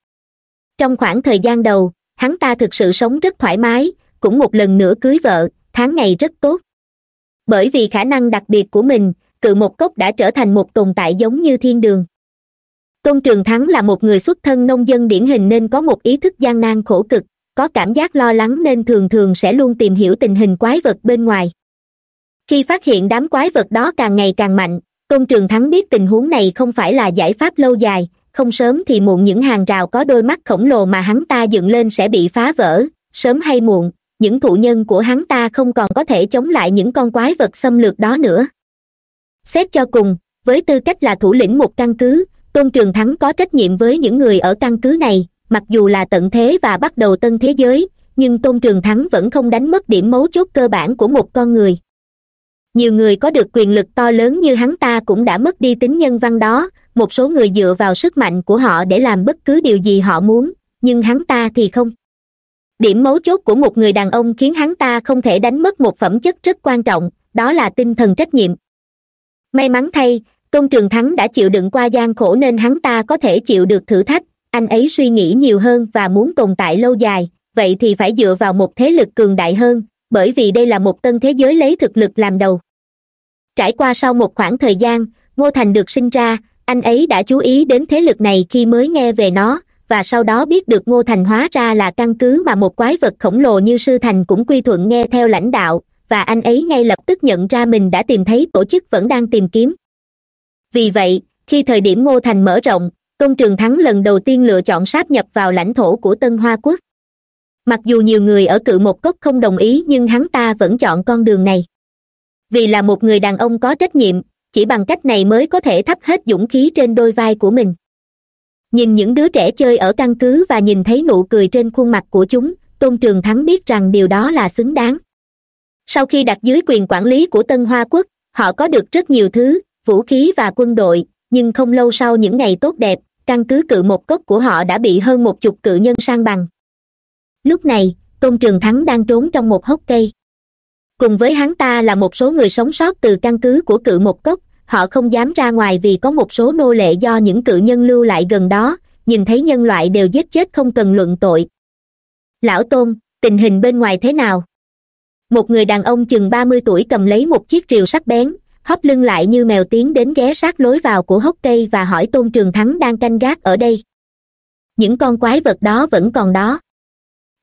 Trong khoảng thời gian đầu hắn ta thực sự sống rất thoải mái, cũng một lần nữa cưới vợ, tháng ngày rất tốt. Bởi vì khả năng đặc biệt của mình, cự một cốc đã trở thành một tồn tại giống như thiên đường. Tôn trường thắng là một người xuất thân nông dân điển hình nên có một ý thức gian nan khổ cực, có cảm giác lo lắng nên thường thường sẽ luôn tìm hiểu tình hình quái vật bên ngoài. Khi phát hiện đám quái vật đó càng ngày càng mạnh, tôn trường thắng biết tình huống này không phải là giải pháp lâu dài không sớm thì muộn những hàng rào có đôi mắt khổng lồ mà hắn ta dựng lên sẽ bị phá vỡ. Sớm hay muộn, những thụ nhân của hắn ta không còn có thể chống lại những con quái vật xâm lược đó nữa. Xét cho cùng, với tư cách là thủ lĩnh một căn cứ, tôn trường thắng có trách nhiệm với những người ở căn cứ này. Mặc dù là tận thế và bắt đầu tân thế giới, nhưng tôn trường thắng vẫn không đánh mất điểm mấu chốt cơ bản của một con người nhiều người có được quyền lực to lớn như hắn ta cũng đã mất đi tính nhân văn đó, một số người dựa vào sức mạnh của họ để làm bất cứ điều gì họ muốn, nhưng hắn ta thì không. Điểm mấu chốt của một người đàn ông khiến hắn ta không thể đánh mất một phẩm chất rất quan trọng, đó là tinh thần trách nhiệm. May mắn thay tôn trường thắng đã chịu đựng qua gian khổ nên hắn ta có thể chịu được thử thách, anh ấy suy nghĩ nhiều hơn và muốn tồn tại lâu dài, vậy thì phải dựa vào một thế lực cường đại hơn bởi vì đây là một tân thế giới lấy thực lực làm đầu. Trải qua sau một khoảng thời gian, ngô thành được sinh ra, anh ấy đã chú ý đến thế lực này khi mới nghe về nó, và sau đó biết được ngô thành hóa ra là căn cứ mà một quái vật khổng lồ như sư thành cũng quy thuận nghe theo lãnh đạo, và anh ấy ngay lập tức nhận ra mình đã tìm thấy tổ chức vẫn đang tìm kiếm. Vì vậy, khi thời điểm ngô thành mở rộng, công trường thắng lần đầu tiên lựa chọn sáp nhập vào lãnh thổ của tân hoa quốc mặc dù nhiều người ở cự một cốc không đồng ý, nhưng hắn ta vẫn chọn con đường này. Vì là một người đàn ông có trách nhiệm, chỉ bằng cách này mới có thể thắp hết dũng khí trên đôi vai của mình. Nhìn những đứa trẻ chơi ở căn cứ và nhìn thấy nụ cười trên khuôn mặt của chúng, tôn trường thắng biết rằng điều đó là xứng đáng. Sau khi đặt dưới quyền quản lý của tân hoa quốc, họ có được rất nhiều thứ, vũ khí và quân đội, nhưng không lâu sau những ngày tốt đẹp, căn cứ cự một cốc của họ đã bị hơn một chục cự nhân sang bằng lúc này, tôn trường thắng đang trốn trong một hốc cây. Cùng với hắn ta là một số người sống sót từ căn cứ của cự một cốc, họ không dám ra ngoài vì có một số nô lệ do những cự nhân lưu lại gần đó, nhìn thấy nhân loại đều giết chết không cần luận tội. Lão tôn, tình hình bên ngoài thế nào? Một người đàn ông chừng ba mươi tuổi cầm lấy một chiếc rìu sắc bén, hóp lưng lại như mèo tiến đến ghé sát lối vào của hốc cây và hỏi tôn trường thắng đang canh gác ở đây. Những con quái vật đó vẫn còn đó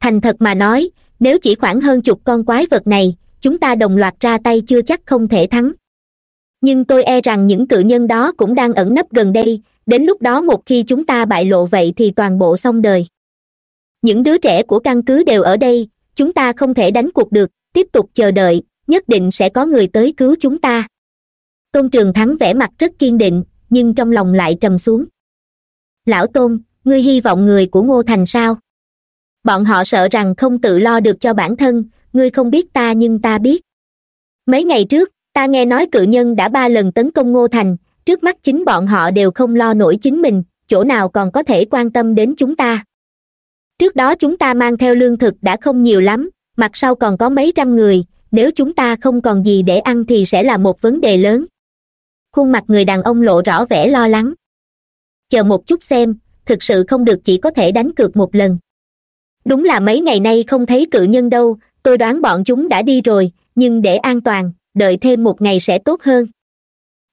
thành thật mà nói, nếu chỉ khoảng hơn chục con quái vật này, chúng ta đồng loạt ra tay chưa chắc không thể thắng. Nhưng tôi e rằng những cự nhân đó cũng đang ẩn nấp gần đây, đến lúc đó một khi chúng ta bại lộ vậy thì toàn bộ xong đời. Những đứa trẻ của căn cứ đều ở đây, chúng ta không thể đánh cuộc được, tiếp tục chờ đợi, nhất định sẽ có người tới cứu chúng ta. Tôn trường thắng vẻ mặt rất kiên định, nhưng trong lòng lại trầm xuống. Lão tôn, ngươi hy vọng người của ngô thành sao? Bọn họ sợ rằng không tự lo được cho bản thân, ngươi không biết ta nhưng ta biết. Mấy ngày trước, ta nghe nói cự nhân đã ba lần tấn công ngô thành, trước mắt chính bọn họ đều không lo nổi chính mình, chỗ nào còn có thể quan tâm đến chúng ta. Trước đó chúng ta mang theo lương thực đã không nhiều lắm, mặt sau còn có mấy trăm người, nếu chúng ta không còn gì để ăn thì sẽ là một vấn đề lớn. Khuôn mặt người đàn ông lộ rõ vẻ lo lắng. Chờ một chút xem, thực sự không được chỉ có thể đánh cược một lần đúng là mấy ngày nay không thấy cự nhân đâu, tôi đoán bọn chúng đã đi rồi, nhưng để an toàn, đợi thêm một ngày sẽ tốt hơn.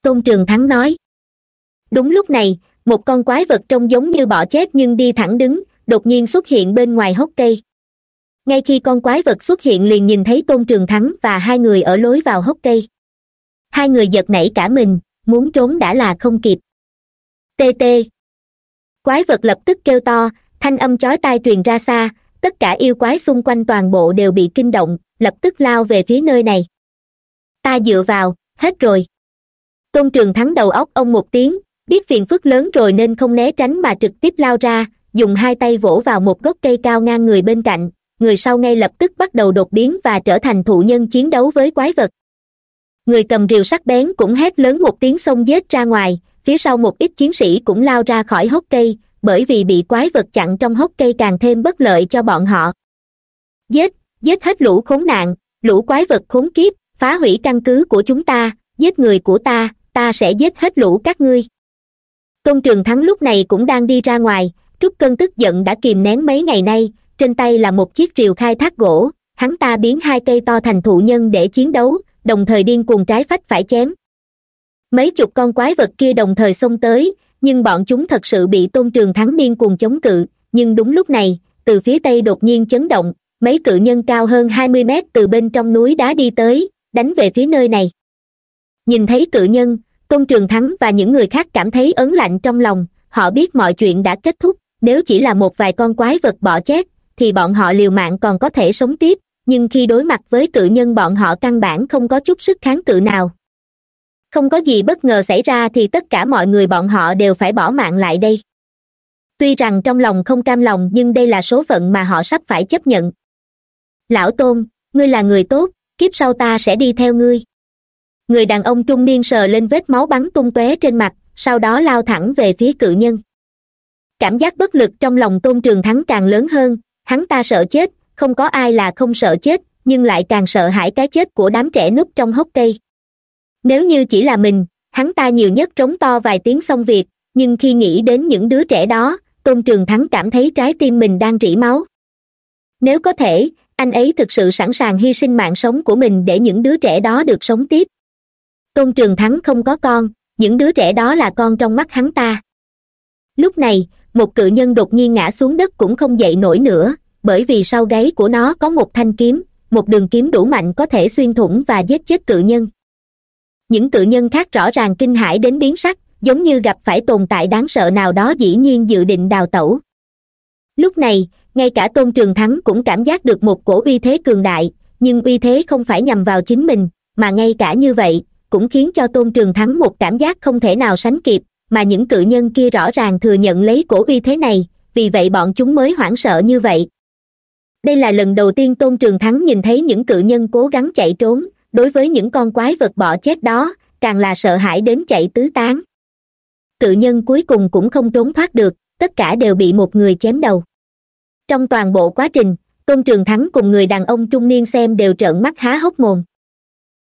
Tôn trường thắng nói. Đúng lúc này, một con quái vật trông giống như bọ chép nhưng đi thẳng đứng, đột nhiên xuất hiện bên ngoài hốc cây. Ngay khi con quái vật xuất hiện liền nhìn thấy tôn trường thắng và hai người ở lối vào hốc cây. Hai người giật nảy cả mình, muốn trốn đã là không kịp. Tê tê. Quái vật lập tức kêu to, thanh âm chói tai truyền ra xa tất cả yêu quái xung quanh toàn bộ đều bị kinh động, lập tức lao về phía nơi này. Ta dựa vào, hết rồi. Tôn trường thắng đầu óc ông một tiếng, biết phiền phức lớn rồi nên không né tránh mà trực tiếp lao ra, dùng hai tay vỗ vào một gốc cây cao ngang người bên cạnh, người sau ngay lập tức bắt đầu đột biến và trở thành thụ nhân chiến đấu với quái vật. Người cầm rìu sắc bén cũng hét lớn một tiếng xông giết ra ngoài, phía sau một ít chiến sĩ cũng lao ra khỏi hốc cây bởi vì bị quái vật chặn trong hốc cây càng thêm bất lợi cho bọn họ. Giết giết hết lũ khốn nạn, lũ quái vật khốn kiếp, phá hủy căn cứ của chúng ta, giết người của ta ta sẽ giết hết lũ các ngươi. Công trường thắng lúc này cũng đang đi ra ngoài, trúc cơn tức giận đã kìm nén mấy ngày nay, trên tay là một chiếc rìu khai thác gỗ, hắn ta biến hai cây to thành thụ nhân để chiến đấu, đồng thời điên cuồng trái phách phải chém. Mấy chục con quái vật kia đồng thời xông tới nhưng bọn chúng thật sự bị tôn trường thắng điên cuồng chống cự, nhưng đúng lúc này, từ phía tây đột nhiên chấn động, mấy cự nhân cao hơn hai mươi mét từ bên trong núi đá đi tới, đánh về phía nơi này. Nhìn thấy cự nhân, tôn trường thắng và những người khác cảm thấy ớn lạnh trong lòng, họ biết mọi chuyện đã kết thúc, nếu chỉ là một vài con quái vật bỏ chét thì bọn họ liều mạng còn có thể sống tiếp, nhưng khi đối mặt với cự nhân bọn họ căn bản không có chút sức kháng cự nào không có gì bất ngờ xảy ra thì tất cả mọi người bọn họ đều phải bỏ mạng lại đây. Tuy rằng trong lòng không cam lòng nhưng đây là số phận mà họ sắp phải chấp nhận. Lão tôn, ngươi là người tốt, kiếp sau ta sẽ đi theo ngươi. Người đàn ông trung niên sờ lên vết máu bắn tung tóe trên mặt, sau đó lao thẳng về phía cự nhân. Cảm giác bất lực trong lòng tôn trường thắng càng lớn hơn, hắn ta sợ chết, không có ai là không sợ chết, nhưng lại càng sợ hãi cái chết của đám trẻ núp trong hốc cây nếu như chỉ là mình, hắn ta nhiều nhất trống to vài tiếng xong việc, nhưng khi nghĩ đến những đứa trẻ đó, tôn trường thắng cảm thấy trái tim mình đang rỉ máu. Nếu có thể, anh ấy thực sự sẵn sàng hy sinh mạng sống của mình để những đứa trẻ đó được sống tiếp. Tôn trường thắng không có con, những đứa trẻ đó là con trong mắt hắn ta. Lúc này, một cự nhân đột nhiên ngã xuống đất cũng không dậy nổi nữa, bởi vì sau gáy của nó có một thanh kiếm, một đường kiếm đủ mạnh có thể xuyên thủng và giết chết cự nhân những tự nhân khác rõ ràng kinh hãi đến biến sắc, giống như gặp phải tồn tại đáng sợ nào đó dĩ nhiên dự định đào tẩu. Lúc này, ngay cả tôn trường thắng cũng cảm giác được một cổ uy thế cường đại, nhưng uy thế không phải nhằm vào chính mình, mà ngay cả như vậy, cũng khiến cho tôn trường thắng một cảm giác không thể nào sánh kịp, mà những cự nhân kia rõ ràng thừa nhận lấy cổ uy thế này, vì vậy bọn chúng mới hoảng sợ như vậy. Đây là lần đầu tiên tôn trường thắng nhìn thấy những cự nhân cố gắng chạy trốn đối với những con quái vật bọ chết đó, càng là sợ hãi đến chạy tứ tán. Cự nhân cuối cùng cũng không trốn thoát được, tất cả đều bị một người chém đầu. Trong toàn bộ quá trình, tôn trường thắng cùng người đàn ông trung niên xem đều trợn mắt há hốc mồm.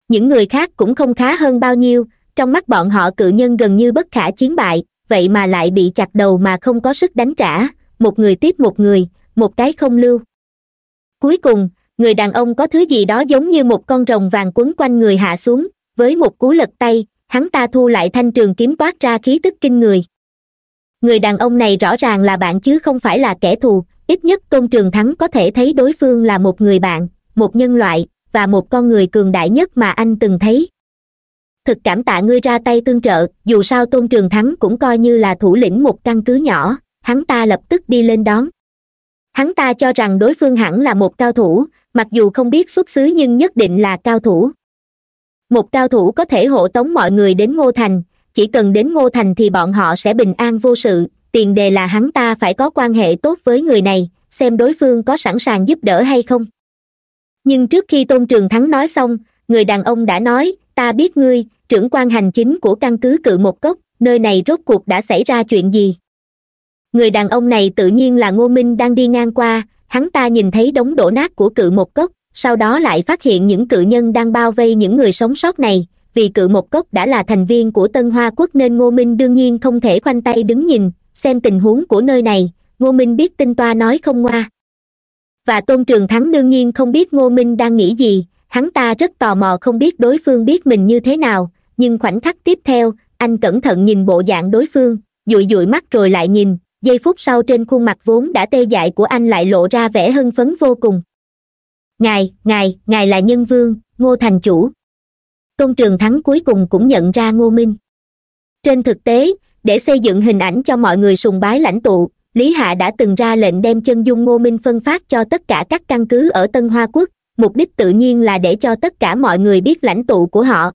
Những người khác cũng không khá hơn bao nhiêu, trong mắt bọn họ cự nhân gần như bất khả chiến bại, vậy mà lại bị chặt đầu mà không có sức đánh trả, một người tiếp một người, một cái không lưu. Cuối cùng người đàn ông có thứ gì đó giống như một con rồng vàng quấn quanh người hạ xuống, với một cú lật tay, hắn ta thu lại thanh trường kiếm toát ra khí tức kinh người. Người đàn ông này rõ ràng là bạn chứ không phải là kẻ thù, ít nhất tôn trường thắng có thể thấy đối phương là một người bạn, một nhân loại, và một con người cường đại nhất mà anh từng thấy. Thực cảm tạ ngươi ra tay tương trợ, dù sao tôn trường thắng cũng coi như là thủ lĩnh một căn cứ nhỏ, hắn ta lập tức đi lên đón hắn ta cho rằng đối phương hẳn là một cao thủ, mặc dù không biết xuất xứ nhưng nhất định là cao thủ. Một cao thủ có thể hộ tống mọi người đến ngô thành, chỉ cần đến ngô thành thì bọn họ sẽ bình an vô sự, tiền đề là hắn ta phải có quan hệ tốt với người này, xem đối phương có sẵn sàng giúp đỡ hay không. Nhưng trước khi tôn trường thắng nói xong, người đàn ông đã nói, ta biết ngươi, trưởng quan hành chính của căn cứ cự một cốc, nơi này rốt cuộc đã xảy ra chuyện gì? Người đàn ông này tự nhiên là ngô minh đang đi ngang qua, hắn ta nhìn thấy đống đổ nát của cự một cốc, sau đó lại phát hiện những cự nhân đang bao vây những người sống sót này. Vì cự một cốc đã là thành viên của tân hoa quốc nên ngô minh đương nhiên không thể khoanh tay đứng nhìn, xem tình huống của nơi này. Ngô minh biết tinh toa nói không ngoa. Và tôn trường thắng đương nhiên không biết ngô minh đang nghĩ gì. Hắn ta rất tò mò không biết đối phương biết mình như thế nào, nhưng khoảnh khắc tiếp theo, anh cẩn thận nhìn bộ dạng đối phương, dụi dụi mắt rồi lại nhìn giây phút sau trên khuôn mặt vốn đã tê dại của anh lại lộ ra vẻ hưng phấn vô cùng. Ngài ngài ngài là nhân vương, ngô thành chủ. Tôn trường thắng cuối cùng cũng nhận ra ngô minh. Trên thực tế, để xây dựng hình ảnh cho mọi người sùng bái lãnh tụ, lý hạ đã từng ra lệnh đem chân dung ngô minh phân phát cho tất cả các căn cứ ở tân hoa quốc, mục đích tự nhiên là để cho tất cả mọi người biết lãnh tụ của họ.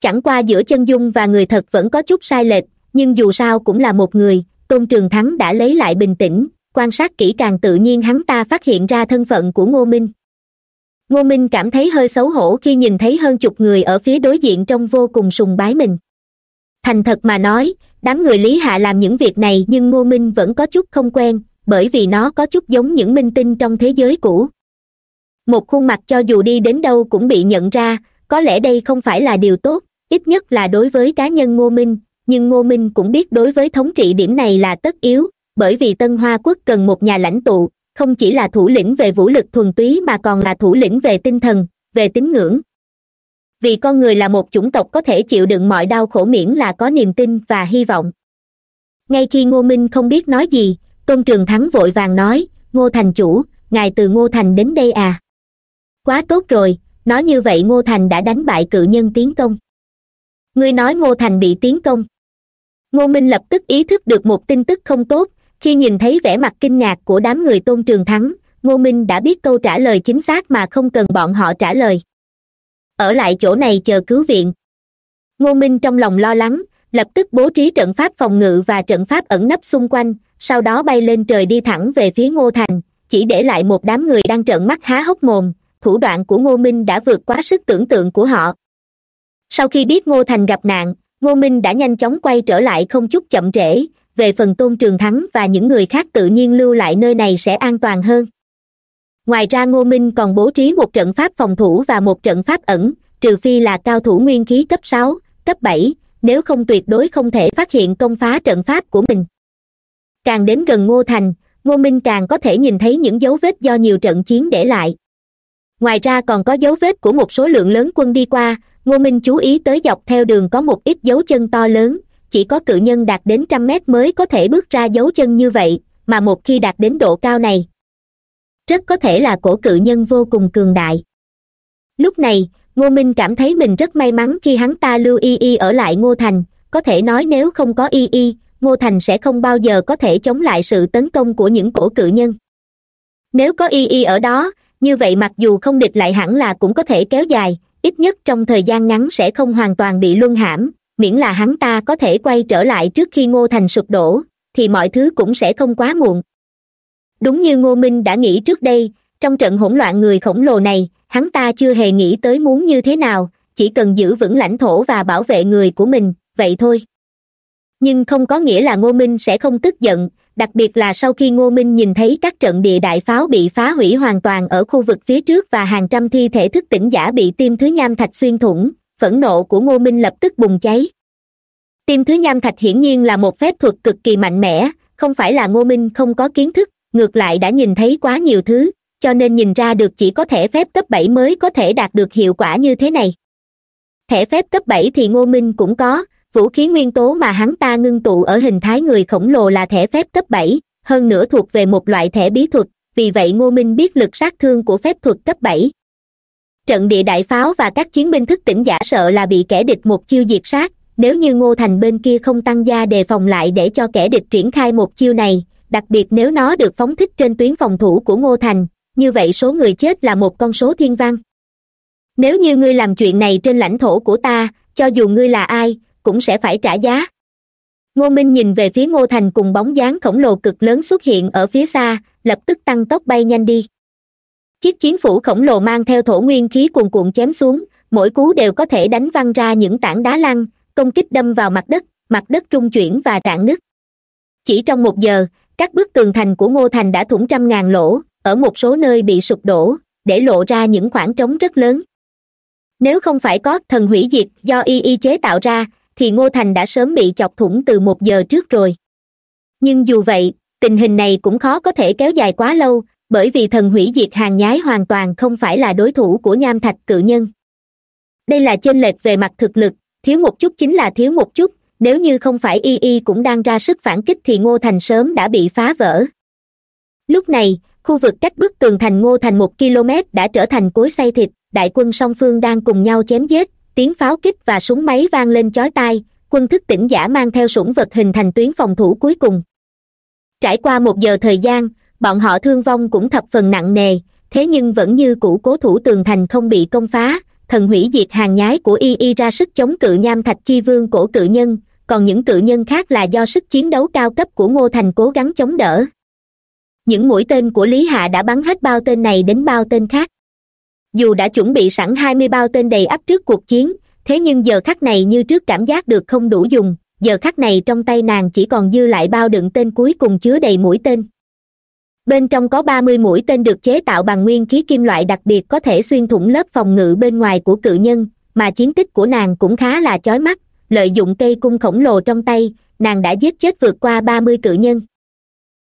Chẳng qua giữa chân dung và người thật vẫn có chút sai lệch, nhưng dù sao cũng là một người tôn trường thắng đã lấy lại bình tĩnh, quan sát kỹ càng tự nhiên hắn ta phát hiện ra thân phận của ngô minh. Ngô minh cảm thấy hơi xấu hổ khi nhìn thấy hơn chục người ở phía đối diện trông vô cùng sùng bái mình. Thành thật mà nói, đám người lý hạ làm những việc này nhưng ngô minh vẫn có chút không quen, bởi vì nó có chút giống những minh tinh trong thế giới cũ. Một khuôn mặt cho dù đi đến đâu cũng bị nhận ra, có lẽ đây không phải là điều tốt, ít nhất là đối với cá nhân ngô minh nhưng ngô minh cũng biết đối với thống trị điểm này là tất yếu, bởi vì tân hoa quốc cần một nhà lãnh tụ, không chỉ là thủ lĩnh về vũ lực thuần túy mà còn là thủ lĩnh về tinh thần, về tín ngưỡng. Vì con người là một chủng tộc có thể chịu đựng mọi đau khổ miễn là có niềm tin và hy vọng. Ngay khi ngô minh không biết nói gì, tôn trường thắng vội vàng nói, ngô thành chủ, ngài từ ngô thành đến đây à? Quá tốt rồi, nói như vậy ngô thành đã đánh bại cự nhân tiến công. Ngươi nói ngô thành bị tiến công ngô minh lập tức ý thức được một tin tức không tốt. Khi nhìn thấy vẻ mặt kinh ngạc của đám người tôn trường thắng, ngô minh đã biết câu trả lời chính xác mà không cần bọn họ trả lời. Ở lại chỗ này chờ cứu viện. Ngô minh trong lòng lo lắng, lập tức bố trí trận pháp phòng ngự và trận pháp ẩn nấp xung quanh, sau đó bay lên trời đi thẳng về phía ngô thành, chỉ để lại một đám người đang trợn mắt há hốc mồm. Thủ đoạn của ngô minh đã vượt quá sức tưởng tượng của họ. Sau khi biết ngô thành gặp nạn ngô minh đã nhanh chóng quay trở lại không chút chậm trễ, về phần tôn trường thắng và những người khác tự nhiên lưu lại nơi này sẽ an toàn hơn. Ngoài ra ngô minh còn bố trí một trận pháp phòng thủ và một trận pháp ẩn, trừ phi là cao thủ nguyên khí cấp sáu, cấp bảy, nếu không tuyệt đối không thể phát hiện công phá trận pháp của mình. Càng đến gần ngô thành, ngô minh càng có thể nhìn thấy những dấu vết do nhiều trận chiến để lại. Ngoài ra còn có dấu vết của một số lượng lớn quân đi qua ngô minh chú ý tới dọc theo đường có một ít dấu chân to lớn, chỉ có cự nhân đạt đến trăm mét mới có thể bước ra dấu chân như vậy, mà một khi đạt đến độ cao này, rất có thể là cổ cự nhân vô cùng cường đại. Lúc này, ngô minh cảm thấy mình rất may mắn khi hắn ta lưu y y ở lại ngô thành, có thể nói nếu không có y y, ngô thành sẽ không bao giờ có thể chống lại sự tấn công của những cổ cự nhân. Nếu có y y ở đó, như vậy mặc dù không địch lại hẳn là cũng có thể kéo dài ít nhất trong thời gian ngắn sẽ không hoàn toàn bị luân hãm, miễn là hắn ta có thể quay trở lại trước khi ngô thành sụp đổ, thì mọi thứ cũng sẽ không quá muộn. Đúng như ngô minh đã nghĩ trước đây, trong trận hỗn loạn người khổng lồ này, hắn ta chưa hề nghĩ tới muốn như thế nào, chỉ cần giữ vững lãnh thổ và bảo vệ người của mình, vậy thôi. Nhưng không có nghĩa là ngô minh sẽ không tức giận đặc biệt là sau khi ngô minh nhìn thấy các trận địa đại pháo bị phá hủy hoàn toàn ở khu vực phía trước và hàng trăm thi thể thức tỉnh giả bị tim thứ nham thạch xuyên thủng, phẫn nộ của ngô minh lập tức bùng cháy. Tim thứ nham thạch hiển nhiên là một phép thuật cực kỳ mạnh mẽ, không phải là ngô minh không có kiến thức, ngược lại đã nhìn thấy quá nhiều thứ, cho nên nhìn ra được chỉ có thẻ phép cấp bảy mới có thể đạt được hiệu quả như thế này. Thẻ phép cấp bảy thì ngô minh cũng có vũ khí nguyên tố mà hắn ta ngưng tụ ở hình thái người khổng lồ là thẻ phép cấp bảy, hơn nữa thuộc về một loại thẻ bí thuật, vì vậy ngô minh biết lực sát thương của phép thuật cấp bảy. Trận địa đại pháo và các chiến binh thức tỉnh giả sợ là bị kẻ địch một chiêu diệt sát, nếu như ngô thành bên kia không tăng gia đề phòng lại để cho kẻ địch triển khai một chiêu này, đặc biệt nếu nó được phóng thích trên tuyến phòng thủ của ngô thành, như vậy số người chết là một con số thiên văn nếu như ngươi làm chuyện này trên lãnh thổ của ta, cho dù ngươi là ai cũng sẽ phải trả giá. Ngô minh nhìn về phía ngô thành cùng bóng dáng khổng lồ cực lớn xuất hiện ở phía xa, lập tức tăng tốc bay nhanh đi. Chiếc chiến phủ khổng lồ mang theo thổ nguyên khí cuồn cuộn chém xuống, mỗi cú đều có thể đánh văng ra những tảng đá lăn, công kích đâm vào mặt đất mặt đất trung chuyển và rạn nứt. Chỉ trong một giờ, các bức tường thành của ngô thành đã thủng trăm ngàn lỗ, ở một số nơi bị sụp đổ, để lộ ra những khoảng trống rất lớn. Nếu không phải có thần hủy diệt do y y chế tạo ra thì ngô thành đã sớm bị chọc thủng từ một giờ trước rồi. Nhưng dù vậy, tình hình này cũng khó có thể kéo dài quá lâu, bởi vì thần hủy diệt hàng nhái hoàn toàn không phải là đối thủ của nham thạch cự nhân. Đây là chênh lệch về mặt thực lực, thiếu một chút chính là thiếu một chút, nếu như không phải y y cũng đang ra sức phản kích thì ngô thành sớm đã bị phá vỡ. Lúc này, khu vực cách bức tường thành ngô thành một km đã trở thành cối xay thịt, đại quân song phương đang cùng nhau chém giết tiếng pháo kích và súng máy vang lên chói tai, quân thức tỉnh giả mang theo sủng vật hình thành tuyến phòng thủ cuối cùng. Trải qua một giờ thời gian, bọn họ thương vong cũng thập phần nặng nề, thế nhưng vẫn như cũ cố thủ tường thành không bị công phá, thần hủy diệt hàng nhái của y y ra sức chống cự nham thạch chi vương cổ cự nhân, còn những cự nhân khác là do sức chiến đấu cao cấp của ngô thành cố gắng chống đỡ. Những mũi tên của lý hạ đã bắn hết bao tên này đến bao tên khác dù đã chuẩn bị sẵn hai mươi bao tên đầy ắp trước cuộc chiến, thế nhưng giờ khắc này như trước cảm giác được không đủ dùng. Giờ khắc này trong tay nàng chỉ còn dư lại bao đựng tên cuối cùng chứa đầy mũi tên. Bên trong có ba mươi mũi tên được chế tạo bằng nguyên khí kim loại đặc biệt có thể xuyên thủng lớp phòng ngự bên ngoài của cự nhân, mà chiến tích của nàng cũng khá là chói mắt, lợi dụng cây cung khổng lồ trong tay, nàng đã giết chết vượt qua ba mươi cự nhân.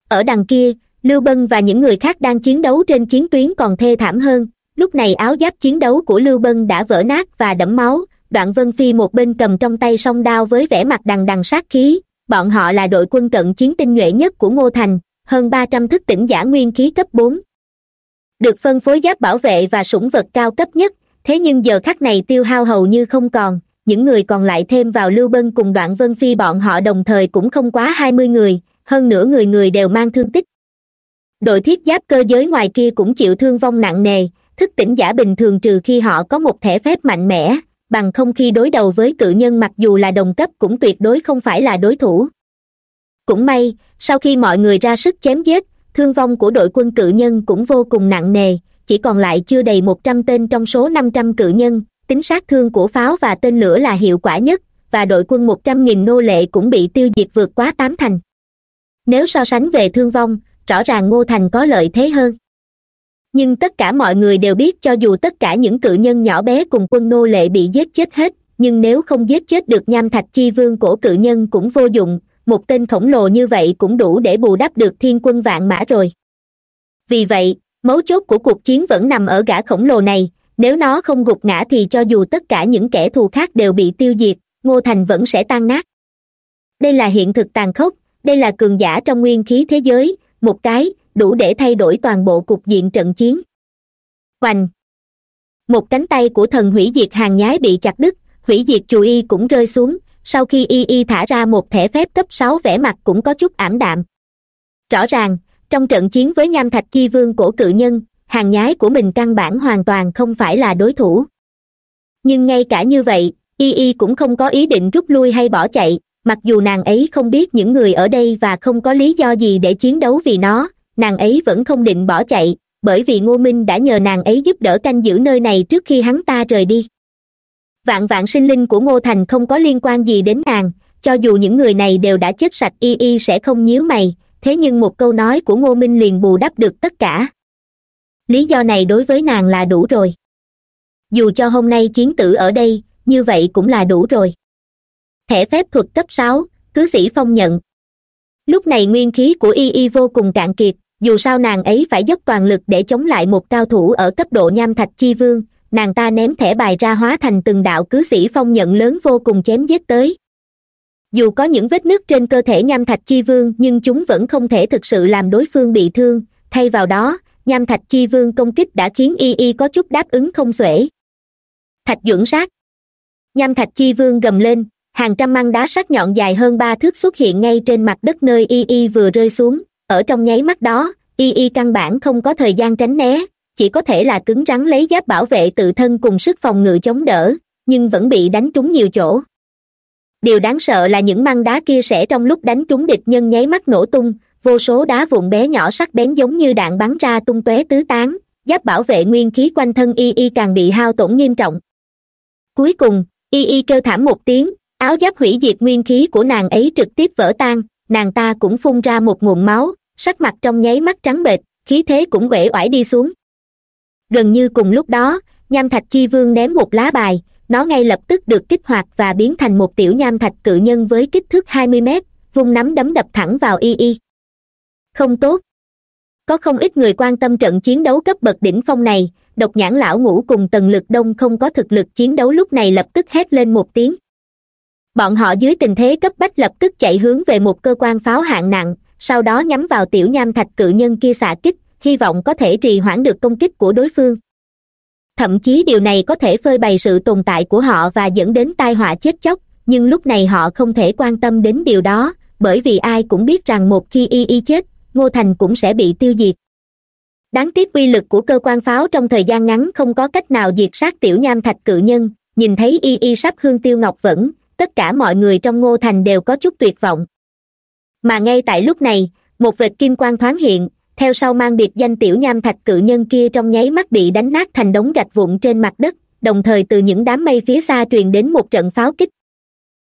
Ở đằng kia, lưu bân và những người khác đang chiến đấu trên chiến tuyến còn thê thảm hơn lúc này áo giáp chiến đấu của lưu bân đã vỡ nát và đẫm máu. Đoạn vân phi một bên cầm trong tay song đao với vẻ mặt đằng đằng sát khí. Bọn họ là đội quân cận chiến tinh nhuệ nhất của ngô thành, hơn ba trăm thức tỉnh giả nguyên khí cấp bốn. Được phân phối giáp bảo vệ và sủng vật cao cấp nhất, thế nhưng giờ khắc này tiêu hao hầu như không còn. Những người còn lại thêm vào lưu bân cùng đoạn vân phi bọn họ đồng thời cũng không quá hai mươi người, hơn nửa người người đều mang thương tích. Đội thiết giáp cơ giới ngoài kia cũng chịu thương vong nặng nề thức tỉnh giả bình thường trừ khi họ có một thẻ phép mạnh mẽ, bằng không khi đối đầu với cự nhân mặc dù là đồng cấp cũng tuyệt đối không phải là đối thủ. Cũng may, sau khi mọi người ra sức chém giết, thương vong của đội quân cự nhân cũng vô cùng nặng nề, chỉ còn lại chưa đầy một trăm tên trong số năm trăm cự nhân, tính sát thương của pháo và tên lửa là hiệu quả nhất, và đội quân một trăm nghìn nô lệ cũng bị tiêu diệt vượt quá tám thành. Nếu so sánh về thương vong, rõ ràng ngô thành có lợi thế hơn nhưng tất cả mọi người đều biết cho dù tất cả những cự nhân nhỏ bé cùng quân nô lệ bị giết chết hết, nhưng nếu không giết chết được nham thạch chi vương cổ cự nhân cũng vô dụng, một tên khổng lồ như vậy cũng đủ để bù đắp được thiên quân vạn mã rồi. Vì vậy, mấu chốt của cuộc chiến vẫn nằm ở gã khổng lồ này, nếu nó không gục ngã thì cho dù tất cả những kẻ thù khác đều bị tiêu diệt, ngô thành vẫn sẽ tan nát. Đây là hiện thực tàn khốc, đây là cường giả trong nguyên khí thế giới, một cái đủ để thay đổi toàn bộ cục diện trận chiến. Hoành một cánh tay của thần hủy diệt hàng nhái bị chặt đứt, hủy diệt chù y cũng rơi xuống, sau khi y y thả ra một thẻ phép cấp sáu vẻ mặt cũng có chút ảm đạm. Rõ ràng, trong trận chiến với nham thạch chi vương cổ cự nhân, hàng nhái của mình căn bản hoàn toàn không phải là đối thủ. Nhưng ngay cả như vậy, y y cũng không có ý định rút lui hay bỏ chạy, mặc dù nàng ấy không biết những người ở đây và không có lý do gì để chiến đấu vì nó nàng ấy vẫn không định bỏ chạy, bởi vì ngô minh đã nhờ nàng ấy giúp đỡ canh giữ nơi này trước khi hắn ta rời đi. Vạn vạn sinh linh của ngô thành không có liên quan gì đến nàng, cho dù những người này đều đã chết sạch y y sẽ không nhíu mày, thế nhưng một câu nói của ngô minh liền bù đắp được tất cả. Lý do này đối với nàng là đủ rồi. Dù cho hôm nay chiến tử ở đây, như vậy cũng là đủ rồi. Thẻ phép thuật cấp sáu, cứ sĩ phong nhận. Lúc này nguyên khí của y y vô cùng cạn kiệt dù sao nàng ấy phải dốc toàn lực để chống lại một cao thủ ở cấp độ nham thạch chi vương, nàng ta ném thẻ bài ra hóa thành từng đạo cứ sĩ phong nhận lớn vô cùng chém giết tới. Dù có những vết nứt trên cơ thể nham thạch chi vương, nhưng chúng vẫn không thể thực sự làm đối phương bị thương. Thay vào đó, nham thạch chi vương công kích đã khiến y y có chút đáp ứng không xuể. Thạch dưỡng sát. Nham thạch chi vương gầm lên, hàng trăm măng đá sắc nhọn dài hơn ba thước xuất hiện ngay trên mặt đất nơi y y vừa rơi xuống ở trong nháy mắt đó, y y căn bản không có thời gian tránh né, chỉ có thể là cứng rắn lấy giáp bảo vệ tự thân cùng sức phòng ngự chống đỡ, nhưng vẫn bị đánh trúng nhiều chỗ. Điều đáng sợ là những măng đá kia sẽ trong lúc đánh trúng địch nhân nháy mắt nổ tung, vô số đá vụn bé nhỏ sắc bén giống như đạn bắn ra tung tóe tứ tán, giáp bảo vệ nguyên khí quanh thân y y càng bị hao tổn nghiêm trọng. Cuối cùng, y y kêu thảm một tiếng, áo giáp hủy diệt nguyên khí của nàng ấy trực tiếp vỡ tan nàng ta cũng phun ra một nguồn máu, sắc mặt trong nháy mắt trắng bệch, khí thế cũng uể oải đi xuống. Gần như cùng lúc đó, nham thạch chi vương ném một lá bài, nó ngay lập tức được kích hoạt và biến thành một tiểu nham thạch cự nhân với kích thước hai mươi mét, vung nắm đấm đập thẳng vào y y. Không tốt. Có không ít người quan tâm trận chiến đấu cấp bậc đỉnh phong này, độc nhãn lão ngũ cùng tần lực đông không có thực lực chiến đấu lúc này lập tức hét lên một tiếng bọn họ dưới tình thế cấp bách lập tức chạy hướng về một cơ quan pháo hạng nặng, sau đó nhắm vào tiểu nham thạch cự nhân kia xạ kích, hy vọng có thể trì hoãn được công kích của đối phương. Thậm chí điều này có thể phơi bày sự tồn tại của họ và dẫn đến tai họa chết chóc, nhưng lúc này họ không thể quan tâm đến điều đó, bởi vì ai cũng biết rằng một khi y y chết, ngô thành cũng sẽ bị tiêu diệt. Đáng tiếc uy lực của cơ quan pháo trong thời gian ngắn không có cách nào diệt sát tiểu nham thạch cự nhân, nhìn thấy y y sắp hương tiêu ngọc vẫn tất cả mọi người trong ngô thành đều có chút tuyệt vọng. Mà ngay tại lúc này, một vệt kim quang thoáng hiện, theo sau mang biệt danh tiểu nham thạch cự nhân kia trong nháy mắt bị đánh nát thành đống gạch vụn trên mặt đất, đồng thời từ những đám mây phía xa truyền đến một trận pháo kích.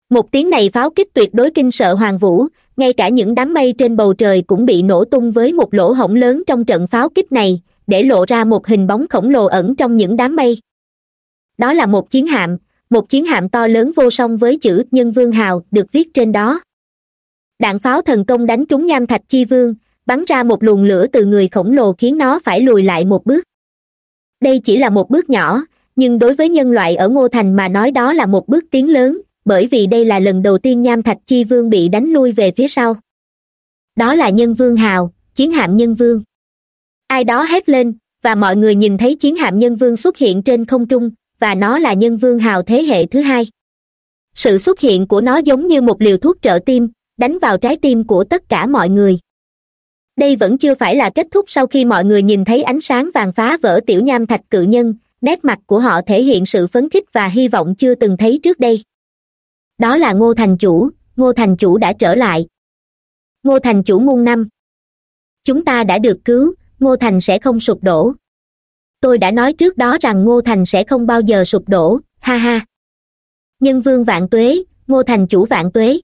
Một tiếng này pháo kích tuyệt đối kinh sợ hoàng vũ, ngay cả những đám mây trên bầu trời cũng bị nổ tung với một lỗ hổng lớn trong trận pháo kích này, để lộ ra một hình bóng khổng lồ ẩn trong những đám mây. Đó là một chiến hạm một chiến hạm to lớn vô song với chữ nhân vương hào được viết trên đó. Đạn pháo thần công đánh trúng nham thạch chi vương, bắn ra một luồng lửa từ người khổng lồ khiến nó phải lùi lại một bước. Đây chỉ là một bước nhỏ, nhưng đối với nhân loại ở ngô thành mà nói đó là một bước tiến lớn, bởi vì đây là lần đầu tiên nham thạch chi vương bị đánh lui về phía sau. Đó là nhân vương hào, chiến hạm nhân vương. Ai đó hét lên, và mọi người nhìn thấy chiến hạm nhân vương xuất hiện trên không trung và nó là nhân vương hào thế hệ thứ hai. Sự xuất hiện của nó giống như một liều thuốc trợ tim, đánh vào trái tim của tất cả mọi người. Đây vẫn chưa phải là kết thúc sau khi mọi người nhìn thấy ánh sáng vàng phá vỡ tiểu nham thạch cự nhân, nét mặt của họ thể hiện sự phấn khích và hy vọng chưa từng thấy trước đây. Đó là ngô thành chủ, ngô thành chủ đã trở lại. Ngô thành chủ muôn năm. Chúng ta đã được cứu, ngô thành sẽ không sụp đổ tôi đã nói trước đó rằng ngô thành sẽ không bao giờ sụp đổ, ha ha. Nhân vương vạn tuế, ngô thành chủ vạn tuế.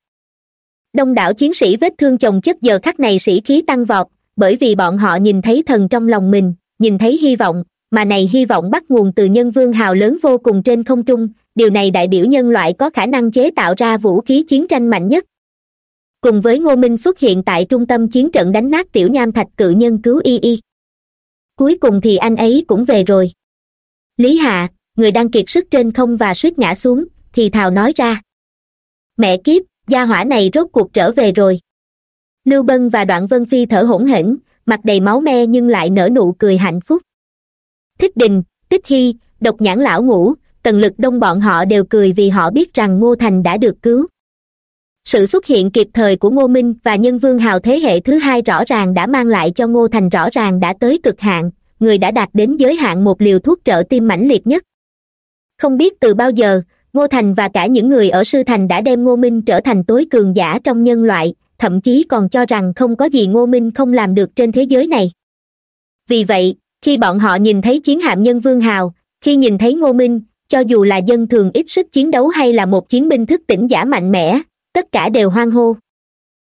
Đông đảo chiến sĩ vết thương chồng chất giờ khắc này sĩ khí tăng vọt, bởi vì bọn họ nhìn thấy thần trong lòng mình, nhìn thấy hy vọng, mà này hy vọng bắt nguồn từ nhân vương hào lớn vô cùng trên không trung, điều này đại biểu nhân loại có khả năng chế tạo ra vũ khí chiến tranh mạnh nhất. Cùng với ngô minh xuất hiện tại trung tâm chiến trận đánh nát tiểu nham thạch cự nhân cứu y y cuối cùng thì anh ấy cũng về rồi. Lý hạ, người đang kiệt sức trên không và suýt ngã xuống, thì thào nói ra. Mẹ kiếp, gia hỏa này rốt cuộc trở về rồi. Lưu bân và đoạn vân phi thở hổn hển, mặt đầy máu me nhưng lại nở nụ cười hạnh phúc. Thích đình tích hy, độc nhãn lão ngũ, tần lực đông bọn họ đều cười vì họ biết rằng ngô thành đã được cứu sự xuất hiện kịp thời của ngô minh và nhân vương hào thế hệ thứ hai rõ ràng đã mang lại cho ngô thành rõ ràng đã tới cực hạn, người đã đạt đến giới hạn một liều thuốc trợ tim mãnh liệt nhất. Không biết từ bao giờ, ngô thành và cả những người ở sư thành đã đem ngô minh trở thành tối cường giả trong nhân loại, thậm chí còn cho rằng không có gì ngô minh không làm được trên thế giới này. Vì vậy, khi bọn họ nhìn thấy chiến hạm nhân vương hào, khi nhìn thấy ngô minh, cho dù là dân thường ít sức chiến đấu hay là một chiến binh thức tỉnh giả mạnh mẽ tất cả đều hoang hô.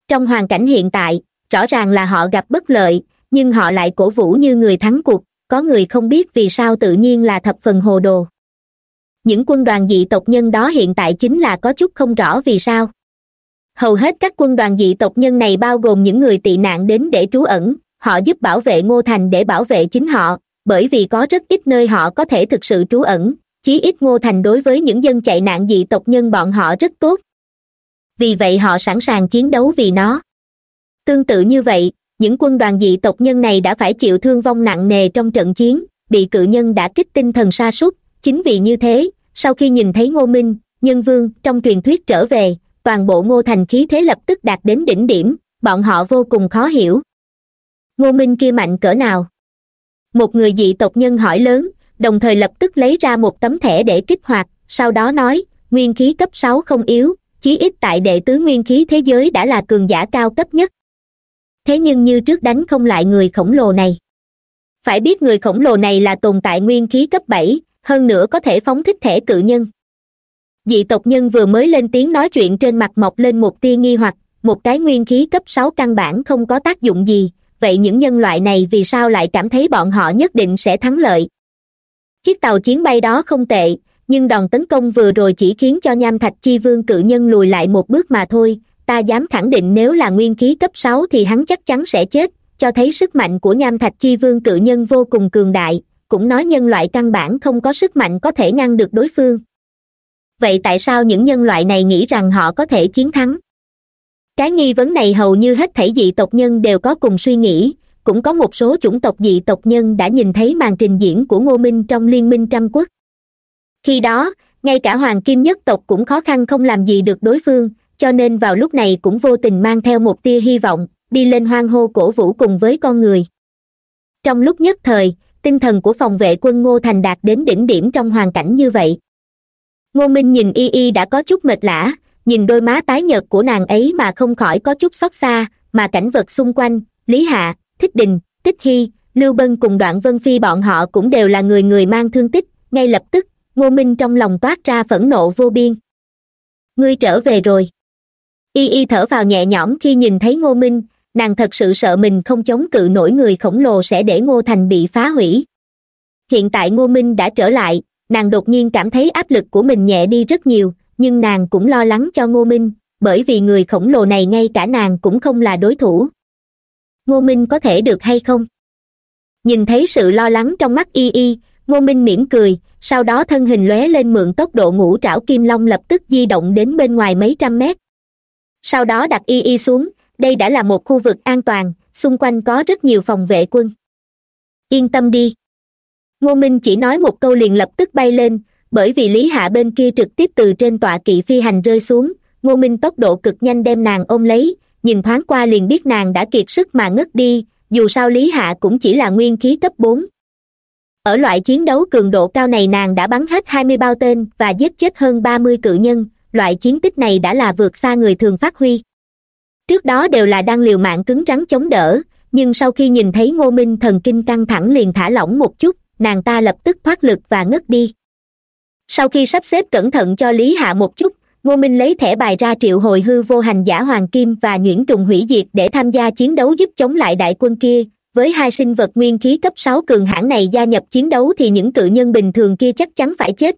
Trong hoàn cảnh hiện tại, rõ ràng là họ gặp bất lợi, nhưng họ lại cổ vũ như người thắng cuộc, có người không biết vì sao tự nhiên là thập phần hồ đồ. Những quân đoàn dị tộc nhân đó hiện tại chính là có chút không rõ vì sao. Hầu hết các quân đoàn dị tộc nhân này bao gồm những người tị nạn đến để trú ẩn, họ giúp bảo vệ ngô thành để bảo vệ chính họ, bởi vì có rất ít nơi họ có thể thực sự trú ẩn, chí ít ngô thành đối với những dân chạy nạn dị tộc nhân bọn họ rất tốt vì vậy họ sẵn sàng chiến đấu vì nó. Tương tự như vậy, những quân đoàn dị tộc nhân này đã phải chịu thương vong nặng nề trong trận chiến, bị cự nhân đã kích tinh thần sa sút. Chính vì như thế, sau khi nhìn thấy ngô minh, nhân vương trong truyền thuyết trở về, toàn bộ ngô thành khí thế lập tức đạt đến đỉnh điểm, bọn họ vô cùng khó hiểu. Ngô minh kia mạnh cỡ nào? Một người dị tộc nhân hỏi lớn, đồng thời lập tức lấy ra một tấm thẻ để kích hoạt, sau đó nói, nguyên khí cấp sáu không yếu chí ít tại đệ tứ nguyên khí thế giới đã là cường giả cao cấp nhất. Thế nhưng như trước đánh không lại người khổng lồ này. Phải biết người khổng lồ này là tồn tại nguyên khí cấp bảy, hơn nữa có thể phóng thích thể cự nhân. Dị tộc nhân vừa mới lên tiếng nói chuyện trên mặt mọc lên một tia nghi hoặc, một cái nguyên khí cấp sáu căn bản không có tác dụng gì, vậy những nhân loại này vì sao lại cảm thấy bọn họ nhất định sẽ thắng lợi? Chiếc tàu chiến bay đó không tệ nhưng đòn tấn công vừa rồi chỉ khiến cho nham thạch chi vương cự nhân lùi lại một bước mà thôi. Ta dám khẳng định nếu là nguyên khí cấp sáu thì hắn chắc chắn sẽ chết. Cho thấy sức mạnh của nham thạch chi vương cự nhân vô cùng cường đại, cũng nói nhân loại căn bản không có sức mạnh có thể ngăn được đối phương. Vậy tại sao những nhân loại này nghĩ rằng họ có thể chiến thắng? Cái nghi vấn này hầu như hết thảy dị tộc nhân đều có cùng suy nghĩ. Cũng có một số chủng tộc dị tộc nhân đã nhìn thấy màn trình diễn của ngô minh trong liên minh trăm quốc khi đó, ngay cả hoàng kim nhất tộc cũng khó khăn không làm gì được đối phương, cho nên vào lúc này cũng vô tình mang theo một tia hy vọng, đi lên hoang hô cổ vũ cùng với con người. Trong lúc nhất thời, tinh thần của phòng vệ quân ngô thành đạt đến đỉnh điểm trong hoàn cảnh như vậy. Ngô minh nhìn y y đã có chút mệt lã nhìn đôi má tái nhợt của nàng ấy mà không khỏi có chút xót xa, mà cảnh vật xung quanh, lý hạ, thích đình tích hy, lưu bân cùng đoạn vân phi bọn họ cũng đều là người người mang thương tích, ngay lập tức ngô minh trong lòng toát ra phẫn nộ vô biên. Ngươi trở về rồi. Y y thở vào nhẹ nhõm khi nhìn thấy ngô minh, nàng thật sự sợ mình không chống cự nổi người khổng lồ sẽ để ngô thành bị phá hủy. Hiện tại ngô minh đã trở lại, nàng đột nhiên cảm thấy áp lực của mình nhẹ đi rất nhiều, nhưng nàng cũng lo lắng cho ngô minh, bởi vì người khổng lồ này ngay cả nàng cũng không là đối thủ. Ngô minh có thể được hay không? Nhìn thấy sự lo lắng trong mắt y y, ngô minh mỉm cười sau đó thân hình lóe lên mượn tốc độ ngũ trảo kim long lập tức di động đến bên ngoài mấy trăm mét. Sau đó đặt y y xuống, đây đã là một khu vực an toàn, xung quanh có rất nhiều phòng vệ quân. Yên tâm đi. Ngô minh chỉ nói một câu liền lập tức bay lên, bởi vì lý hạ bên kia trực tiếp từ trên tọa kỵ phi hành rơi xuống, ngô minh tốc độ cực nhanh đem nàng ôm lấy, nhìn thoáng qua liền biết nàng đã kiệt sức mà ngất đi, dù sao lý hạ cũng chỉ là nguyên khí cấp bốn ở loại chiến đấu cường độ cao này nàng đã bắn hết hai mươi bao tên và giết chết hơn ba mươi cự nhân, loại chiến tích này đã là vượt xa người thường phát huy. Trước đó đều là đang liều mạng cứng rắn chống đỡ, nhưng sau khi nhìn thấy ngô minh thần kinh căng thẳng liền thả lỏng một chút, nàng ta lập tức thoát lực và ngất đi. Sau khi sắp xếp cẩn thận cho lý hạ một chút, ngô minh lấy thẻ bài ra triệu hồi hư vô hành giả hoàng kim và nhuyễn trùng hủy diệt để tham gia chiến đấu giúp chống lại đại quân kia với hai sinh vật nguyên khí cấp sáu cường hãn này gia nhập chiến đấu thì những cự nhân bình thường kia chắc chắn phải chết.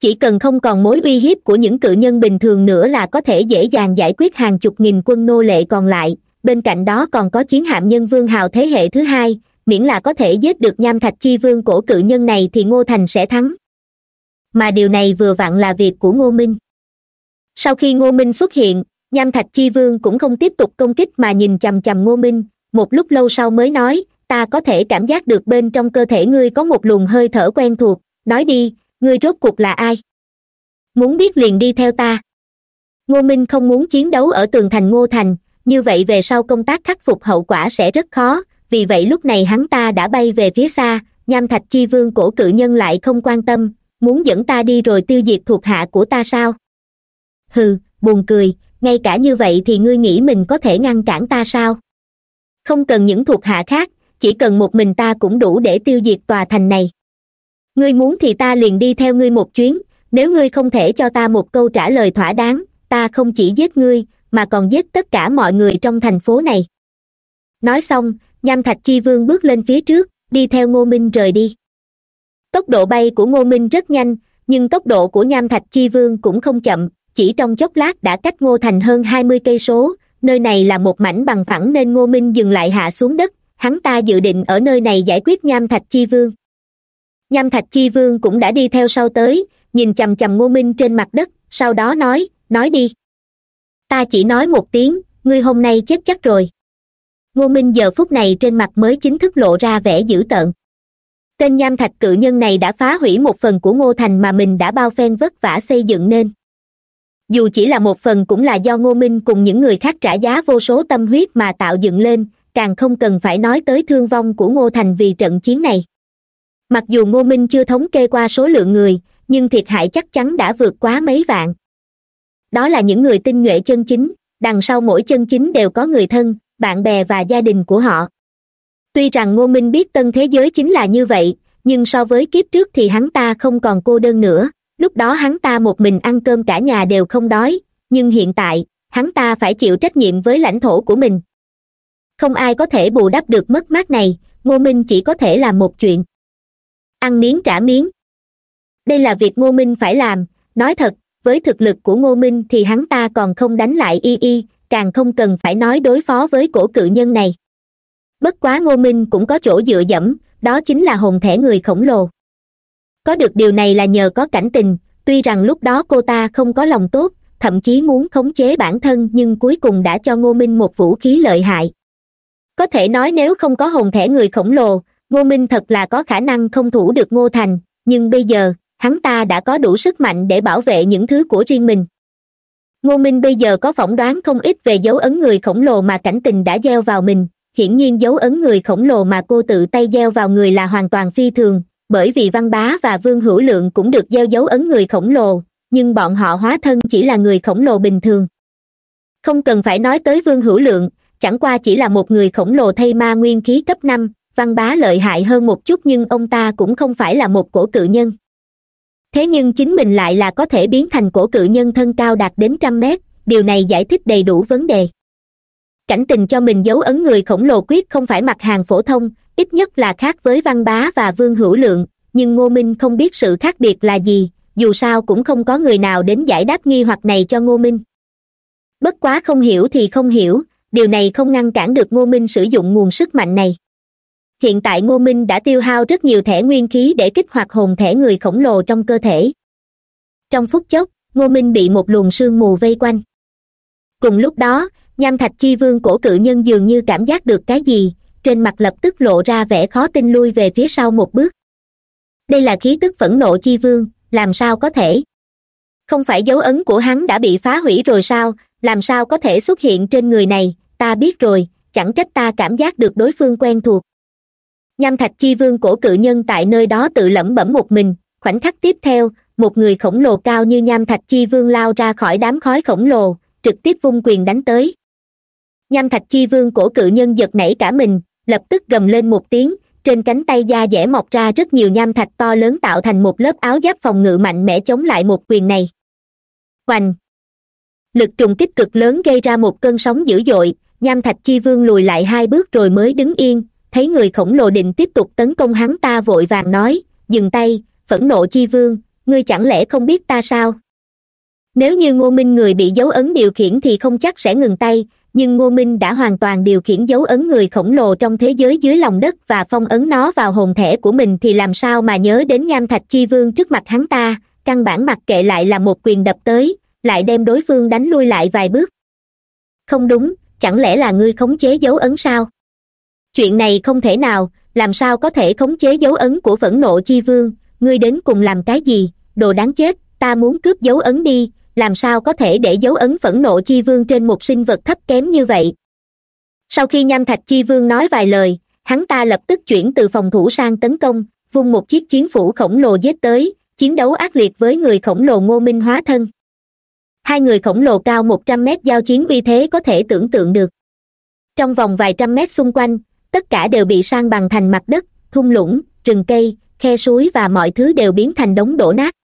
Chỉ cần không còn mối uy hiếp của những cự nhân bình thường nữa là có thể dễ dàng giải quyết hàng chục nghìn quân nô lệ còn lại. Bên cạnh đó còn có chiến hạm nhân vương hào thế hệ thứ hai, miễn là có thể giết được nham thạch chi vương cổ cự nhân này thì ngô thành sẽ thắng. Mà điều này vừa vặn là việc của ngô minh. Sau khi ngô minh xuất hiện, nham thạch chi vương cũng không tiếp tục công kích mà nhìn chằm chằm ngô minh một lúc lâu sau mới nói, ta có thể cảm giác được bên trong cơ thể ngươi có một luồng hơi thở quen thuộc. Nói đi, ngươi rốt cuộc là ai? Muốn biết liền đi theo ta. Ngô minh không muốn chiến đấu ở tường thành ngô thành, như vậy về sau công tác khắc phục hậu quả sẽ rất khó. Vì vậy lúc này hắn ta đã bay về phía xa, nham thạch chi vương cổ cự nhân lại không quan tâm, muốn dẫn ta đi rồi tiêu diệt thuộc hạ của ta sao? Hừ, buồn cười, ngay cả như vậy thì ngươi nghĩ mình có thể ngăn cản ta sao? Không cần những thuộc hạ khác, chỉ cần một mình ta cũng đủ để tiêu diệt tòa thành này. Ngươi muốn thì ta liền đi theo ngươi một chuyến, nếu ngươi không thể cho ta một câu trả lời thỏa đáng, ta không chỉ giết ngươi, mà còn giết tất cả mọi người trong thành phố này. Nói xong, nham thạch chi vương bước lên phía trước, đi theo ngô minh rời đi. Tốc độ bay của ngô minh rất nhanh, nhưng tốc độ của nham thạch chi vương cũng không chậm, chỉ trong chốc lát đã cách ngô thành hơn hai mươi cây số nơi này là một mảnh bằng phẳng nên ngô minh dừng lại hạ xuống đất, hắn ta dự định ở nơi này giải quyết nham thạch chi vương. Nham thạch chi vương cũng đã đi theo sau tới, nhìn chằm chằm ngô minh trên mặt đất, sau đó nói nói đi. Ta chỉ nói một tiếng, ngươi hôm nay chết chắc rồi. Ngô minh giờ phút này trên mặt mới chính thức lộ ra vẻ dữ tợn. Tên nham thạch cự nhân này đã phá hủy một phần của ngô thành mà mình đã bao phen vất vả xây dựng nên dù chỉ là một phần cũng là do ngô minh cùng những người khác trả giá vô số tâm huyết mà tạo dựng lên, càng không cần phải nói tới thương vong của ngô thành vì trận chiến này. Mặc dù ngô minh chưa thống kê qua số lượng người, nhưng thiệt hại chắc chắn đã vượt quá mấy vạn. Đó là những người tinh nhuệ chân chính, đằng sau mỗi chân chính đều có người thân, bạn bè và gia đình của họ. Tuy rằng ngô minh biết tân thế giới chính là như vậy, nhưng so với kiếp trước thì hắn ta không còn cô đơn nữa lúc đó hắn ta một mình ăn cơm cả nhà đều không đói, nhưng hiện tại, hắn ta phải chịu trách nhiệm với lãnh thổ của mình. Không ai có thể bù đắp được mất mát này, ngô minh chỉ có thể làm một chuyện. Ăn miếng trả miếng. Đây là việc ngô minh phải làm, nói thật, với thực lực của ngô minh thì hắn ta còn không đánh lại y y, càng không cần phải nói đối phó với cổ cự nhân này. Bất quá ngô minh cũng có chỗ dựa dẫm, đó chính là hồn thẻ người khổng lồ có được điều này là nhờ có cảnh tình, tuy rằng lúc đó cô ta không có lòng tốt, thậm chí muốn khống chế bản thân nhưng cuối cùng đã cho ngô minh một vũ khí lợi hại. Có thể nói nếu không có hồn thẻ người khổng lồ, ngô minh thật là có khả năng không thủ được ngô thành, nhưng bây giờ, hắn ta đã có đủ sức mạnh để bảo vệ những thứ của riêng mình. Ngô minh bây giờ có phỏng đoán không ít về dấu ấn người khổng lồ mà cảnh tình đã gieo vào mình, hiển nhiên dấu ấn người khổng lồ mà cô tự tay gieo vào người là hoàn toàn phi thường bởi vì văn bá và vương hữu lượng cũng được gieo dấu ấn người khổng lồ, nhưng bọn họ hóa thân chỉ là người khổng lồ bình thường. Không cần phải nói tới vương hữu lượng, chẳng qua chỉ là một người khổng lồ thay ma nguyên khí cấp năm, văn bá lợi hại hơn một chút nhưng ông ta cũng không phải là một cổ cự nhân. Thế nhưng chính mình lại là có thể biến thành cổ cự nhân thân cao đạt đến trăm mét, điều này giải thích đầy đủ vấn đề. Cảnh tình cho mình dấu ấn người khổng lồ quyết không phải mặt hàng phổ thông ít nhất là khác với văn bá và vương hữu lượng, nhưng ngô minh không biết sự khác biệt là gì, dù sao cũng không có người nào đến giải đáp nghi hoặc này cho ngô minh. Bất quá không hiểu thì không hiểu, điều này không ngăn cản được ngô minh sử dụng nguồn sức mạnh này. Hiện tại ngô minh đã tiêu hao rất nhiều thẻ nguyên khí để kích hoạt hồn thẻ người khổng lồ trong cơ thể. Trong phút chốc, ngô minh bị một luồng sương mù vây quanh. Cùng lúc đó, nham thạch chi vương cổ cự nhân dường như cảm giác được cái gì trên mặt lập tức lộ ra vẻ khó tin lui về phía sau một bước. Đây là khí tức phẫn nộ chi vương, làm sao có thể? Không phải dấu ấn của hắn đã bị phá hủy rồi sao? Làm sao có thể xuất hiện trên người này? Ta biết rồi, chẳng trách ta cảm giác được đối phương quen thuộc. Nham thạch chi vương cổ cự nhân tại nơi đó tự lẩm bẩm một mình, khoảnh khắc tiếp theo, một người khổng lồ cao như nham thạch chi vương lao ra khỏi đám khói khổng lồ, trực tiếp vung quyền đánh tới. Nham thạch chi vương cổ cự nhân giật nảy cả mình lập tức gầm lên một tiếng, trên cánh tay da dẻ mọc ra rất nhiều nham thạch to lớn tạo thành một lớp áo giáp phòng ngự mạnh mẽ chống lại một quyền này. Hoành lực trùng kích cực lớn gây ra một cơn sóng dữ dội, nham thạch chi vương lùi lại hai bước rồi mới đứng yên, thấy người khổng lồ định tiếp tục tấn công hắn ta vội vàng nói, dừng tay, phẫn nộ chi vương, ngươi chẳng lẽ không biết ta sao? Nếu như ngô minh người bị dấu ấn điều khiển thì không chắc sẽ ngừng tay nhưng ngô minh đã hoàn toàn điều khiển dấu ấn người khổng lồ trong thế giới dưới lòng đất và phong ấn nó vào hồn thể của mình thì làm sao mà nhớ đến nham thạch chi vương trước mặt hắn ta? Căn bản mặc kệ lại là một quyền đập tới, lại đem đối phương đánh lui lại vài bước. Không đúng, chẳng lẽ là ngươi khống chế dấu ấn sao? Chuyện này không thể nào, làm sao có thể khống chế dấu ấn của phẫn nộ chi vương? Ngươi đến cùng làm cái gì? Đồ đáng chết, ta muốn cướp dấu ấn đi làm sao có thể để dấu ấn phẫn nộ chi vương trên một sinh vật thấp kém như vậy? Sau khi nham thạch chi vương nói vài lời, hắn ta lập tức chuyển từ phòng thủ sang tấn công, vung một chiếc chiến phủ khổng lồ giết tới, chiến đấu ác liệt với người khổng lồ ngô minh hóa thân. Hai người khổng lồ cao một trăm mét giao chiến uy thế có thể tưởng tượng được. Trong vòng vài trăm mét xung quanh, tất cả đều bị sang bằng thành mặt đất, thung lũng, rừng cây, khe suối và mọi thứ đều biến thành đống đổ nát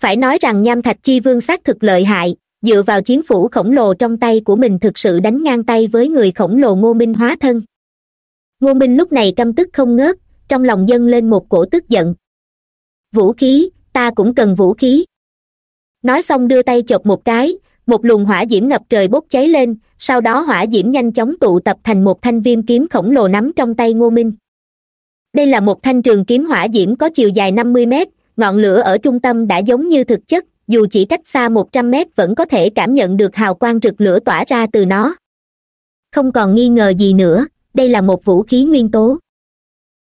phải nói rằng nham thạch chi vương xác thực lợi hại, dựa vào chiến phủ khổng lồ trong tay của mình thực sự đánh ngang tay với người khổng lồ ngô minh hóa thân. Ngô minh lúc này căm tức không ngớt, trong lòng dâng lên một cổ tức giận. Vũ khí, ta cũng cần vũ khí. Nói xong đưa tay chộp một cái, một luồng hỏa diễm ngập trời bốc cháy lên, sau đó hỏa diễm nhanh chóng tụ tập thành một thanh viêm kiếm khổng lồ nắm trong tay ngô minh. Đây là một thanh trường kiếm hỏa diễm có chiều dài năm mươi mét ngọn lửa ở trung tâm đã giống như thực chất, dù chỉ cách xa một trăm mét vẫn có thể cảm nhận được hào quang rực lửa tỏa ra từ nó. Không còn nghi ngờ gì nữa, đây là một vũ khí nguyên tố.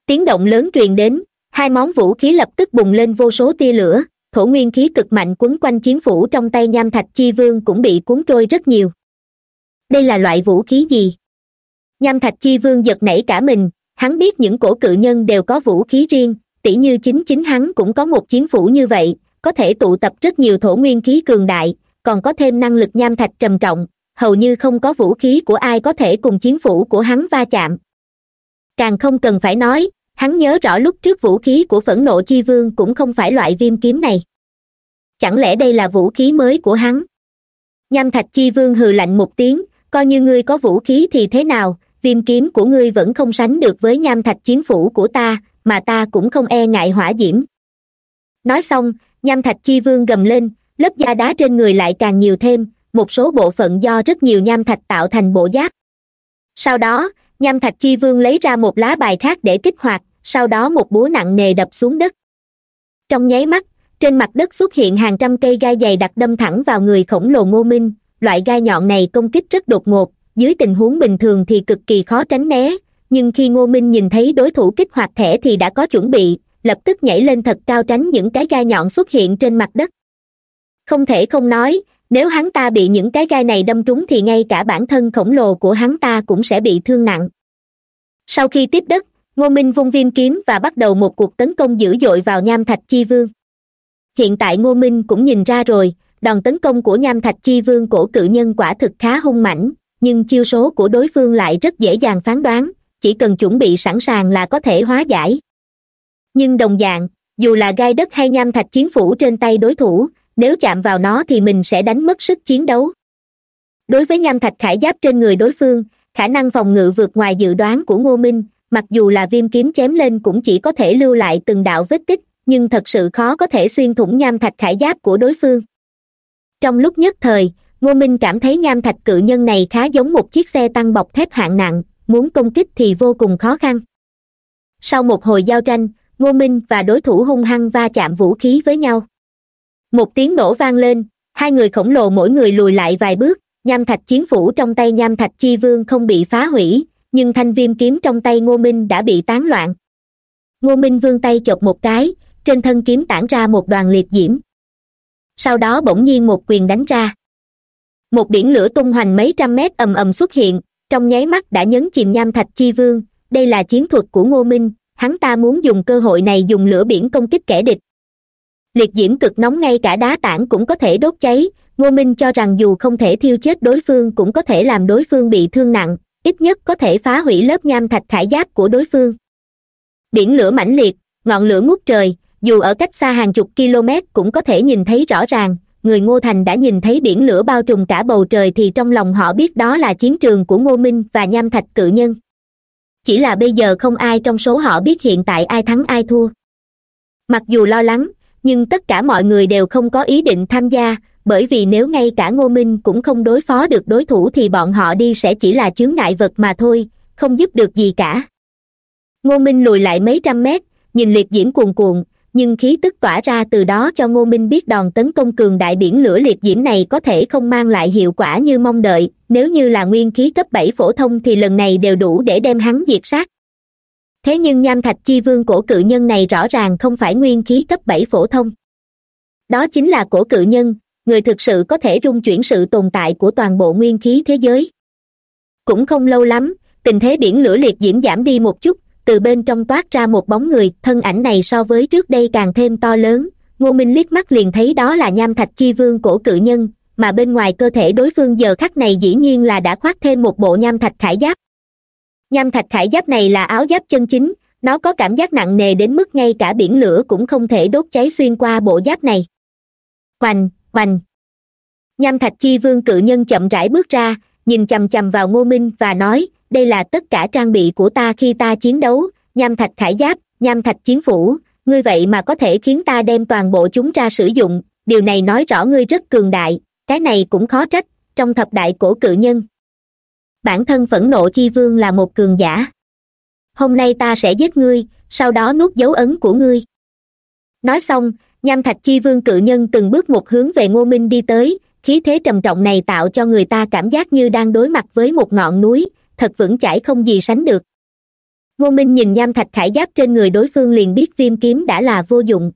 Tiếng động lớn truyền đến, hai món vũ khí lập tức bùng lên vô số tia lửa, thổ nguyên khí cực mạnh quấn quanh chiến phủ trong tay nham thạch chi vương cũng bị cuốn trôi rất nhiều. Đây là loại vũ khí gì? Nham thạch chi vương giật nảy cả mình, hắn biết những cổ cự nhân đều có vũ khí riêng tỉ như chính chính hắn cũng có một chiến phủ như vậy, có thể tụ tập rất nhiều thổ nguyên khí cường đại, còn có thêm năng lực nham thạch trầm trọng, hầu như không có vũ khí của ai có thể cùng chiến phủ của hắn va chạm. Càng không cần phải nói, hắn nhớ rõ lúc trước vũ khí của phẫn nộ chi vương cũng không phải loại viêm kiếm này. Chẳng lẽ đây là vũ khí mới của hắn? Nham thạch chi vương hừ lạnh một tiếng, coi như ngươi có vũ khí thì thế nào, viêm kiếm của ngươi vẫn không sánh được với nham thạch chiến phủ của ta mà ta cũng không e ngại hỏa diễm. Nói xong, nham thạch chi vương gầm lên, lớp da đá trên người lại càng nhiều thêm, một số bộ phận do rất nhiều nham thạch tạo thành bộ giáp. Sau đó, nham thạch chi vương lấy ra một lá bài khác để kích hoạt, sau đó một búa nặng nề đập xuống đất. Trong nháy mắt, trên mặt đất xuất hiện hàng trăm cây gai dày đặc đâm thẳng vào người khổng lồ ngô minh. Loại gai nhọn này công kích rất đột ngột, dưới tình huống bình thường thì cực kỳ khó tránh né nhưng khi ngô minh nhìn thấy đối thủ kích hoạt thẻ thì đã có chuẩn bị, lập tức nhảy lên thật cao tránh những cái gai nhọn xuất hiện trên mặt đất. Không thể không nói, nếu hắn ta bị những cái gai này đâm trúng thì ngay cả bản thân khổng lồ của hắn ta cũng sẽ bị thương nặng. Sau khi tiếp đất, ngô minh vung viêm kiếm và bắt đầu một cuộc tấn công dữ dội vào nham thạch chi vương. Hiện tại ngô minh cũng nhìn ra rồi, đòn tấn công của nham thạch chi vương cổ cự nhân quả thực khá hung mãnh, nhưng chiêu số của đối phương lại rất dễ dàng phán đoán chỉ cần chuẩn bị sẵn sàng là có thể hóa giải. Nhưng đồng dạng, dù là gai đất hay nham thạch chiến phủ trên tay đối thủ, nếu chạm vào nó thì mình sẽ đánh mất sức chiến đấu. Đối với nham thạch khải giáp trên người đối phương, khả năng phòng ngự vượt ngoài dự đoán của ngô minh, mặc dù là viêm kiếm chém lên cũng chỉ có thể lưu lại từng đạo vết tích, nhưng thật sự khó có thể xuyên thủng nham thạch khải giáp của đối phương. Trong lúc nhất thời, ngô minh cảm thấy nham thạch cự nhân này khá giống một chiếc xe tăng bọc thép hạng nặng muốn công kích thì vô cùng khó khăn. Sau một hồi giao tranh, ngô minh và đối thủ hung hăng va chạm vũ khí với nhau. Một tiếng nổ vang lên, hai người khổng lồ mỗi người lùi lại vài bước, nham thạch chiến phủ trong tay nham thạch chi vương không bị phá hủy, nhưng thanh viêm kiếm trong tay ngô minh đã bị tán loạn. Ngô minh vươn tay chộp một cái, trên thân kiếm tản ra một đoàn liệt diễm. Sau đó bỗng nhiên một quyền đánh ra. Một biển lửa tung hoành mấy trăm mét ầm ầm xuất hiện trong nháy mắt đã nhấn chìm nham thạch chi vương, đây là chiến thuật của ngô minh, hắn ta muốn dùng cơ hội này dùng lửa biển công kích kẻ địch. Liệt diễm cực nóng ngay cả đá tảng cũng có thể đốt cháy, ngô minh cho rằng dù không thể thiêu chết đối phương cũng có thể làm đối phương bị thương nặng, ít nhất có thể phá hủy lớp nham thạch khải giáp của đối phương. Biển lửa mãnh liệt, ngọn lửa ngút trời, dù ở cách xa hàng chục km cũng có thể nhìn thấy rõ ràng người ngô thành đã nhìn thấy biển lửa bao trùm cả bầu trời thì trong lòng họ biết đó là chiến trường của ngô minh và nham thạch cự nhân. Chỉ là bây giờ không ai trong số họ biết hiện tại ai thắng ai thua. Mặc dù lo lắng, nhưng tất cả mọi người đều không có ý định tham gia, bởi vì nếu ngay cả ngô minh cũng không đối phó được đối thủ thì bọn họ đi sẽ chỉ là chướng ngại vật mà thôi, không giúp được gì cả. Ngô minh lùi lại mấy trăm mét, nhìn liệt diễm cuồn cuộn nhưng khí tức tỏa ra từ đó cho ngô minh biết đòn tấn công cường đại biển lửa liệt diễm này có thể không mang lại hiệu quả như mong đợi, nếu như là nguyên khí cấp bảy phổ thông thì lần này đều đủ để đem hắn diệt sát. Thế nhưng nham thạch chi vương cổ cự nhân này rõ ràng không phải nguyên khí cấp bảy phổ thông. Đó chính là cổ cự nhân, người thực sự có thể rung chuyển sự tồn tại của toàn bộ nguyên khí thế giới. Cũng không lâu lắm, tình thế biển lửa liệt diễm giảm đi một chút từ bên trong toát ra một bóng người, thân ảnh này so với trước đây càng thêm to lớn. Ngô minh liếc mắt liền thấy đó là nham thạch chi vương cổ cự nhân, mà bên ngoài cơ thể đối phương giờ khắc này dĩ nhiên là đã khoác thêm một bộ nham thạch khải giáp. Nham thạch khải giáp này là áo giáp chân chính, nó có cảm giác nặng nề đến mức ngay cả biển lửa cũng không thể đốt cháy xuyên qua bộ giáp này. Hoành hoành. Nham thạch chi vương cự nhân chậm rãi bước ra nhìn chằm chằm vào ngô minh và nói, đây là tất cả trang bị của ta khi ta chiến đấu, nham thạch khải giáp, nham thạch chiến phủ. Ngươi vậy mà có thể khiến ta đem toàn bộ chúng ra sử dụng. Điều này nói rõ ngươi rất cường đại. Cái này cũng khó trách, trong thập đại cổ cự nhân. Bản thân phẫn nộ chi vương là một cường giả. Hôm nay ta sẽ giết ngươi, sau đó nuốt dấu ấn của ngươi. Nói xong, nham thạch chi vương cự nhân từng bước một hướng về ngô minh đi tới khí thế trầm trọng này tạo cho người ta cảm giác như đang đối mặt với một ngọn núi, thật vững chãi không gì sánh được. Ngô minh nhìn nham thạch khải giáp trên người đối phương liền biết viêm kiếm đã là vô dụng.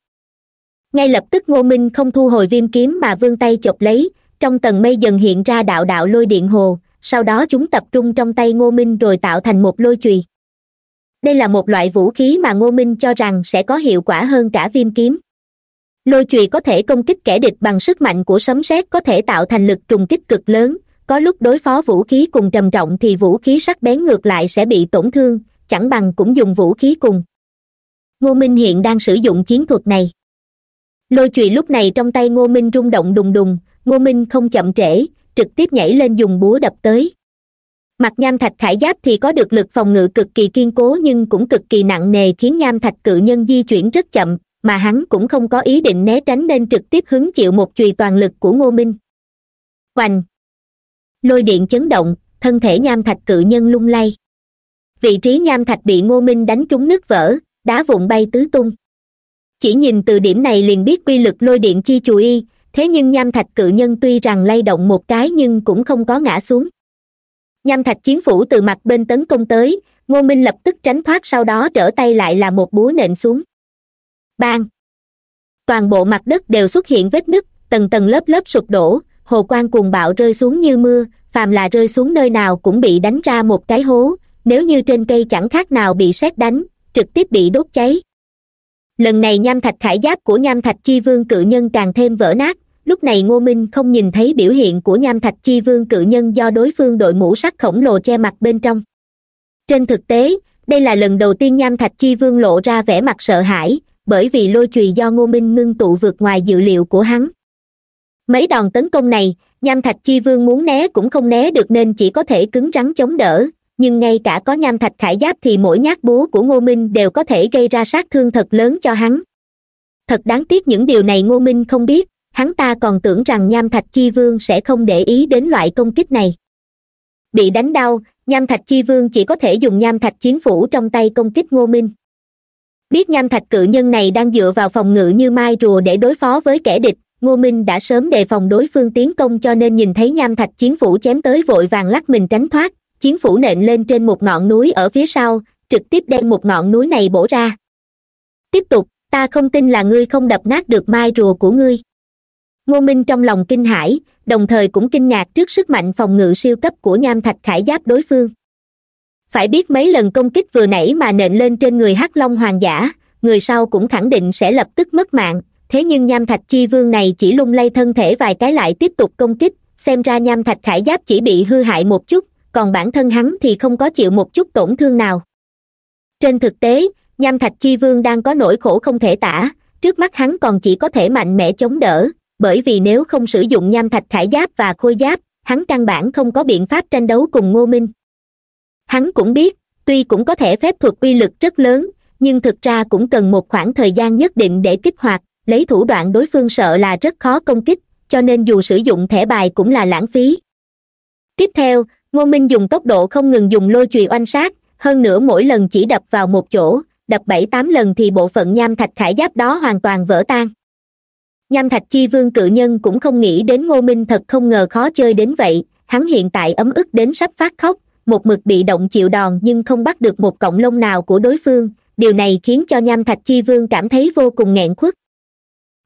Ngay lập tức ngô minh không thu hồi viêm kiếm mà vươn tay chộp lấy, trong tầng mây dần hiện ra đạo đạo lôi điện hồ, sau đó chúng tập trung trong tay ngô minh rồi tạo thành một lôi chùy. Đây là một loại vũ khí mà ngô minh cho rằng sẽ có hiệu quả hơn cả viêm kiếm lôi chùy có thể công kích kẻ địch bằng sức mạnh của sấm sét có thể tạo thành lực trùng kích cực lớn. Có lúc đối phó vũ khí cùng trầm trọng thì vũ khí sắc bén ngược lại sẽ bị tổn thương, chẳng bằng cũng dùng vũ khí cùng. Ngô minh hiện đang sử dụng chiến thuật này. Lôi chùy lúc này trong tay ngô minh rung động đùng đùng, ngô minh không chậm trễ, trực tiếp nhảy lên dùng búa đập tới. Mặt nham thạch khải giáp thì có được lực phòng ngự cực kỳ kiên cố nhưng cũng cực kỳ nặng nề khiến nham thạch cự nhân di chuyển rất chậm mà hắn cũng không có ý định né tránh nên trực tiếp hứng chịu một chùy toàn lực của ngô minh. Oành lôi điện chấn động, thân thể nham thạch cự nhân lung lay. Vị trí nham thạch bị ngô minh đánh trúng nứt vỡ, đá vụn bay tứ tung. Chỉ nhìn từ điểm này liền biết quy lực lôi điện chi chù y thế nhưng nham thạch cự nhân tuy rằng lay động một cái nhưng cũng không có ngã xuống. Nham thạch chiến phủ từ mặt bên tấn công tới, ngô minh lập tức tránh thoát sau đó trở tay lại là một búa nện xuống bang. Toàn bộ mặt đất đều xuất hiện vết nứt, tầng tầng lớp lớp sụp đổ, hồ quang cuồng bạo rơi xuống như mưa, phàm là rơi xuống nơi nào cũng bị đánh ra một cái hố, nếu như trên cây chẳng khác nào bị sét đánh, trực tiếp bị đốt cháy. Lần này nham thạch khải giáp của nham thạch chi vương cự nhân càng thêm vỡ nát, lúc này ngô minh không nhìn thấy biểu hiện của nham thạch chi vương cự nhân do đối phương đội mũ sắt khổng lồ che mặt bên trong. Trên thực tế, đây là lần đầu tiên nham thạch chi vương lộ ra vẻ mặt sợ hãi bởi vì lôi chùy do ngô minh ngưng tụ vượt ngoài dự liệu của hắn. Mấy đòn tấn công này, nham thạch chi vương muốn né cũng không né được nên chỉ có thể cứng rắn chống đỡ, nhưng ngay cả có nham thạch khải giáp thì mỗi nhát búa của ngô minh đều có thể gây ra sát thương thật lớn cho hắn. Thật đáng tiếc những điều này ngô minh không biết, hắn ta còn tưởng rằng nham thạch chi vương sẽ không để ý đến loại công kích này. Bị đánh đau, nham thạch chi vương chỉ có thể dùng nham thạch chiến phủ trong tay công kích ngô minh biết nham thạch cự nhân này đang dựa vào phòng ngự như mai rùa để đối phó với kẻ địch, ngô minh đã sớm đề phòng đối phương tiến công cho nên nhìn thấy nham thạch chiến phủ chém tới vội vàng lắc mình tránh thoát, chiến phủ nện lên trên một ngọn núi ở phía sau, trực tiếp đem một ngọn núi này bổ ra. Tiếp tục, ta không tin là ngươi không đập nát được mai rùa của ngươi. Ngô minh trong lòng kinh hãi, đồng thời cũng kinh ngạc trước sức mạnh phòng ngự siêu cấp của nham thạch khải giáp đối phương phải biết mấy lần công kích vừa nãy mà nện lên trên người hắc long hoàng giả, người sau cũng khẳng định sẽ lập tức mất mạng. Thế nhưng nham thạch chi vương này chỉ lung lay thân thể vài cái lại tiếp tục công kích, xem ra nham thạch khải giáp chỉ bị hư hại một chút, còn bản thân hắn thì không có chịu một chút tổn thương nào. Trên thực tế, nham thạch chi vương đang có nỗi khổ không thể tả, trước mắt hắn còn chỉ có thể mạnh mẽ chống đỡ, bởi vì nếu không sử dụng nham thạch khải giáp và khôi giáp, hắn căn bản không có biện pháp tranh đấu cùng ngô minh hắn cũng biết, tuy cũng có thể phép thuật uy lực rất lớn, nhưng thực ra cũng cần một khoảng thời gian nhất định để kích hoạt, lấy thủ đoạn đối phương sợ là rất khó công kích, cho nên dù sử dụng thẻ bài cũng là lãng phí. Tiếp theo, ngô minh dùng tốc độ không ngừng dùng lôi chùy oanh sát, hơn nữa mỗi lần chỉ đập vào một chỗ, đập bảy tám lần thì bộ phận nham thạch khải giáp đó hoàn toàn vỡ tan. Nham thạch chi vương cự nhân cũng không nghĩ đến ngô minh thật không ngờ khó chơi đến vậy, hắn hiện tại ấm ức đến sắp phát khóc một mực bị động chịu đòn nhưng không bắt được một cọng lông nào của đối phương. Điều này khiến cho nham thạch chi vương cảm thấy vô cùng nghẹn khuất.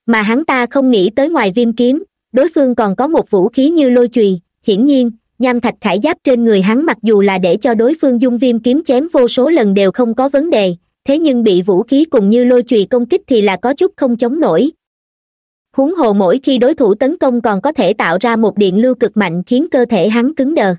Mà hắn ta không nghĩ tới ngoài viêm kiếm, đối phương còn có một vũ khí như lôi chùy. Hiển nhiên, nham thạch khải giáp trên người hắn mặc dù là để cho đối phương dung viêm kiếm chém vô số lần đều không có vấn đề, thế nhưng bị vũ khí cùng như lôi chùy công kích thì là có chút không chống nổi. Huống hồ mỗi khi đối thủ tấn công còn có thể tạo ra một điện lưu cực mạnh khiến cơ thể hắn cứng đờ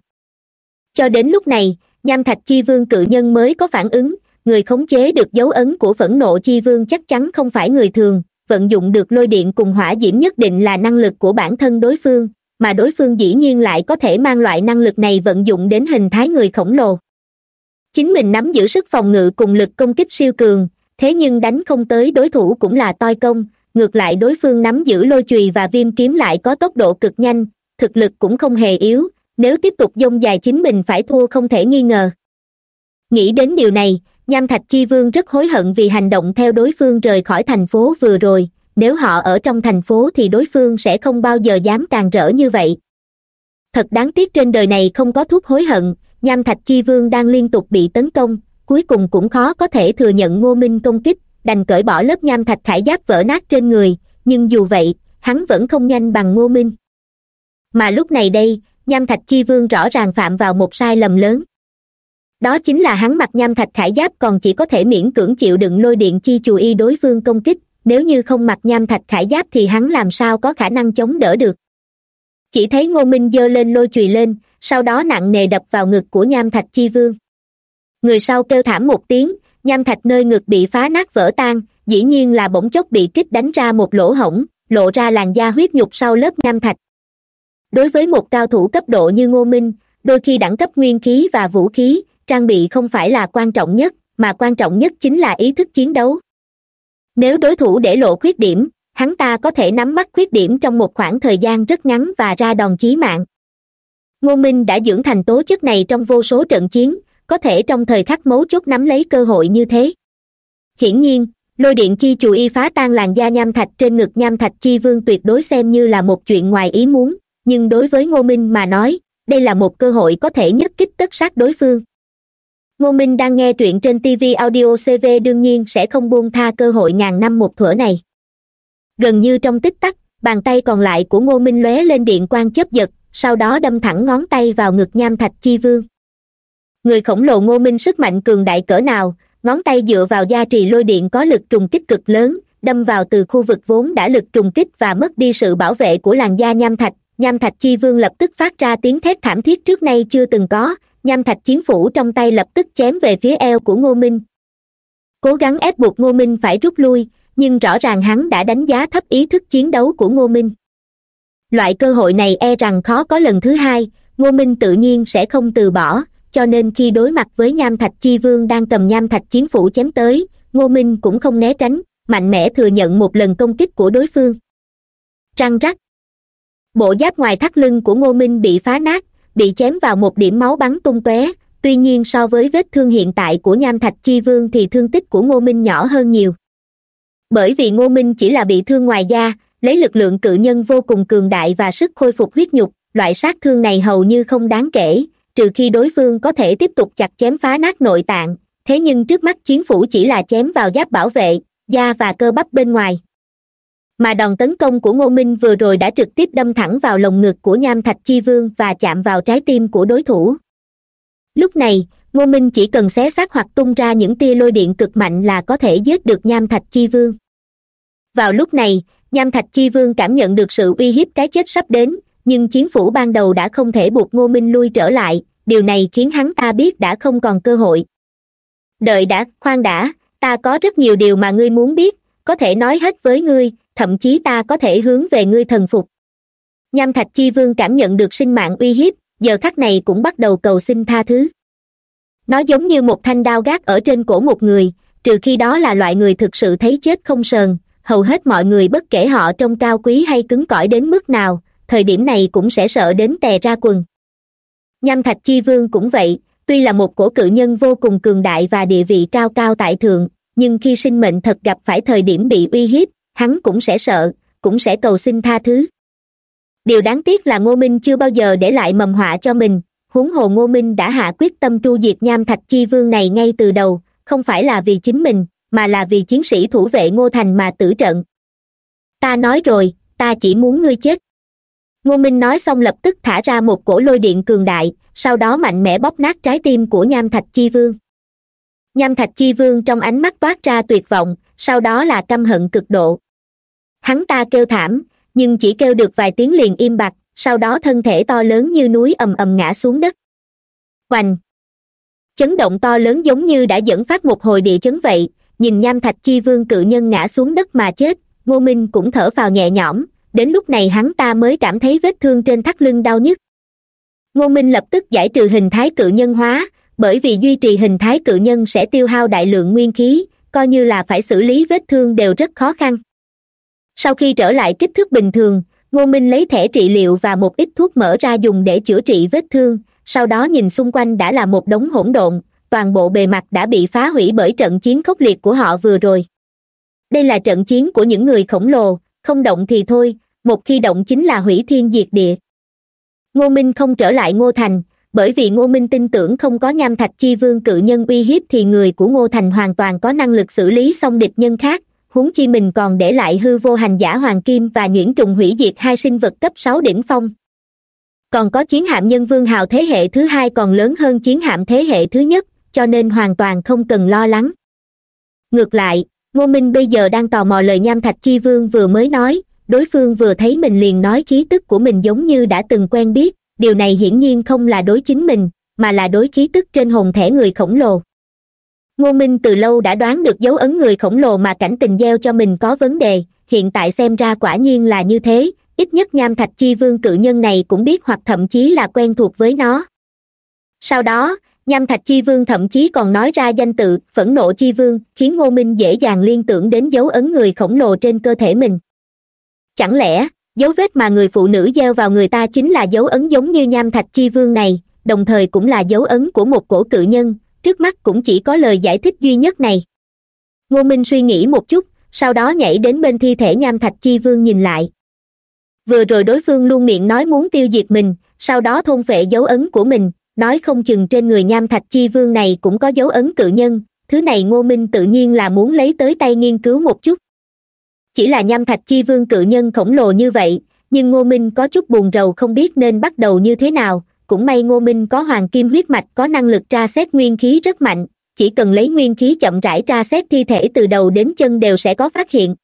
cho đến lúc này, nham thạch chi vương cự nhân mới có phản ứng, người khống chế được dấu ấn của phẫn nộ chi vương chắc chắn không phải người thường, vận dụng được lôi điện cùng hỏa diễm nhất định là năng lực của bản thân đối phương, mà đối phương dĩ nhiên lại có thể mang loại năng lực này vận dụng đến hình thái người khổng lồ. Chính mình nắm giữ sức phòng ngự cùng lực công kích siêu cường, thế nhưng đánh không tới đối thủ cũng là toi công, ngược lại đối phương nắm giữ lôi chùy và viêm kiếm lại có tốc độ cực nhanh, thực lực cũng không hề yếu nếu tiếp tục dông dài chính mình phải thua không thể nghi ngờ. Nghĩ đến điều này, nham thạch chi vương rất hối hận vì hành động theo đối phương rời khỏi thành phố vừa rồi. Nếu họ ở trong thành phố thì đối phương sẽ không bao giờ dám càng rỡ như vậy. Thật đáng tiếc trên đời này không có thuốc hối hận, nham thạch chi vương đang liên tục bị tấn công, cuối cùng cũng khó có thể thừa nhận ngô minh công kích, đành cởi bỏ lớp nham thạch khải giáp vỡ nát trên người, nhưng dù vậy, hắn vẫn không nhanh bằng ngô minh. Mà lúc này đây nham thạch chi vương rõ ràng phạm vào một sai lầm lớn. Đó chính là hắn mặc nham thạch khải giáp còn chỉ có thể miễn cưỡng chịu đựng lôi điện chi chù y đối phương công kích, nếu như không mặc nham thạch khải giáp thì hắn làm sao có khả năng chống đỡ được. Chỉ thấy ngô minh giơ lên lôi chùy lên, sau đó nặng nề đập vào ngực của nham thạch chi vương. Người sau kêu thảm một tiếng, nham thạch nơi ngực bị phá nát vỡ tan, dĩ nhiên là bỗng chốc bị kích đánh ra một lỗ hổng, lộ ra làn da huyết nhục sau lớp nham thạch đối với một cao thủ cấp độ như ngô minh, đôi khi đẳng cấp nguyên khí và vũ khí, trang bị không phải là quan trọng nhất, mà quan trọng nhất chính là ý thức chiến đấu. Nếu đối thủ để lộ khuyết điểm, hắn ta có thể nắm bắt khuyết điểm trong một khoảng thời gian rất ngắn và ra đòn chí mạng. Ngô minh đã dưỡng thành tố chất này trong vô số trận chiến, có thể trong thời khắc mấu chốt nắm lấy cơ hội như thế. Hiển nhiên, lôi điện chi chù y phá tan làn da nham thạch trên ngực nham thạch chi vương tuyệt đối xem như là một chuyện ngoài ý muốn nhưng đối với ngô minh mà nói, đây là một cơ hội có thể nhất kích tất sát đối phương. Ngô minh đang nghe truyện trên tv audio cv đương nhiên sẽ không buông tha cơ hội ngàn năm một thuở này. Gần như trong tích tắc, bàn tay còn lại của ngô minh lóe lên điện quang chớp giật, sau đó đâm thẳng ngón tay vào ngực nham thạch chi vương. Người khổng lồ ngô minh sức mạnh cường đại cỡ nào, ngón tay dựa vào gia trì lôi điện có lực trùng kích cực lớn, đâm vào từ khu vực vốn đã lực trùng kích và mất đi sự bảo vệ của làn da nham thạch nham thạch chi vương lập tức phát ra tiếng thét thảm thiết trước nay chưa từng có, nham thạch chiến phủ trong tay lập tức chém về phía eo của ngô minh. Cố gắng ép buộc ngô minh phải rút lui, nhưng rõ ràng hắn đã đánh giá thấp ý thức chiến đấu của ngô minh. Loại cơ hội này e rằng khó có lần thứ hai, ngô minh tự nhiên sẽ không từ bỏ, cho nên khi đối mặt với nham thạch chi vương đang cầm nham thạch chiến phủ chém tới, ngô minh cũng không né tránh, mạnh mẽ thừa nhận một lần công kích của đối phương. Răng rắc bộ giáp ngoài thắt lưng của ngô minh bị phá nát, bị chém vào một điểm máu bắn tung tóe. Tuy nhiên so với vết thương hiện tại của nham thạch chi vương thì thương tích của ngô minh nhỏ hơn nhiều. Bởi vì ngô minh chỉ là bị thương ngoài da, lấy lực lượng cự nhân vô cùng cường đại và sức khôi phục huyết nhục, loại sát thương này hầu như không đáng kể, trừ khi đối phương có thể tiếp tục chặt chém phá nát nội tạng. Thế nhưng trước mắt chiến phủ chỉ là chém vào giáp bảo vệ, da và cơ bắp bên ngoài mà đòn tấn công của ngô minh vừa rồi đã trực tiếp đâm thẳng vào lồng ngực của nham thạch chi vương và chạm vào trái tim của đối thủ. Lúc này, ngô minh chỉ cần xé xác hoặc tung ra những tia lôi điện cực mạnh là có thể giết được nham thạch chi vương. Vào lúc này, nham thạch chi vương cảm nhận được sự uy hiếp cái chết sắp đến, nhưng chiến phủ ban đầu đã không thể buộc ngô minh lui trở lại, điều này khiến hắn ta biết đã không còn cơ hội. Đợi đã, khoan đã, ta có rất nhiều điều mà ngươi muốn biết, có thể nói hết với ngươi thậm chí ta có thể hướng về ngươi thần phục. Nham thạch chi vương cảm nhận được sinh mạng uy hiếp, giờ khắc này cũng bắt đầu cầu xin tha thứ. Nó giống như một thanh đao gác ở trên cổ một người, trừ khi đó là loại người thực sự thấy chết không sờn, hầu hết mọi người bất kể họ trông cao quý hay cứng cỏi đến mức nào, thời điểm này cũng sẽ sợ đến tè ra quần. Nham thạch chi vương cũng vậy, tuy là một cổ cự nhân vô cùng cường đại và địa vị cao cao tại thượng, nhưng khi sinh mệnh thật gặp phải thời điểm bị uy hiếp hắn cũng sẽ sợ, cũng sẽ cầu xin tha thứ. Điều đáng tiếc là ngô minh chưa bao giờ để lại mầm họa cho mình. Huống hồ ngô minh đã hạ quyết tâm tru diệt nham thạch chi vương này ngay từ đầu, không phải là vì chính mình, mà là vì chiến sĩ thủ vệ ngô thành mà tử trận. Ta nói rồi, ta chỉ muốn ngươi chết. Ngô minh nói xong lập tức thả ra một cổ lôi điện cường đại, sau đó mạnh mẽ bóp nát trái tim của nham thạch chi vương. Nham thạch chi vương trong ánh mắt toát ra tuyệt vọng sau đó là căm hận cực độ. Hắn ta kêu thảm, nhưng chỉ kêu được vài tiếng liền im bặt, sau đó thân thể to lớn như núi ầm ầm ngã xuống đất. Hoành chấn động to lớn giống như đã dẫn phát một hồi địa chấn vậy, nhìn nham thạch chi vương cự nhân ngã xuống đất mà chết, ngô minh cũng thở phào nhẹ nhõm, đến lúc này hắn ta mới cảm thấy vết thương trên thắt lưng đau nhức. Ngô minh lập tức giải trừ hình thái cự nhân hóa, bởi vì duy trì hình thái cự nhân sẽ tiêu hao đại lượng nguyên khí coi như là phải xử lý vết thương đều rất khó khăn. Sau khi trở lại kích thước bình thường, ngô minh lấy thẻ trị liệu và một ít thuốc mở ra dùng để chữa trị vết thương, sau đó nhìn xung quanh đã là một đống hỗn độn, toàn bộ bề mặt đã bị phá hủy bởi trận chiến khốc liệt của họ vừa rồi. Đây là trận chiến của những người khổng lồ, không động thì thôi, một khi động chính là hủy thiên diệt địa. Ngô minh không trở lại ngô thành bởi vì ngô minh tin tưởng không có nham thạch chi vương cự nhân uy hiếp thì người của ngô thành hoàn toàn có năng lực xử lý xong địch nhân khác. Huống chi mình còn để lại hư vô hành giả hoàng kim và nhuyễn trùng hủy diệt hai sinh vật cấp sáu đỉnh phong. Còn có chiến hạm nhân vương hào thế hệ thứ hai còn lớn hơn chiến hạm thế hệ thứ nhất, cho nên hoàn toàn không cần lo lắng. Ngược lại, ngô minh bây giờ đang tò mò lời nham thạch chi vương vừa mới nói, đối phương vừa thấy mình liền nói khí tức của mình giống như đã từng quen biết điều này hiển nhiên không là đối chính mình, mà là đối khí tức trên hồn thẻ người khổng lồ. Ngô minh từ lâu đã đoán được dấu ấn người khổng lồ mà cảnh tình gieo cho mình có vấn đề, hiện tại xem ra quả nhiên là như thế, ít nhất nham thạch chi vương cự nhân này cũng biết hoặc thậm chí là quen thuộc với nó. Sau đó, nham thạch chi vương thậm chí còn nói ra danh tự phẫn nộ chi vương, khiến ngô minh dễ dàng liên tưởng đến dấu ấn người khổng lồ trên cơ thể mình. Chẳng lẽ dấu vết mà người phụ nữ gieo vào người ta chính là dấu ấn giống như nham thạch chi vương này, đồng thời cũng là dấu ấn của một cổ cự nhân, trước mắt cũng chỉ có lời giải thích duy nhất này. Ngô minh suy nghĩ một chút, sau đó nhảy đến bên thi thể nham thạch chi vương nhìn lại. Vừa rồi đối phương luôn miệng nói muốn tiêu diệt mình, sau đó thôn phệ dấu ấn của mình, nói không chừng trên người nham thạch chi vương này cũng có dấu ấn cự nhân, thứ này ngô minh tự nhiên là muốn lấy tới tay nghiên cứu một chút chỉ là nham thạch chi vương cự nhân khổng lồ như vậy, nhưng ngô minh có chút buồn rầu không biết nên bắt đầu như thế nào. Cũng may ngô minh có hoàng kim huyết mạch, có năng lực tra xét nguyên khí rất mạnh. Chỉ cần lấy nguyên khí chậm rãi tra xét thi thể từ đầu đến chân đều sẽ có phát hiện.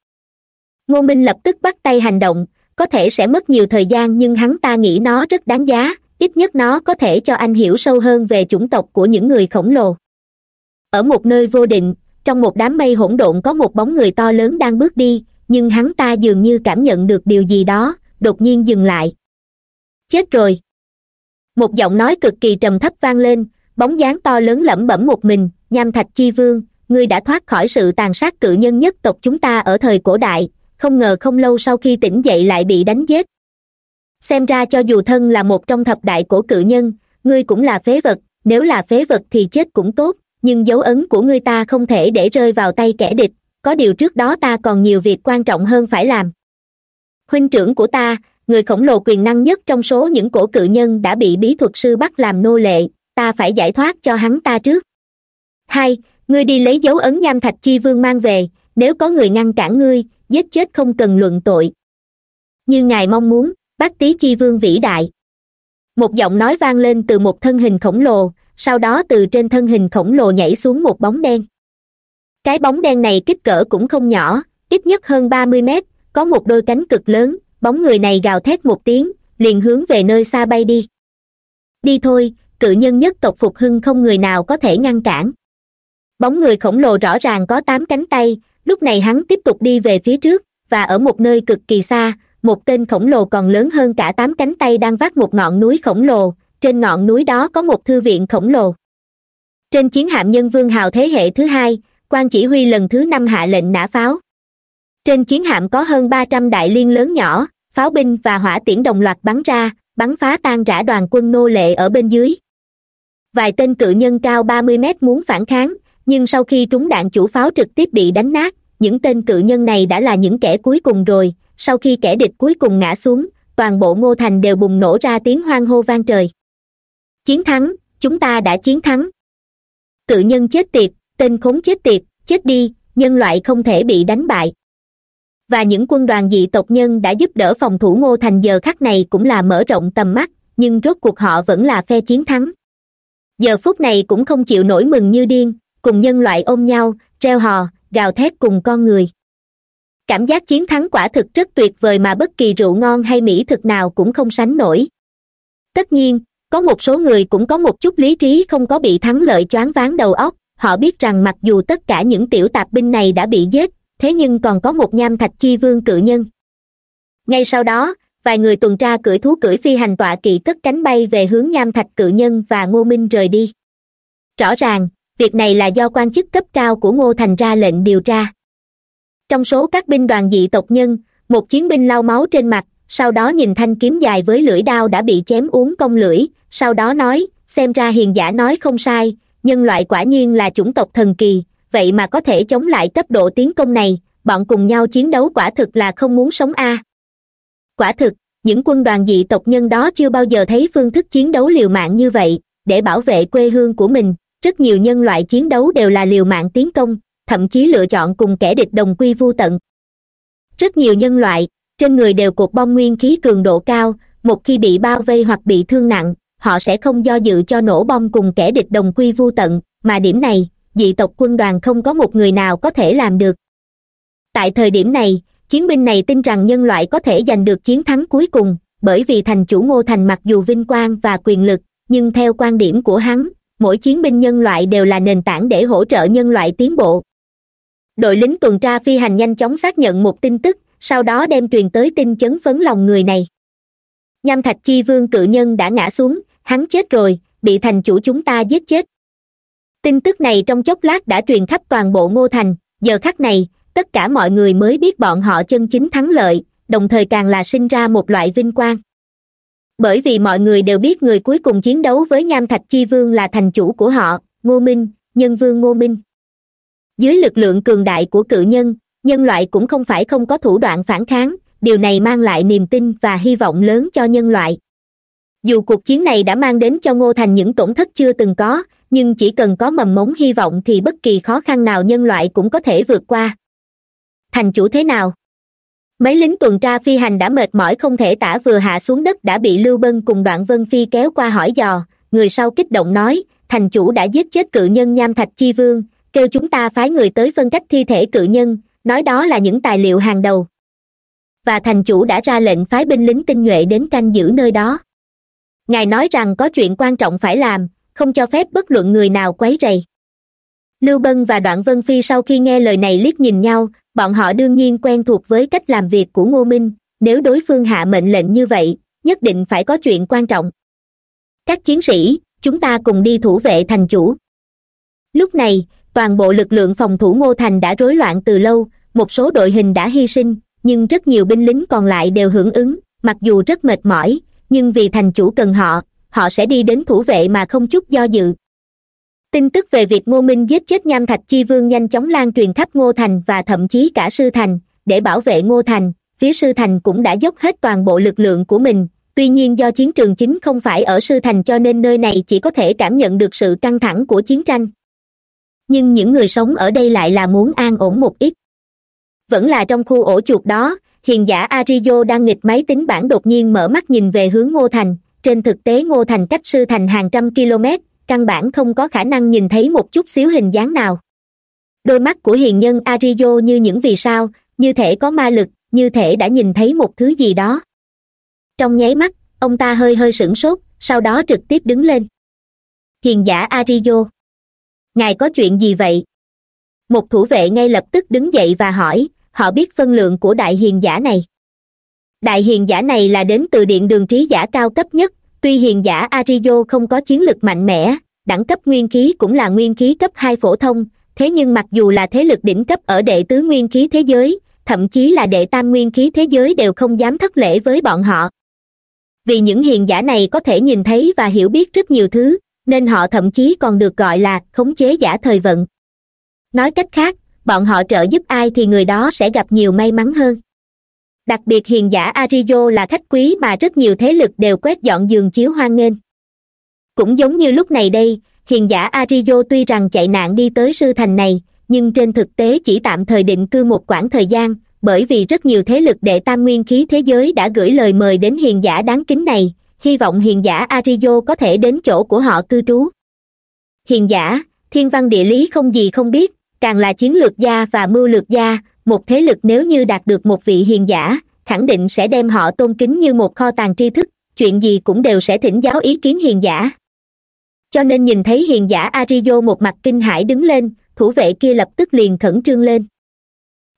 Ngô minh lập tức bắt tay hành động, có thể sẽ mất nhiều thời gian nhưng hắn ta nghĩ nó rất đáng giá, ít nhất nó có thể cho anh hiểu sâu hơn về chủng tộc của những người khổng lồ. Ở một nơi vô định, trong một đám mây hỗn độn có một bóng người to lớn đang bước đi nhưng hắn ta dường như cảm nhận được điều gì đó, đột nhiên dừng lại. Chết rồi. Một giọng nói cực kỳ trầm thấp vang lên, bóng dáng to lớn lẩm bẩm một mình, nham thạch chi vương, ngươi đã thoát khỏi sự tàn sát cự nhân nhất tộc chúng ta ở thời cổ đại, không ngờ không lâu sau khi tỉnh dậy lại bị đánh giết. Xem ra cho dù thân là một trong thập đại cổ cự nhân, ngươi cũng là phế vật, nếu là phế vật thì chết cũng tốt, nhưng dấu ấn của ngươi ta không thể để rơi vào tay kẻ địch có điều trước đó ta còn nhiều việc quan trọng hơn phải làm. Huynh trưởng của ta, người khổng lồ quyền năng nhất trong số những cổ cự nhân đã bị bí thuật sư bắt làm nô lệ, ta phải giải thoát cho hắn ta trước. Hai, ngươi đi lấy dấu ấn nham thạch chi vương mang về, nếu có người ngăn cản ngươi, giết chết không cần luận tội. Như ngài mong muốn, bác tý chi vương vĩ đại. Một giọng nói vang lên từ một thân hình khổng lồ, sau đó từ trên thân hình khổng lồ nhảy xuống một bóng đen cái bóng đen này kích cỡ cũng không nhỏ, ít nhất hơn ba mươi mét, có một đôi cánh cực lớn, bóng người này gào thét một tiếng, liền hướng về nơi xa bay đi. Đi thôi, cự nhân nhất tộc phục hưng không người nào có thể ngăn cản. Bóng người khổng lồ rõ ràng có tám cánh tay, lúc này hắn tiếp tục đi về phía trước, và ở một nơi cực kỳ xa, một tên khổng lồ còn lớn hơn cả tám cánh tay đang vác một ngọn núi khổng lồ, trên ngọn núi đó có một thư viện khổng lồ. Trên chiến hạm nhân vương hào thế hệ thứ hai quan chỉ huy lần thứ năm hạ lệnh nã pháo. Trên chiến hạm có hơn ba trăm đại liên lớn nhỏ, pháo binh và hỏa tiễn đồng loạt bắn ra, bắn phá tan rã đoàn quân nô lệ ở bên dưới. Vài tên cự nhân cao ba mươi mét muốn phản kháng, nhưng sau khi trúng đạn chủ pháo trực tiếp bị đánh nát, những tên cự nhân này đã là những kẻ cuối cùng rồi. Sau khi kẻ địch cuối cùng ngã xuống, toàn bộ ngô thành đều bùng nổ ra tiếng hoang hô vang trời. Chiến thắng, chúng ta đã chiến thắng. Cự nhân chết tiệt tên khốn chết tiệt, chết đi, nhân loại không thể bị đánh bại. Và những quân đoàn dị tộc nhân đã giúp đỡ phòng thủ ngô thành giờ khắc này cũng là mở rộng tầm mắt, nhưng rốt cuộc họ vẫn là phe chiến thắng. Giờ phút này cũng không chịu nổi mừng như điên, cùng nhân loại ôm nhau, reo hò, gào thét cùng con người. Cảm giác chiến thắng quả thực rất tuyệt vời mà bất kỳ rượu ngon hay mỹ thực nào cũng không sánh nổi. Tất nhiên, có một số người cũng có một chút lý trí không có bị thắng lợi choáng váng đầu óc họ biết rằng mặc dù tất cả những tiểu tạp binh này đã bị giết, thế nhưng còn có một nham thạch chi vương cự nhân. Ngay sau đó, vài người tuần tra cưỡi thú cưỡi phi hành tọa kỵ cất cánh bay về hướng nham thạch cự nhân và ngô minh rời đi. Rõ ràng, việc này là do quan chức cấp cao của ngô thành ra lệnh điều tra. Trong số các binh đoàn dị tộc nhân, một chiến binh lau máu trên mặt, sau đó nhìn thanh kiếm dài với lưỡi đao đã bị chém uống cong lưỡi, sau đó nói, xem ra hiền giả nói không sai nhân loại quả nhiên là chủng tộc thần kỳ, vậy mà có thể chống lại cấp độ tiến công này, bọn cùng nhau chiến đấu quả thực là không muốn sống a. Quả thực, những quân đoàn dị tộc nhân đó chưa bao giờ thấy phương thức chiến đấu liều mạng như vậy, để bảo vệ quê hương của mình, rất nhiều nhân loại chiến đấu đều là liều mạng tiến công, thậm chí lựa chọn cùng kẻ địch đồng quy vô tận. Rất nhiều nhân loại, trên người đều cột bom nguyên khí cường độ cao, một khi bị bao vây hoặc bị thương nặng họ sẽ không do dự cho nổ bom cùng kẻ địch đồng quy vu tận, mà điểm này, dị tộc quân đoàn không có một người nào có thể làm được. Tại thời điểm này, chiến binh này tin rằng nhân loại có thể giành được chiến thắng cuối cùng, bởi vì thành chủ ngô thành mặc dù vinh quang và quyền lực, nhưng theo quan điểm của hắn, mỗi chiến binh nhân loại đều là nền tảng để hỗ trợ nhân loại tiến bộ. Đội lính tuần tra phi hành nhanh chóng xác nhận một tin tức, sau đó đem truyền tới tin chấn phấn lòng người này. Nham thạch chi vương cự nhân đã ngã xuống hắn chết rồi, bị thành chủ chúng ta giết chết. Tin tức này trong chốc lát đã truyền khắp toàn bộ ngô thành, giờ khắc này, tất cả mọi người mới biết bọn họ chân chính thắng lợi, đồng thời càng là sinh ra một loại vinh quang. Bởi vì mọi người đều biết người cuối cùng chiến đấu với nham thạch chi vương là thành chủ của họ, ngô minh, nhân vương ngô minh. Dưới lực lượng cường đại của cự nhân nhân loại cũng không phải không có thủ đoạn phản kháng, điều này mang lại niềm tin và hy vọng lớn cho nhân loại dù cuộc chiến này đã mang đến cho ngô thành những tổn thất chưa từng có, nhưng chỉ cần có mầm mống hy vọng thì bất kỳ khó khăn nào nhân loại cũng có thể vượt qua. Thành chủ thế nào? Mấy lính tuần tra phi hành đã mệt mỏi không thể tả vừa hạ xuống đất đã bị lưu bân cùng đoạn vân phi kéo qua hỏi dò. Người sau kích động nói, thành chủ đã giết chết cự nhân nham thạch chi vương, kêu chúng ta phái người tới phân cách thi thể cự nhân, nói đó là những tài liệu hàng đầu. Và thành chủ đã ra lệnh phái binh lính tinh nhuệ đến canh giữ nơi đó ngài nói rằng có chuyện quan trọng phải làm, không cho phép bất luận người nào quấy rầy. Lưu bân và đoạn vân phi sau khi nghe lời này liếc nhìn nhau, bọn họ đương nhiên quen thuộc với cách làm việc của ngô minh. Nếu đối phương hạ mệnh lệnh như vậy, nhất định phải có chuyện quan trọng. Các chiến sĩ, chúng ta cùng đi thủ vệ thành chủ. Lúc này, toàn bộ lực lượng phòng thủ ngô thành đã rối loạn từ lâu, một số đội hình đã hy sinh, nhưng rất nhiều binh lính còn lại đều hưởng ứng, mặc dù rất mệt mỏi nhưng vì thành chủ cần họ họ sẽ đi đến thủ vệ mà không chút do dự. Tin tức về việc ngô minh giết chết nham thạch chi vương nhanh chóng lan truyền khắp ngô thành và thậm chí cả sư thành, để bảo vệ ngô thành, phía sư thành cũng đã dốc hết toàn bộ lực lượng của mình. Tuy nhiên do chiến trường chính không phải ở sư thành cho nên nơi này chỉ có thể cảm nhận được sự căng thẳng của chiến tranh. Nhưng những người sống ở đây lại là muốn an ổn một ít. Vẫn là trong khu ổ chuột đó hiền giả arizo đang nghịch máy tính bảng đột nhiên mở mắt nhìn về hướng ngô thành. Trên thực tế ngô thành cách sư thành hàng trăm km, căn bản không có khả năng nhìn thấy một chút xíu hình dáng nào. Đôi mắt của hiền nhân arizo như những vì sao, như thể có ma lực, như thể đã nhìn thấy một thứ gì đó. Trong nháy mắt, ông ta hơi hơi sửng sốt, sau đó trực tiếp đứng lên. Hiền giả arizo ngài có chuyện gì vậy? Một thủ vệ ngay lập tức đứng dậy và hỏi họ biết phân lượng của đại hiền giả này. Đại hiền giả này là đến từ điện đường trí giả cao cấp nhất, tuy hiền giả arizo không có chiến lực mạnh mẽ, đẳng cấp nguyên khí cũng là nguyên khí cấp hai phổ thông, thế nhưng mặc dù là thế lực đỉnh cấp ở đệ tứ nguyên khí thế giới, thậm chí là đệ tam nguyên khí thế giới đều không dám thất lễ với bọn họ. Vì những hiền giả này có thể nhìn thấy và hiểu biết rất nhiều thứ, nên họ thậm chí còn được gọi là khống chế giả thời vận. Nói cách khác bọn họ trợ giúp ai thì người đó sẽ gặp nhiều may mắn hơn. Đặc biệt hiền giả arizo là khách quý mà rất nhiều thế lực đều quét dọn giường chiếu hoan nghênh. Cũng giống như lúc này đây, hiền giả arizo tuy rằng chạy nạn đi tới sư thành này, nhưng trên thực tế chỉ tạm thời định cư một quãng thời gian, bởi vì rất nhiều thế lực đệ tam nguyên khí thế giới đã gửi lời mời đến hiền giả đáng kính này, hy vọng hiền giả arizo có thể đến chỗ của họ cư trú. Hiền giả, thiên văn địa lý không gì không biết càng là chiến lược gia và mưu lược gia, một thế lực nếu như đạt được một vị hiền giả, khẳng định sẽ đem họ tôn kính như một kho tàng tri thức, chuyện gì cũng đều sẽ thỉnh giáo ý kiến hiền giả. Cho nên nhìn thấy hiền giả arizo một mặt kinh hãi đứng lên, thủ vệ kia lập tức liền khẩn trương lên.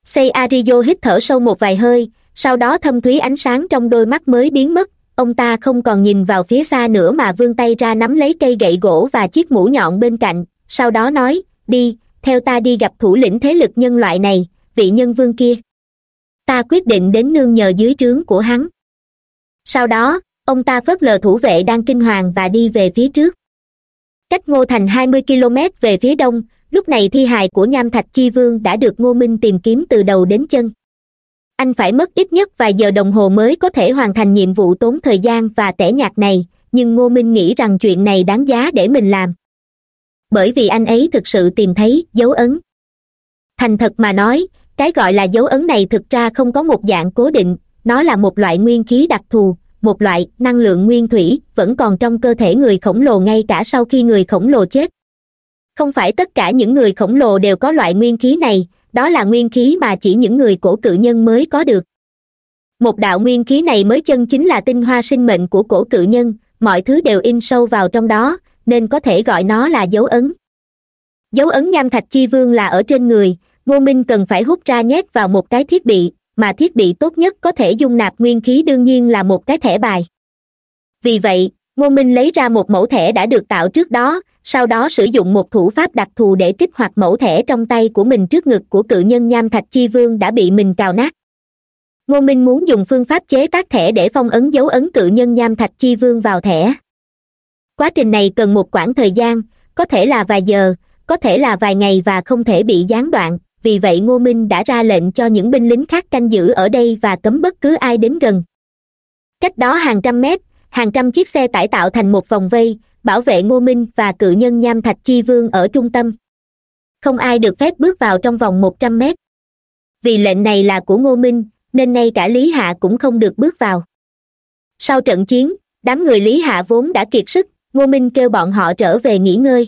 Xây arizo hít thở sâu một vài hơi, sau đó thâm thúy ánh sáng trong đôi mắt mới biến mất, ông ta không còn nhìn vào phía xa nữa mà vươn tay ra nắm lấy cây gậy gỗ và chiếc mũ nhọn bên cạnh, sau đó nói, đi theo ta đi gặp thủ lĩnh thế lực nhân loại này, vị nhân vương kia. Ta quyết định đến nương nhờ dưới trướng của hắn. Sau đó, ông ta phớt lờ thủ vệ đang kinh hoàng và đi về phía trước. Cách ngô thành hai mươi km về phía đông, lúc này thi hài của nham thạch chi vương đã được ngô minh tìm kiếm từ đầu đến chân. Anh phải mất ít nhất vài giờ đồng hồ mới có thể hoàn thành nhiệm vụ tốn thời gian và tẻ nhạt này, nhưng ngô minh nghĩ rằng chuyện này đáng giá để mình làm bởi vì anh ấy thực sự tìm thấy dấu ấn. Thành thật mà nói, cái gọi là dấu ấn này thực ra không có một dạng cố định, nó là một loại nguyên khí đặc thù, một loại năng lượng nguyên thủy, vẫn còn trong cơ thể người khổng lồ ngay cả sau khi người khổng lồ chết. Không phải tất cả những người khổng lồ đều có loại nguyên khí này, đó là nguyên khí mà chỉ những người cổ cự nhân mới có được. Một đạo nguyên khí này mới chân chính là tinh hoa sinh mệnh của cổ cự nhân, mọi thứ đều in sâu vào trong đó nên có thể gọi nó là dấu ấn. Dấu ấn nham thạch chi vương là ở trên người, ngô minh cần phải hút ra nhét vào một cái thiết bị, mà thiết bị tốt nhất có thể dung nạp nguyên khí đương nhiên là một cái thẻ bài. Vì vậy, ngô minh lấy ra một mẫu thẻ đã được tạo trước đó, sau đó sử dụng một thủ pháp đặc thù để kích hoạt mẫu thẻ trong tay của mình trước ngực của cự nhân nham thạch chi vương đã bị mình cào nát. Ngô minh muốn dùng phương pháp chế tác thẻ để phong ấn dấu ấn cự nhân nham thạch chi vương vào thẻ quá trình này cần một quãng thời gian, có thể là vài giờ, có thể là vài ngày và không thể bị gián đoạn. Vì vậy ngô minh đã ra lệnh cho những binh lính khác canh giữ ở đây và cấm bất cứ ai đến gần. Cách đó hàng trăm mét, hàng trăm chiếc xe tải tạo thành một vòng vây, bảo vệ ngô minh và cự nhân nham thạch chi vương ở trung tâm. Không ai được phép bước vào trong vòng một trăm mét. Vì lệnh này là của ngô minh, nên ngay cả lý hạ cũng không được bước vào. Sau trận chiến, đám người lý hạ vốn đã kiệt sức ngô minh kêu bọn họ trở về nghỉ ngơi.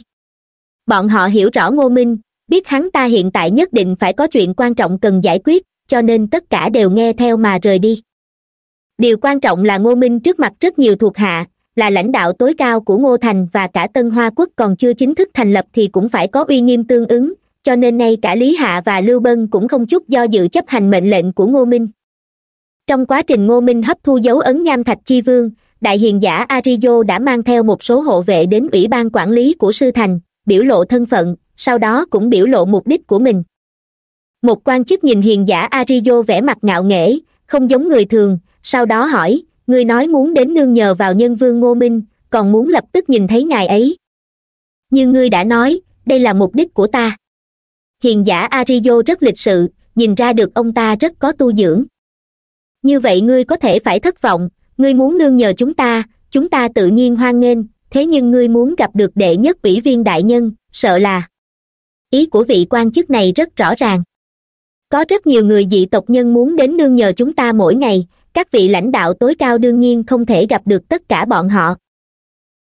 Bọn họ hiểu rõ ngô minh, biết hắn ta hiện tại nhất định phải có chuyện quan trọng cần giải quyết, cho nên tất cả đều nghe theo mà rời đi. Điều quan trọng là ngô minh trước mặt rất nhiều thuộc hạ, là lãnh đạo tối cao của ngô thành và cả tân hoa quốc còn chưa chính thức thành lập thì cũng phải có uy nghiêm tương ứng, cho nên nay cả lý hạ và lưu bân cũng không chút do dự chấp hành mệnh lệnh của ngô minh. Trong quá trình ngô minh hấp thu dấu ấn nham thạch chi vương đại hiền giả arizo đã mang theo một số hộ vệ đến ủy ban quản lý của sư thành, biểu lộ thân phận, sau đó cũng biểu lộ mục đích của mình. Một quan chức nhìn hiền giả arizo vẻ mặt ngạo nghễ, không giống người thường, sau đó hỏi, ngươi nói muốn đến nương nhờ vào nhân vương ngô minh, còn muốn lập tức nhìn thấy ngài ấy? Như ngươi đã nói, đây là mục đích của ta. Hiền giả arizo rất lịch sự, nhìn ra được ông ta rất có tu dưỡng. Như vậy ngươi có thể phải thất vọng ngươi muốn nương nhờ chúng ta chúng ta tự nhiên hoan nghênh, thế nhưng ngươi muốn gặp được đệ nhất ủy viên đại nhân, sợ là. Ý của vị quan chức này rất rõ ràng. Có rất nhiều người dị tộc nhân muốn đến nương nhờ chúng ta mỗi ngày, các vị lãnh đạo tối cao đương nhiên không thể gặp được tất cả bọn họ.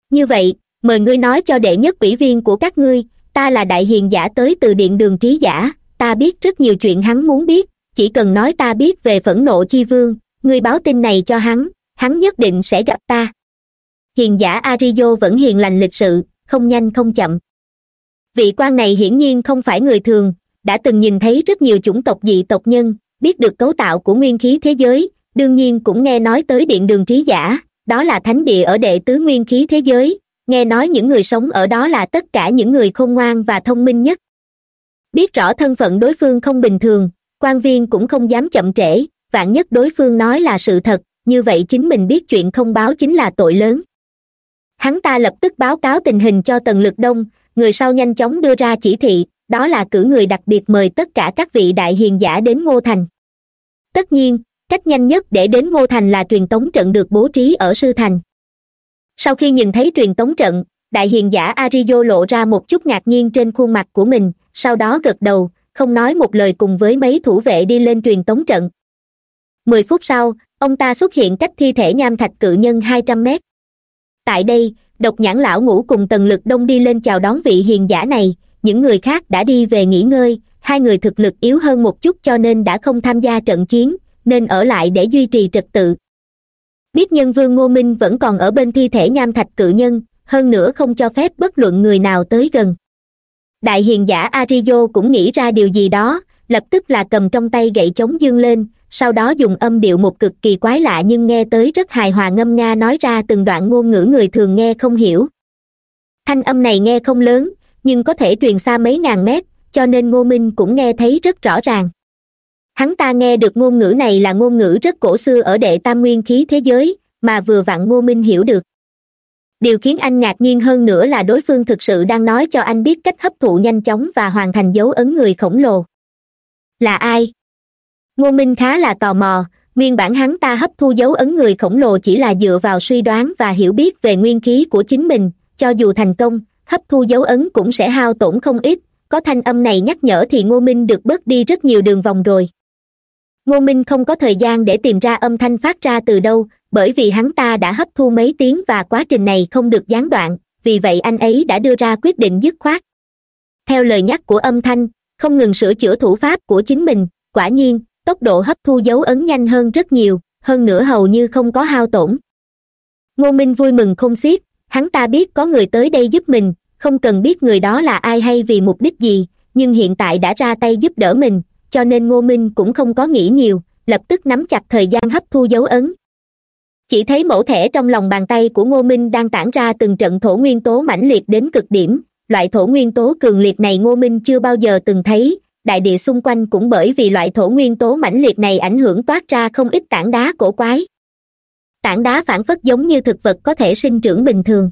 Như vậy, mời ngươi nói cho đệ nhất ủy viên của các ngươi, ta là đại hiền giả tới từ điện đường trí giả, ta biết rất nhiều chuyện hắn muốn biết, chỉ cần nói ta biết về phẫn nộ chi vương, ngươi báo tin này cho hắn hắn nhất định sẽ gặp ta. Hiền giả arizo vẫn hiền lành lịch sự, không nhanh không chậm. Vị quan này hiển nhiên không phải người thường, đã từng nhìn thấy rất nhiều chủng tộc dị tộc nhân, biết được cấu tạo của nguyên khí thế giới, đương nhiên cũng nghe nói tới điện đường trí giả, đó là thánh địa ở đệ tứ nguyên khí thế giới, nghe nói những người sống ở đó là tất cả những người khôn ngoan và thông minh nhất. Biết rõ thân phận đối phương không bình thường, quan viên cũng không dám chậm trễ, vạn nhất đối phương nói là sự thật như vậy chính mình biết chuyện không báo chính là tội lớn. Hắn ta lập tức báo cáo tình hình cho tần lực đông, người sau nhanh chóng đưa ra chỉ thị, đó là cử người đặc biệt mời tất cả các vị đại hiền giả đến ngô thành. Tất nhiên, cách nhanh nhất để đến ngô thành là truyền tống trận được bố trí ở sư thành. Sau khi nhìn thấy truyền tống trận, đại hiền giả arizo lộ ra một chút ngạc nhiên trên khuôn mặt của mình, sau đó gật đầu, không nói một lời cùng với mấy thủ vệ đi lên truyền tống trận. Mười phút sau ông ta xuất hiện cách thi thể nham thạch cự nhân hai trăm mét. Tại đây, độc nhãn lão ngủ cùng tần lực đông đi lên chào đón vị hiền giả này. Những người khác đã đi về nghỉ ngơi, hai người thực lực yếu hơn một chút cho nên đã không tham gia trận chiến, nên ở lại để duy trì trật tự. Biết nhân vương ngô minh vẫn còn ở bên thi thể nham thạch cự nhân, hơn nữa không cho phép bất luận người nào tới gần. Đại hiền giả arizo cũng nghĩ ra điều gì đó, lập tức là cầm trong tay gậy chống dương lên sau đó dùng âm điệu một cực kỳ quái lạ nhưng nghe tới rất hài hòa ngâm nga nói ra từng đoạn ngôn ngữ người thường nghe không hiểu. Thanh âm này nghe không lớn, nhưng có thể truyền xa mấy ngàn mét, cho nên ngô minh cũng nghe thấy rất rõ ràng. Hắn ta nghe được ngôn ngữ này là ngôn ngữ rất cổ xưa ở đệ tam nguyên khí thế giới, mà vừa vặn ngô minh hiểu được. Điều khiến anh ngạc nhiên hơn nữa là đối phương thực sự đang nói cho anh biết cách hấp thụ nhanh chóng và hoàn thành dấu ấn người khổng lồ. Là ai? Ngô minh khá là tò mò, nguyên bản hắn ta hấp thu dấu ấn người khổng lồ chỉ là dựa vào suy đoán và hiểu biết về nguyên khí của chính mình, cho dù thành công, hấp thu dấu ấn cũng sẽ hao tổn không ít. Có thanh âm này nhắc nhở thì ngô minh được bớt đi rất nhiều đường vòng rồi. Ngô minh không có thời gian để tìm ra âm thanh phát ra từ đâu, bởi vì hắn ta đã hấp thu mấy tiếng và quá trình này không được gián đoạn, vì vậy anh ấy đã đưa ra quyết định dứt khoát. Theo lời nhắc của âm thanh, không ngừng sửa chữa thủ pháp của chính mình, quả nhiên tốc độ hấp thu dấu ấn nhanh hơn rất nhiều, hơn nữa hầu như không có hao tổn. Ngô minh vui mừng không xiết, hắn ta biết có người tới đây giúp mình, không cần biết người đó là ai hay vì mục đích gì, nhưng hiện tại đã ra tay giúp đỡ mình, cho nên ngô minh cũng không có nghĩ nhiều, lập tức nắm chặt thời gian hấp thu dấu ấn. Chỉ thấy mẫu thẻ trong lòng bàn tay của ngô minh đang tản ra từng trận thổ nguyên tố mãnh liệt đến cực điểm, loại thổ nguyên tố cường liệt này ngô minh chưa bao giờ từng thấy đại địa xung quanh cũng bởi vì loại thổ nguyên tố mãnh liệt này ảnh hưởng toát ra không ít tảng đá cổ quái. Tảng đá phản phất giống như thực vật có thể sinh trưởng bình thường.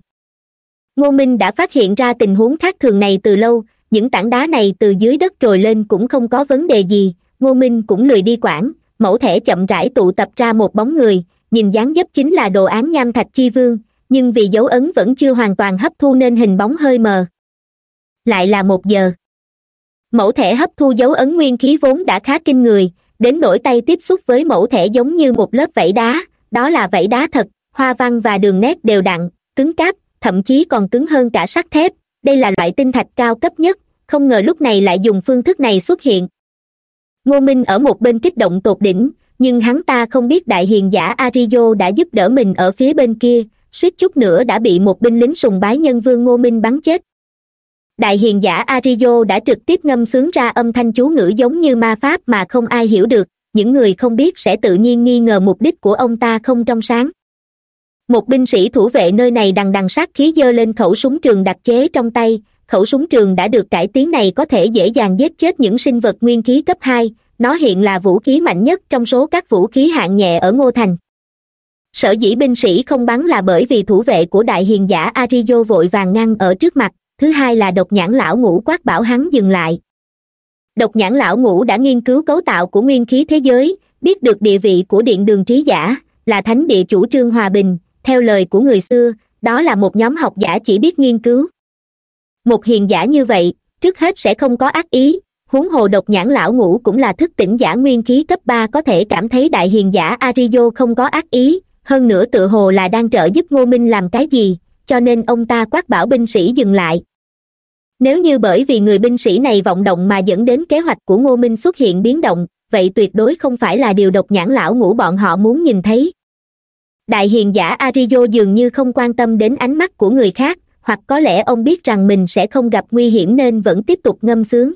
Ngô minh đã phát hiện ra tình huống khác thường này từ lâu, những tảng đá này từ dưới đất trồi lên cũng không có vấn đề gì. Ngô minh cũng lười đi quản, mẫu thể chậm rãi tụ tập ra một bóng người, nhìn dáng dấp chính là đồ án nham thạch chi vương, nhưng vì dấu ấn vẫn chưa hoàn toàn hấp thu nên hình bóng hơi mờ. Lại là một giờ mẫu thẻ hấp thu dấu ấn nguyên khí vốn đã khá kinh người, đến nỗi tay tiếp xúc với mẫu thẻ giống như một lớp vảy đá, đó là vảy đá thật, hoa văn và đường nét đều đặn, cứng cáp, thậm chí còn cứng hơn cả sắt thép. Đây là loại tinh thạch cao cấp nhất, không ngờ lúc này lại dùng phương thức này xuất hiện. Ngô minh ở một bên kích động tột đỉnh, nhưng hắn ta không biết đại hiền giả arizo đã giúp đỡ mình ở phía bên kia, suýt chút nữa đã bị một binh lính sùng bái nhân vương ngô minh bắn chết đại hiền giả arizo đã trực tiếp ngâm sướng ra âm thanh chú ngữ giống như ma pháp mà không ai hiểu được. Những người không biết sẽ tự nhiên nghi ngờ mục đích của ông ta không trong sáng. Một binh sĩ thủ vệ nơi này đằng đằng sát khí giơ lên khẩu súng trường đặc chế trong tay. Khẩu súng trường đã được cải tiến này có thể dễ dàng giết chết những sinh vật nguyên khí cấp hai. Nó hiện là vũ khí mạnh nhất trong số các vũ khí hạng nhẹ ở ngô thành. Sở dĩ binh sĩ không bắn là bởi vì thủ vệ của đại hiền giả arizo vội vàng ngăn ở trước mặt thứ hai là độc nhãn lão ngũ quát bảo hắn dừng lại. Độc nhãn lão ngũ đã nghiên cứu cấu tạo của nguyên khí thế giới, biết được địa vị của điện đường trí giả, là thánh địa chủ trương hòa bình, theo lời của người xưa, đó là một nhóm học giả chỉ biết nghiên cứu. Một hiền giả như vậy, trước hết sẽ không có ác ý, huống hồ độc nhãn lão ngũ cũng là thức tỉnh giả nguyên khí cấp ba có thể cảm thấy đại hiền giả arizo không có ác ý, hơn nữa tự hồ là đang trợ giúp ngô minh làm cái gì, cho nên ông ta quát bảo binh sĩ dừng lại nếu như bởi vì người binh sĩ này vọng động mà dẫn đến kế hoạch của ngô minh xuất hiện biến động, vậy tuyệt đối không phải là điều độc nhãn lão ngũ bọn họ muốn nhìn thấy. Đại hiền giả arizo dường như không quan tâm đến ánh mắt của người khác, hoặc có lẽ ông biết rằng mình sẽ không gặp nguy hiểm nên vẫn tiếp tục ngâm sướng.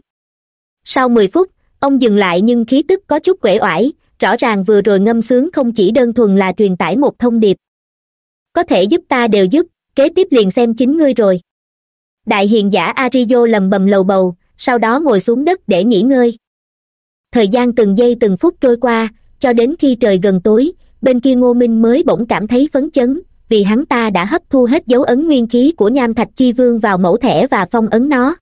Sau mười phút, ông dừng lại nhưng khí tức có chút uể oải, rõ ràng vừa rồi ngâm sướng không chỉ đơn thuần là truyền tải một thông điệp. Có thể giúp ta đều giúp, kế tiếp liền xem chính ngươi rồi đại hiền giả arizo lầm bầm lầu bầu, sau đó ngồi xuống đất để nghỉ ngơi. Thời gian từng giây từng phút trôi qua, cho đến khi trời gần tối, bên kia ngô minh mới bỗng cảm thấy phấn chấn, vì hắn ta đã hấp thu hết dấu ấn nguyên khí của nham thạch chi vương vào mẫu thẻ và phong ấn nó.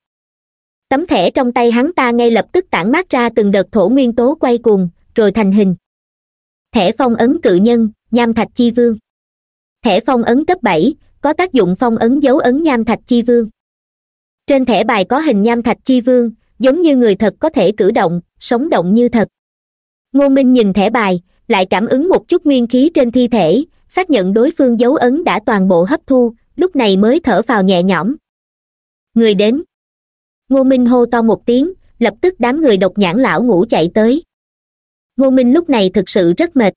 Tấm thẻ trong tay hắn ta ngay lập tức tản mát ra từng đợt thổ nguyên tố quay cuồng, rồi thành hình. Thẻ phong ấn cự nhân, nham thạch chi vương. Thẻ phong ấn cấp bảy, có tác dụng phong ấn dấu ấn nham thạch chi vương trên thẻ bài có hình nham thạch chi vương, giống như người thật có thể cử động, sống động như thật. Ngô minh nhìn thẻ bài, lại cảm ứng một chút nguyên khí trên thi thể, xác nhận đối phương dấu ấn đã toàn bộ hấp thu, lúc này mới thở phào nhẹ nhõm. Người đến. Ngô minh hô to một tiếng, lập tức đám người độc nhãn lão ngủ chạy tới. Ngô minh lúc này thực sự rất mệt.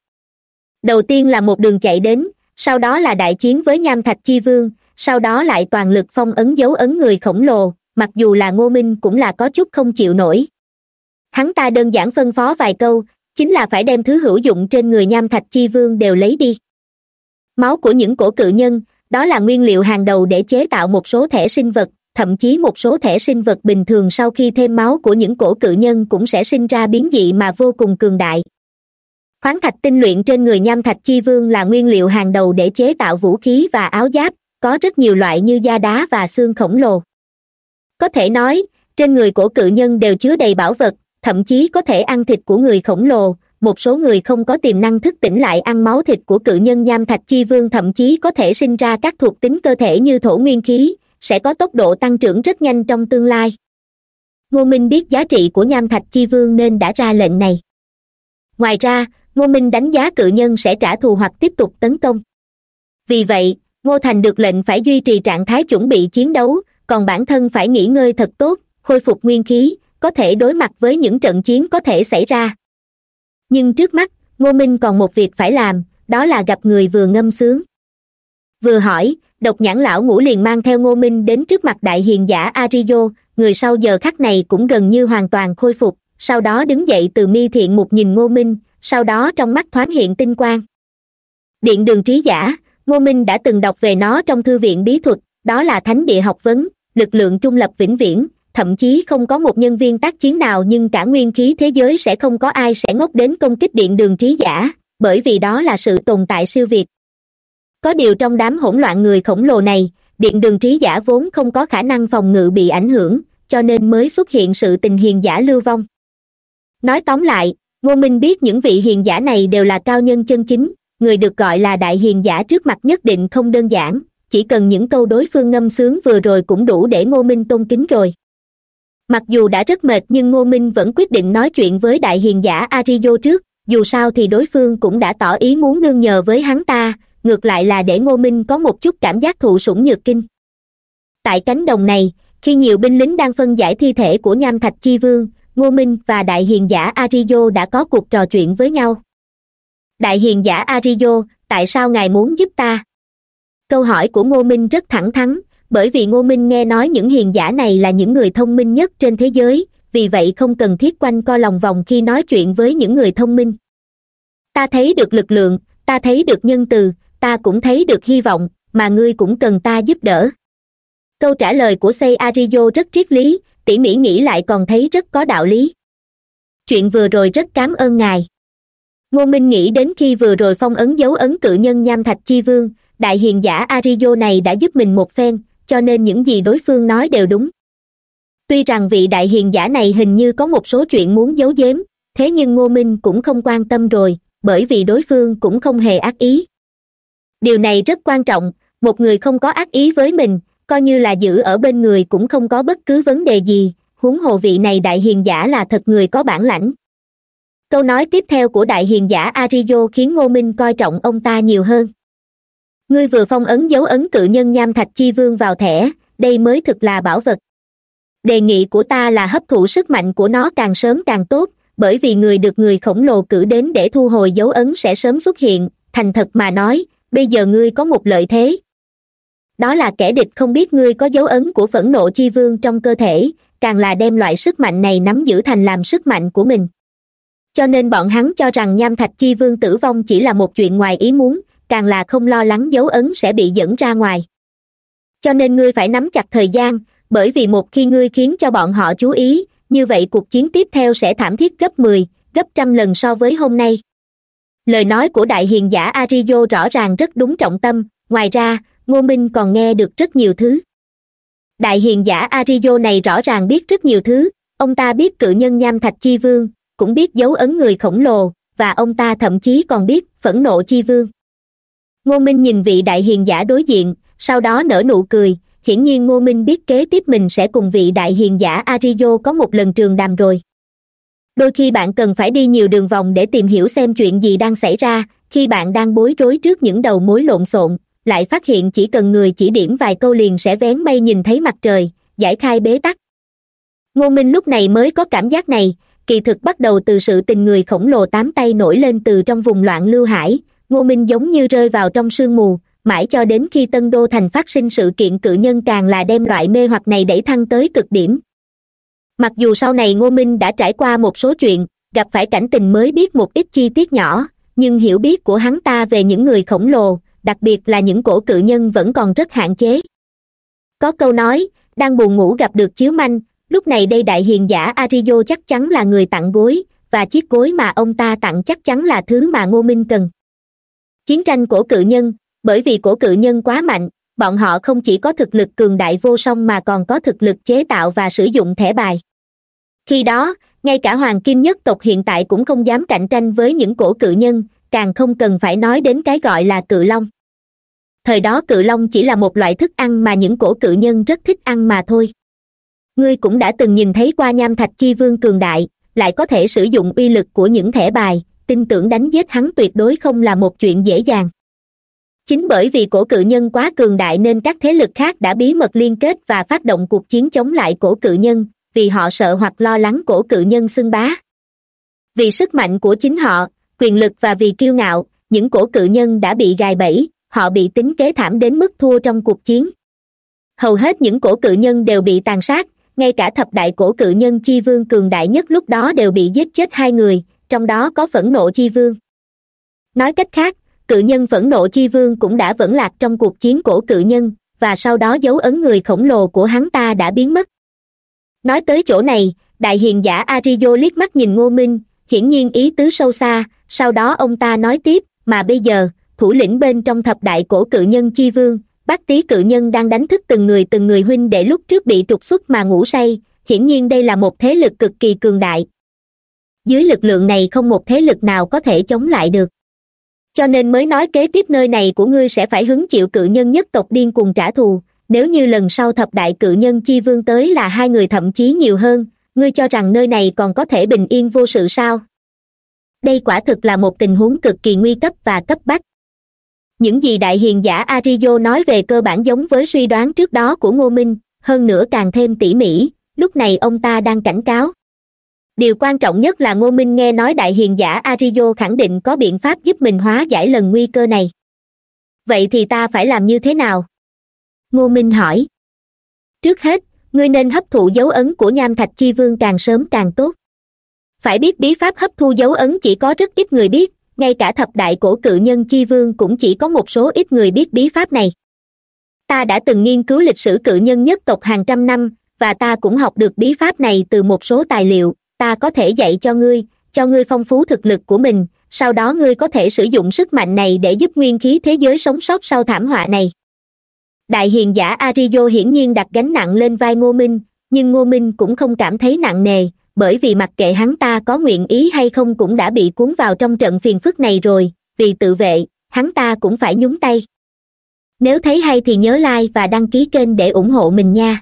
Đầu tiên là một đường chạy đến, sau đó là đại chiến với nham thạch chi vương sau đó lại toàn lực phong ấn dấu ấn người khổng lồ, mặc dù là ngô minh cũng là có chút không chịu nổi. Hắn ta đơn giản phân phó vài câu, chính là phải đem thứ hữu dụng trên người nham thạch chi vương đều lấy đi. Máu của những cổ cự nhân, đó là nguyên liệu hàng đầu để chế tạo một số thẻ sinh vật, thậm chí một số thẻ sinh vật bình thường sau khi thêm máu của những cổ cự nhân cũng sẽ sinh ra biến dị mà vô cùng cường đại. Khoáng thạch tinh luyện trên người nham thạch chi vương là nguyên liệu hàng đầu để chế tạo vũ khí và áo giáp có rất nhiều loại như da đá và xương khổng lồ. Có thể nói, trên người của cự nhân đều chứa đầy bảo vật, thậm chí có thể ăn thịt của người khổng lồ. Một số người không có tiềm năng thức tỉnh lại ăn máu thịt của cự nhân nham thạch chi vương thậm chí có thể sinh ra các thuộc tính cơ thể như thổ nguyên khí, sẽ có tốc độ tăng trưởng rất nhanh trong tương lai. Ngô minh biết giá trị của nham thạch chi vương nên đã ra lệnh này. Ngoài ra, ngô minh đánh giá cự nhân sẽ trả thù hoặc tiếp tục tấn công. Vì vậy ngô thành được lệnh phải duy trì trạng thái chuẩn bị chiến đấu, còn bản thân phải nghỉ ngơi thật tốt, khôi phục nguyên khí, có thể đối mặt với những trận chiến có thể xảy ra. Nhưng trước mắt, ngô minh còn một việc phải làm, đó là gặp người vừa ngâm sướng. Vừa hỏi, độc nhãn lão ngũ liền mang theo ngô minh đến trước mặt đại hiền giả arizo, người sau giờ khắc này cũng gần như hoàn toàn khôi phục, sau đó đứng dậy từ mi thiện một nhìn ngô minh, sau đó trong mắt thoáng hiện tinh quang. Điện đường trí giả ngô minh đã từng đọc về nó trong thư viện bí thuật, đó là thánh địa học vấn, lực lượng trung lập vĩnh viễn, thậm chí không có một nhân viên tác chiến nào nhưng cả nguyên khí thế giới sẽ không có ai sẽ ngốc đến công kích điện đường trí giả, bởi vì đó là sự tồn tại siêu việt. Có điều trong đám hỗn loạn người khổng lồ này, điện đường trí giả vốn không có khả năng phòng ngự bị ảnh hưởng, cho nên mới xuất hiện sự tình hiền giả lưu vong. Nói tóm lại, ngô minh biết những vị hiền giả này đều là cao nhân chân chính người được gọi là đại hiền giả trước mặt nhất định không đơn giản, chỉ cần những câu đối phương ngâm sướng vừa rồi cũng đủ để ngô minh tôn kính rồi. Mặc dù đã rất mệt nhưng ngô minh vẫn quyết định nói chuyện với đại hiền giả arizo trước, dù sao thì đối phương cũng đã tỏ ý muốn nương nhờ với hắn ta, ngược lại là để ngô minh có một chút cảm giác thụ sủng nhược kinh. Tại cánh đồng này, khi nhiều binh lính đang phân giải thi thể của nham thạch chi vương, ngô minh và đại hiền giả arizo đã có cuộc trò chuyện với nhau đại hiền giả arizo tại sao ngài muốn giúp ta? Câu hỏi của ngô minh rất thẳng thắn, bởi vì ngô minh nghe nói những hiền giả này là những người thông minh nhất trên thế giới, vì vậy không cần thiết quanh co lòng vòng khi nói chuyện với những người thông minh. Ta thấy được lực lượng, ta thấy được nhân từ, ta cũng thấy được hy vọng, mà ngươi cũng cần ta giúp đỡ. Câu trả lời của say arizo rất triết lý, tỉ mỉ nghĩ lại còn thấy rất có đạo lý. Chuyện vừa rồi rất cám ơn ngài ngô minh nghĩ đến khi vừa rồi phong ấn dấu ấn cự nhân nham thạch chi vương, đại hiền giả arizo này đã giúp mình một phen, cho nên những gì đối phương nói đều đúng. Tuy rằng vị đại hiền giả này hình như có một số chuyện muốn giấu giếm, thế nhưng ngô minh cũng không quan tâm rồi, bởi vì đối phương cũng không hề ác ý. Điều này rất quan trọng, một người không có ác ý với mình, coi như là giữ ở bên người cũng không có bất cứ vấn đề gì, huống hồ vị này đại hiền giả là thật người có bản lãnh câu nói tiếp theo của đại hiền giả arizo khiến ngô minh coi trọng ông ta nhiều hơn. Ngươi vừa phong ấn dấu ấn cự nhân nham thạch chi vương vào thẻ, đây mới thực là bảo vật. Đề nghị của ta là hấp thụ sức mạnh của nó càng sớm càng tốt, bởi vì người được người khổng lồ cử đến để thu hồi dấu ấn sẽ sớm xuất hiện, thành thật mà nói, bây giờ ngươi có một lợi thế. Đó là kẻ địch không biết ngươi có dấu ấn của phẫn nộ chi vương trong cơ thể, càng là đem loại sức mạnh này nắm giữ thành làm sức mạnh của mình cho nên bọn hắn cho rằng nham thạch chi vương tử vong chỉ là một chuyện ngoài ý muốn, càng là không lo lắng dấu ấn sẽ bị dẫn ra ngoài. Cho nên ngươi phải nắm chặt thời gian, bởi vì một khi ngươi khiến cho bọn họ chú ý, như vậy cuộc chiến tiếp theo sẽ thảm thiết gấp mười, gấp trăm lần so với hôm nay. Lời nói của đại hiền giả arizo rõ ràng rất đúng trọng tâm, ngoài ra, ngô minh còn nghe được rất nhiều thứ. Đại hiền giả arizo này rõ ràng biết rất nhiều thứ, ông ta biết cự nhân nham thạch chi vương cũng biết dấu ấn người khổng lồ, và ông ta thậm chí còn biết phẫn nộ chi vương. Ngô minh nhìn vị đại hiền giả đối diện, sau đó nở nụ cười, hiển nhiên ngô minh biết kế tiếp mình sẽ cùng vị đại hiền giả arizo có một lần trường đàm rồi. Đôi khi bạn cần phải đi nhiều đường vòng để tìm hiểu xem chuyện gì đang xảy ra, khi bạn đang bối rối trước những đầu mối lộn xộn, lại phát hiện chỉ cần người chỉ điểm vài câu liền sẽ vén mây nhìn thấy mặt trời, giải khai bế tắc. Ngô minh lúc này mới có cảm giác này kỳ thực bắt đầu từ sự tình người khổng lồ tám tay nổi lên từ trong vùng loạn lưu hải, ngô minh giống như rơi vào trong sương mù, mãi cho đến khi tân đô thành phát sinh sự kiện cự nhân càng là đem loại mê hoặc này đẩy thăng tới cực điểm. Mặc dù sau này ngô minh đã trải qua một số chuyện, gặp phải cảnh tình mới biết một ít chi tiết nhỏ, nhưng hiểu biết của hắn ta về những người khổng lồ, đặc biệt là những cổ cự nhân vẫn còn rất hạn chế. Có câu nói, đang buồn ngủ gặp được chiếu manh lúc này đây đại hiền giả arizo chắc chắn là người tặng gối, và chiếc gối mà ông ta tặng chắc chắn là thứ mà ngô minh cần. Chiến tranh của cự nhân, bởi vì cổ cự nhân quá mạnh, bọn họ không chỉ có thực lực cường đại vô song mà còn có thực lực chế tạo và sử dụng thẻ bài. Khi đó, ngay cả hoàng kim nhất tộc hiện tại cũng không dám cạnh tranh với những cổ cự nhân, càng không cần phải nói đến cái gọi là cự long. Thời đó cự long chỉ là một loại thức ăn mà những cổ cự nhân rất thích ăn mà thôi ngươi cũng đã từng nhìn thấy qua nham thạch chi vương cường đại, lại có thể sử dụng uy lực của những thẻ bài, tin tưởng đánh giết hắn tuyệt đối không là một chuyện dễ dàng. Chính bởi vì cổ cự nhân quá cường đại nên các thế lực khác đã bí mật liên kết và phát động cuộc chiến chống lại cổ cự nhân, vì họ sợ hoặc lo lắng cổ cự nhân xưng bá. Vì sức mạnh của chính họ, quyền lực và vì kiêu ngạo, những cổ cự nhân đã bị gài bẫy, họ bị tính kế thảm đến mức thua trong cuộc chiến. Hầu hết những cổ cự nhân đều bị tàn sát ngay cả thập đại cổ cự nhân chi vương cường đại nhất lúc đó đều bị giết chết hai người, trong đó có phẫn nộ chi vương. Nói cách khác, cự nhân phẫn nộ chi vương cũng đã vẫn lạc trong cuộc chiến cổ cự nhân, và sau đó dấu ấn người khổng lồ của hắn ta đã biến mất. Nói tới chỗ này, đại hiền giả arizo liếc mắt nhìn ngô minh, hiển nhiên ý tứ sâu xa, sau đó ông ta nói tiếp, mà bây giờ, thủ lĩnh bên trong thập đại cổ cự nhân chi vương bác tý cự nhân đang đánh thức từng người từng người huynh để lúc trước bị trục xuất mà ngủ say. Hiển nhiên đây là một thế lực cực kỳ cường đại. Dưới lực lượng này không một thế lực nào có thể chống lại được. Cho nên mới nói kế tiếp nơi này của ngươi sẽ phải hứng chịu cự nhân nhất tộc điên cùng trả thù. Nếu như lần sau thập đại cự nhân chi vương tới là hai người thậm chí nhiều hơn, ngươi cho rằng nơi này còn có thể bình yên vô sự sao? Đây quả thực là một tình huống cực kỳ nguy cấp và cấp bách những gì đại hiền giả arizo nói về cơ bản giống với suy đoán trước đó của ngô minh, hơn nữa càng thêm tỉ mỉ, lúc này ông ta đang cảnh cáo. Điều quan trọng nhất là ngô minh nghe nói đại hiền giả arizo khẳng định có biện pháp giúp mình hóa giải lần nguy cơ này. Vậy thì ta phải làm như thế nào? Ngô minh hỏi. Trước hết, ngươi nên hấp thụ dấu ấn của nham thạch chi vương càng sớm càng tốt. Phải biết bí pháp hấp thu dấu ấn chỉ có rất ít người biết ngay cả thập đại cổ cự nhân chi vương cũng chỉ có một số ít người biết bí pháp này. Ta đã từng nghiên cứu lịch sử cự nhân nhất tộc hàng trăm năm, và ta cũng học được bí pháp này từ một số tài liệu. Ta có thể dạy cho ngươi cho ngươi phong phú thực lực của mình, sau đó ngươi có thể sử dụng sức mạnh này để giúp nguyên khí thế giới sống sót sau thảm họa này. Đại hiền giả arizo hiển nhiên đặt gánh nặng lên vai ngô minh, nhưng ngô minh cũng không cảm thấy nặng nề bởi vì mặc kệ hắn ta có nguyện ý hay không cũng đã bị cuốn vào trong trận phiền phức này rồi, vì tự vệ, hắn ta cũng phải nhúng tay. Nếu thấy hay thì nhớ like và đăng ký kênh để ủng hộ mình nha.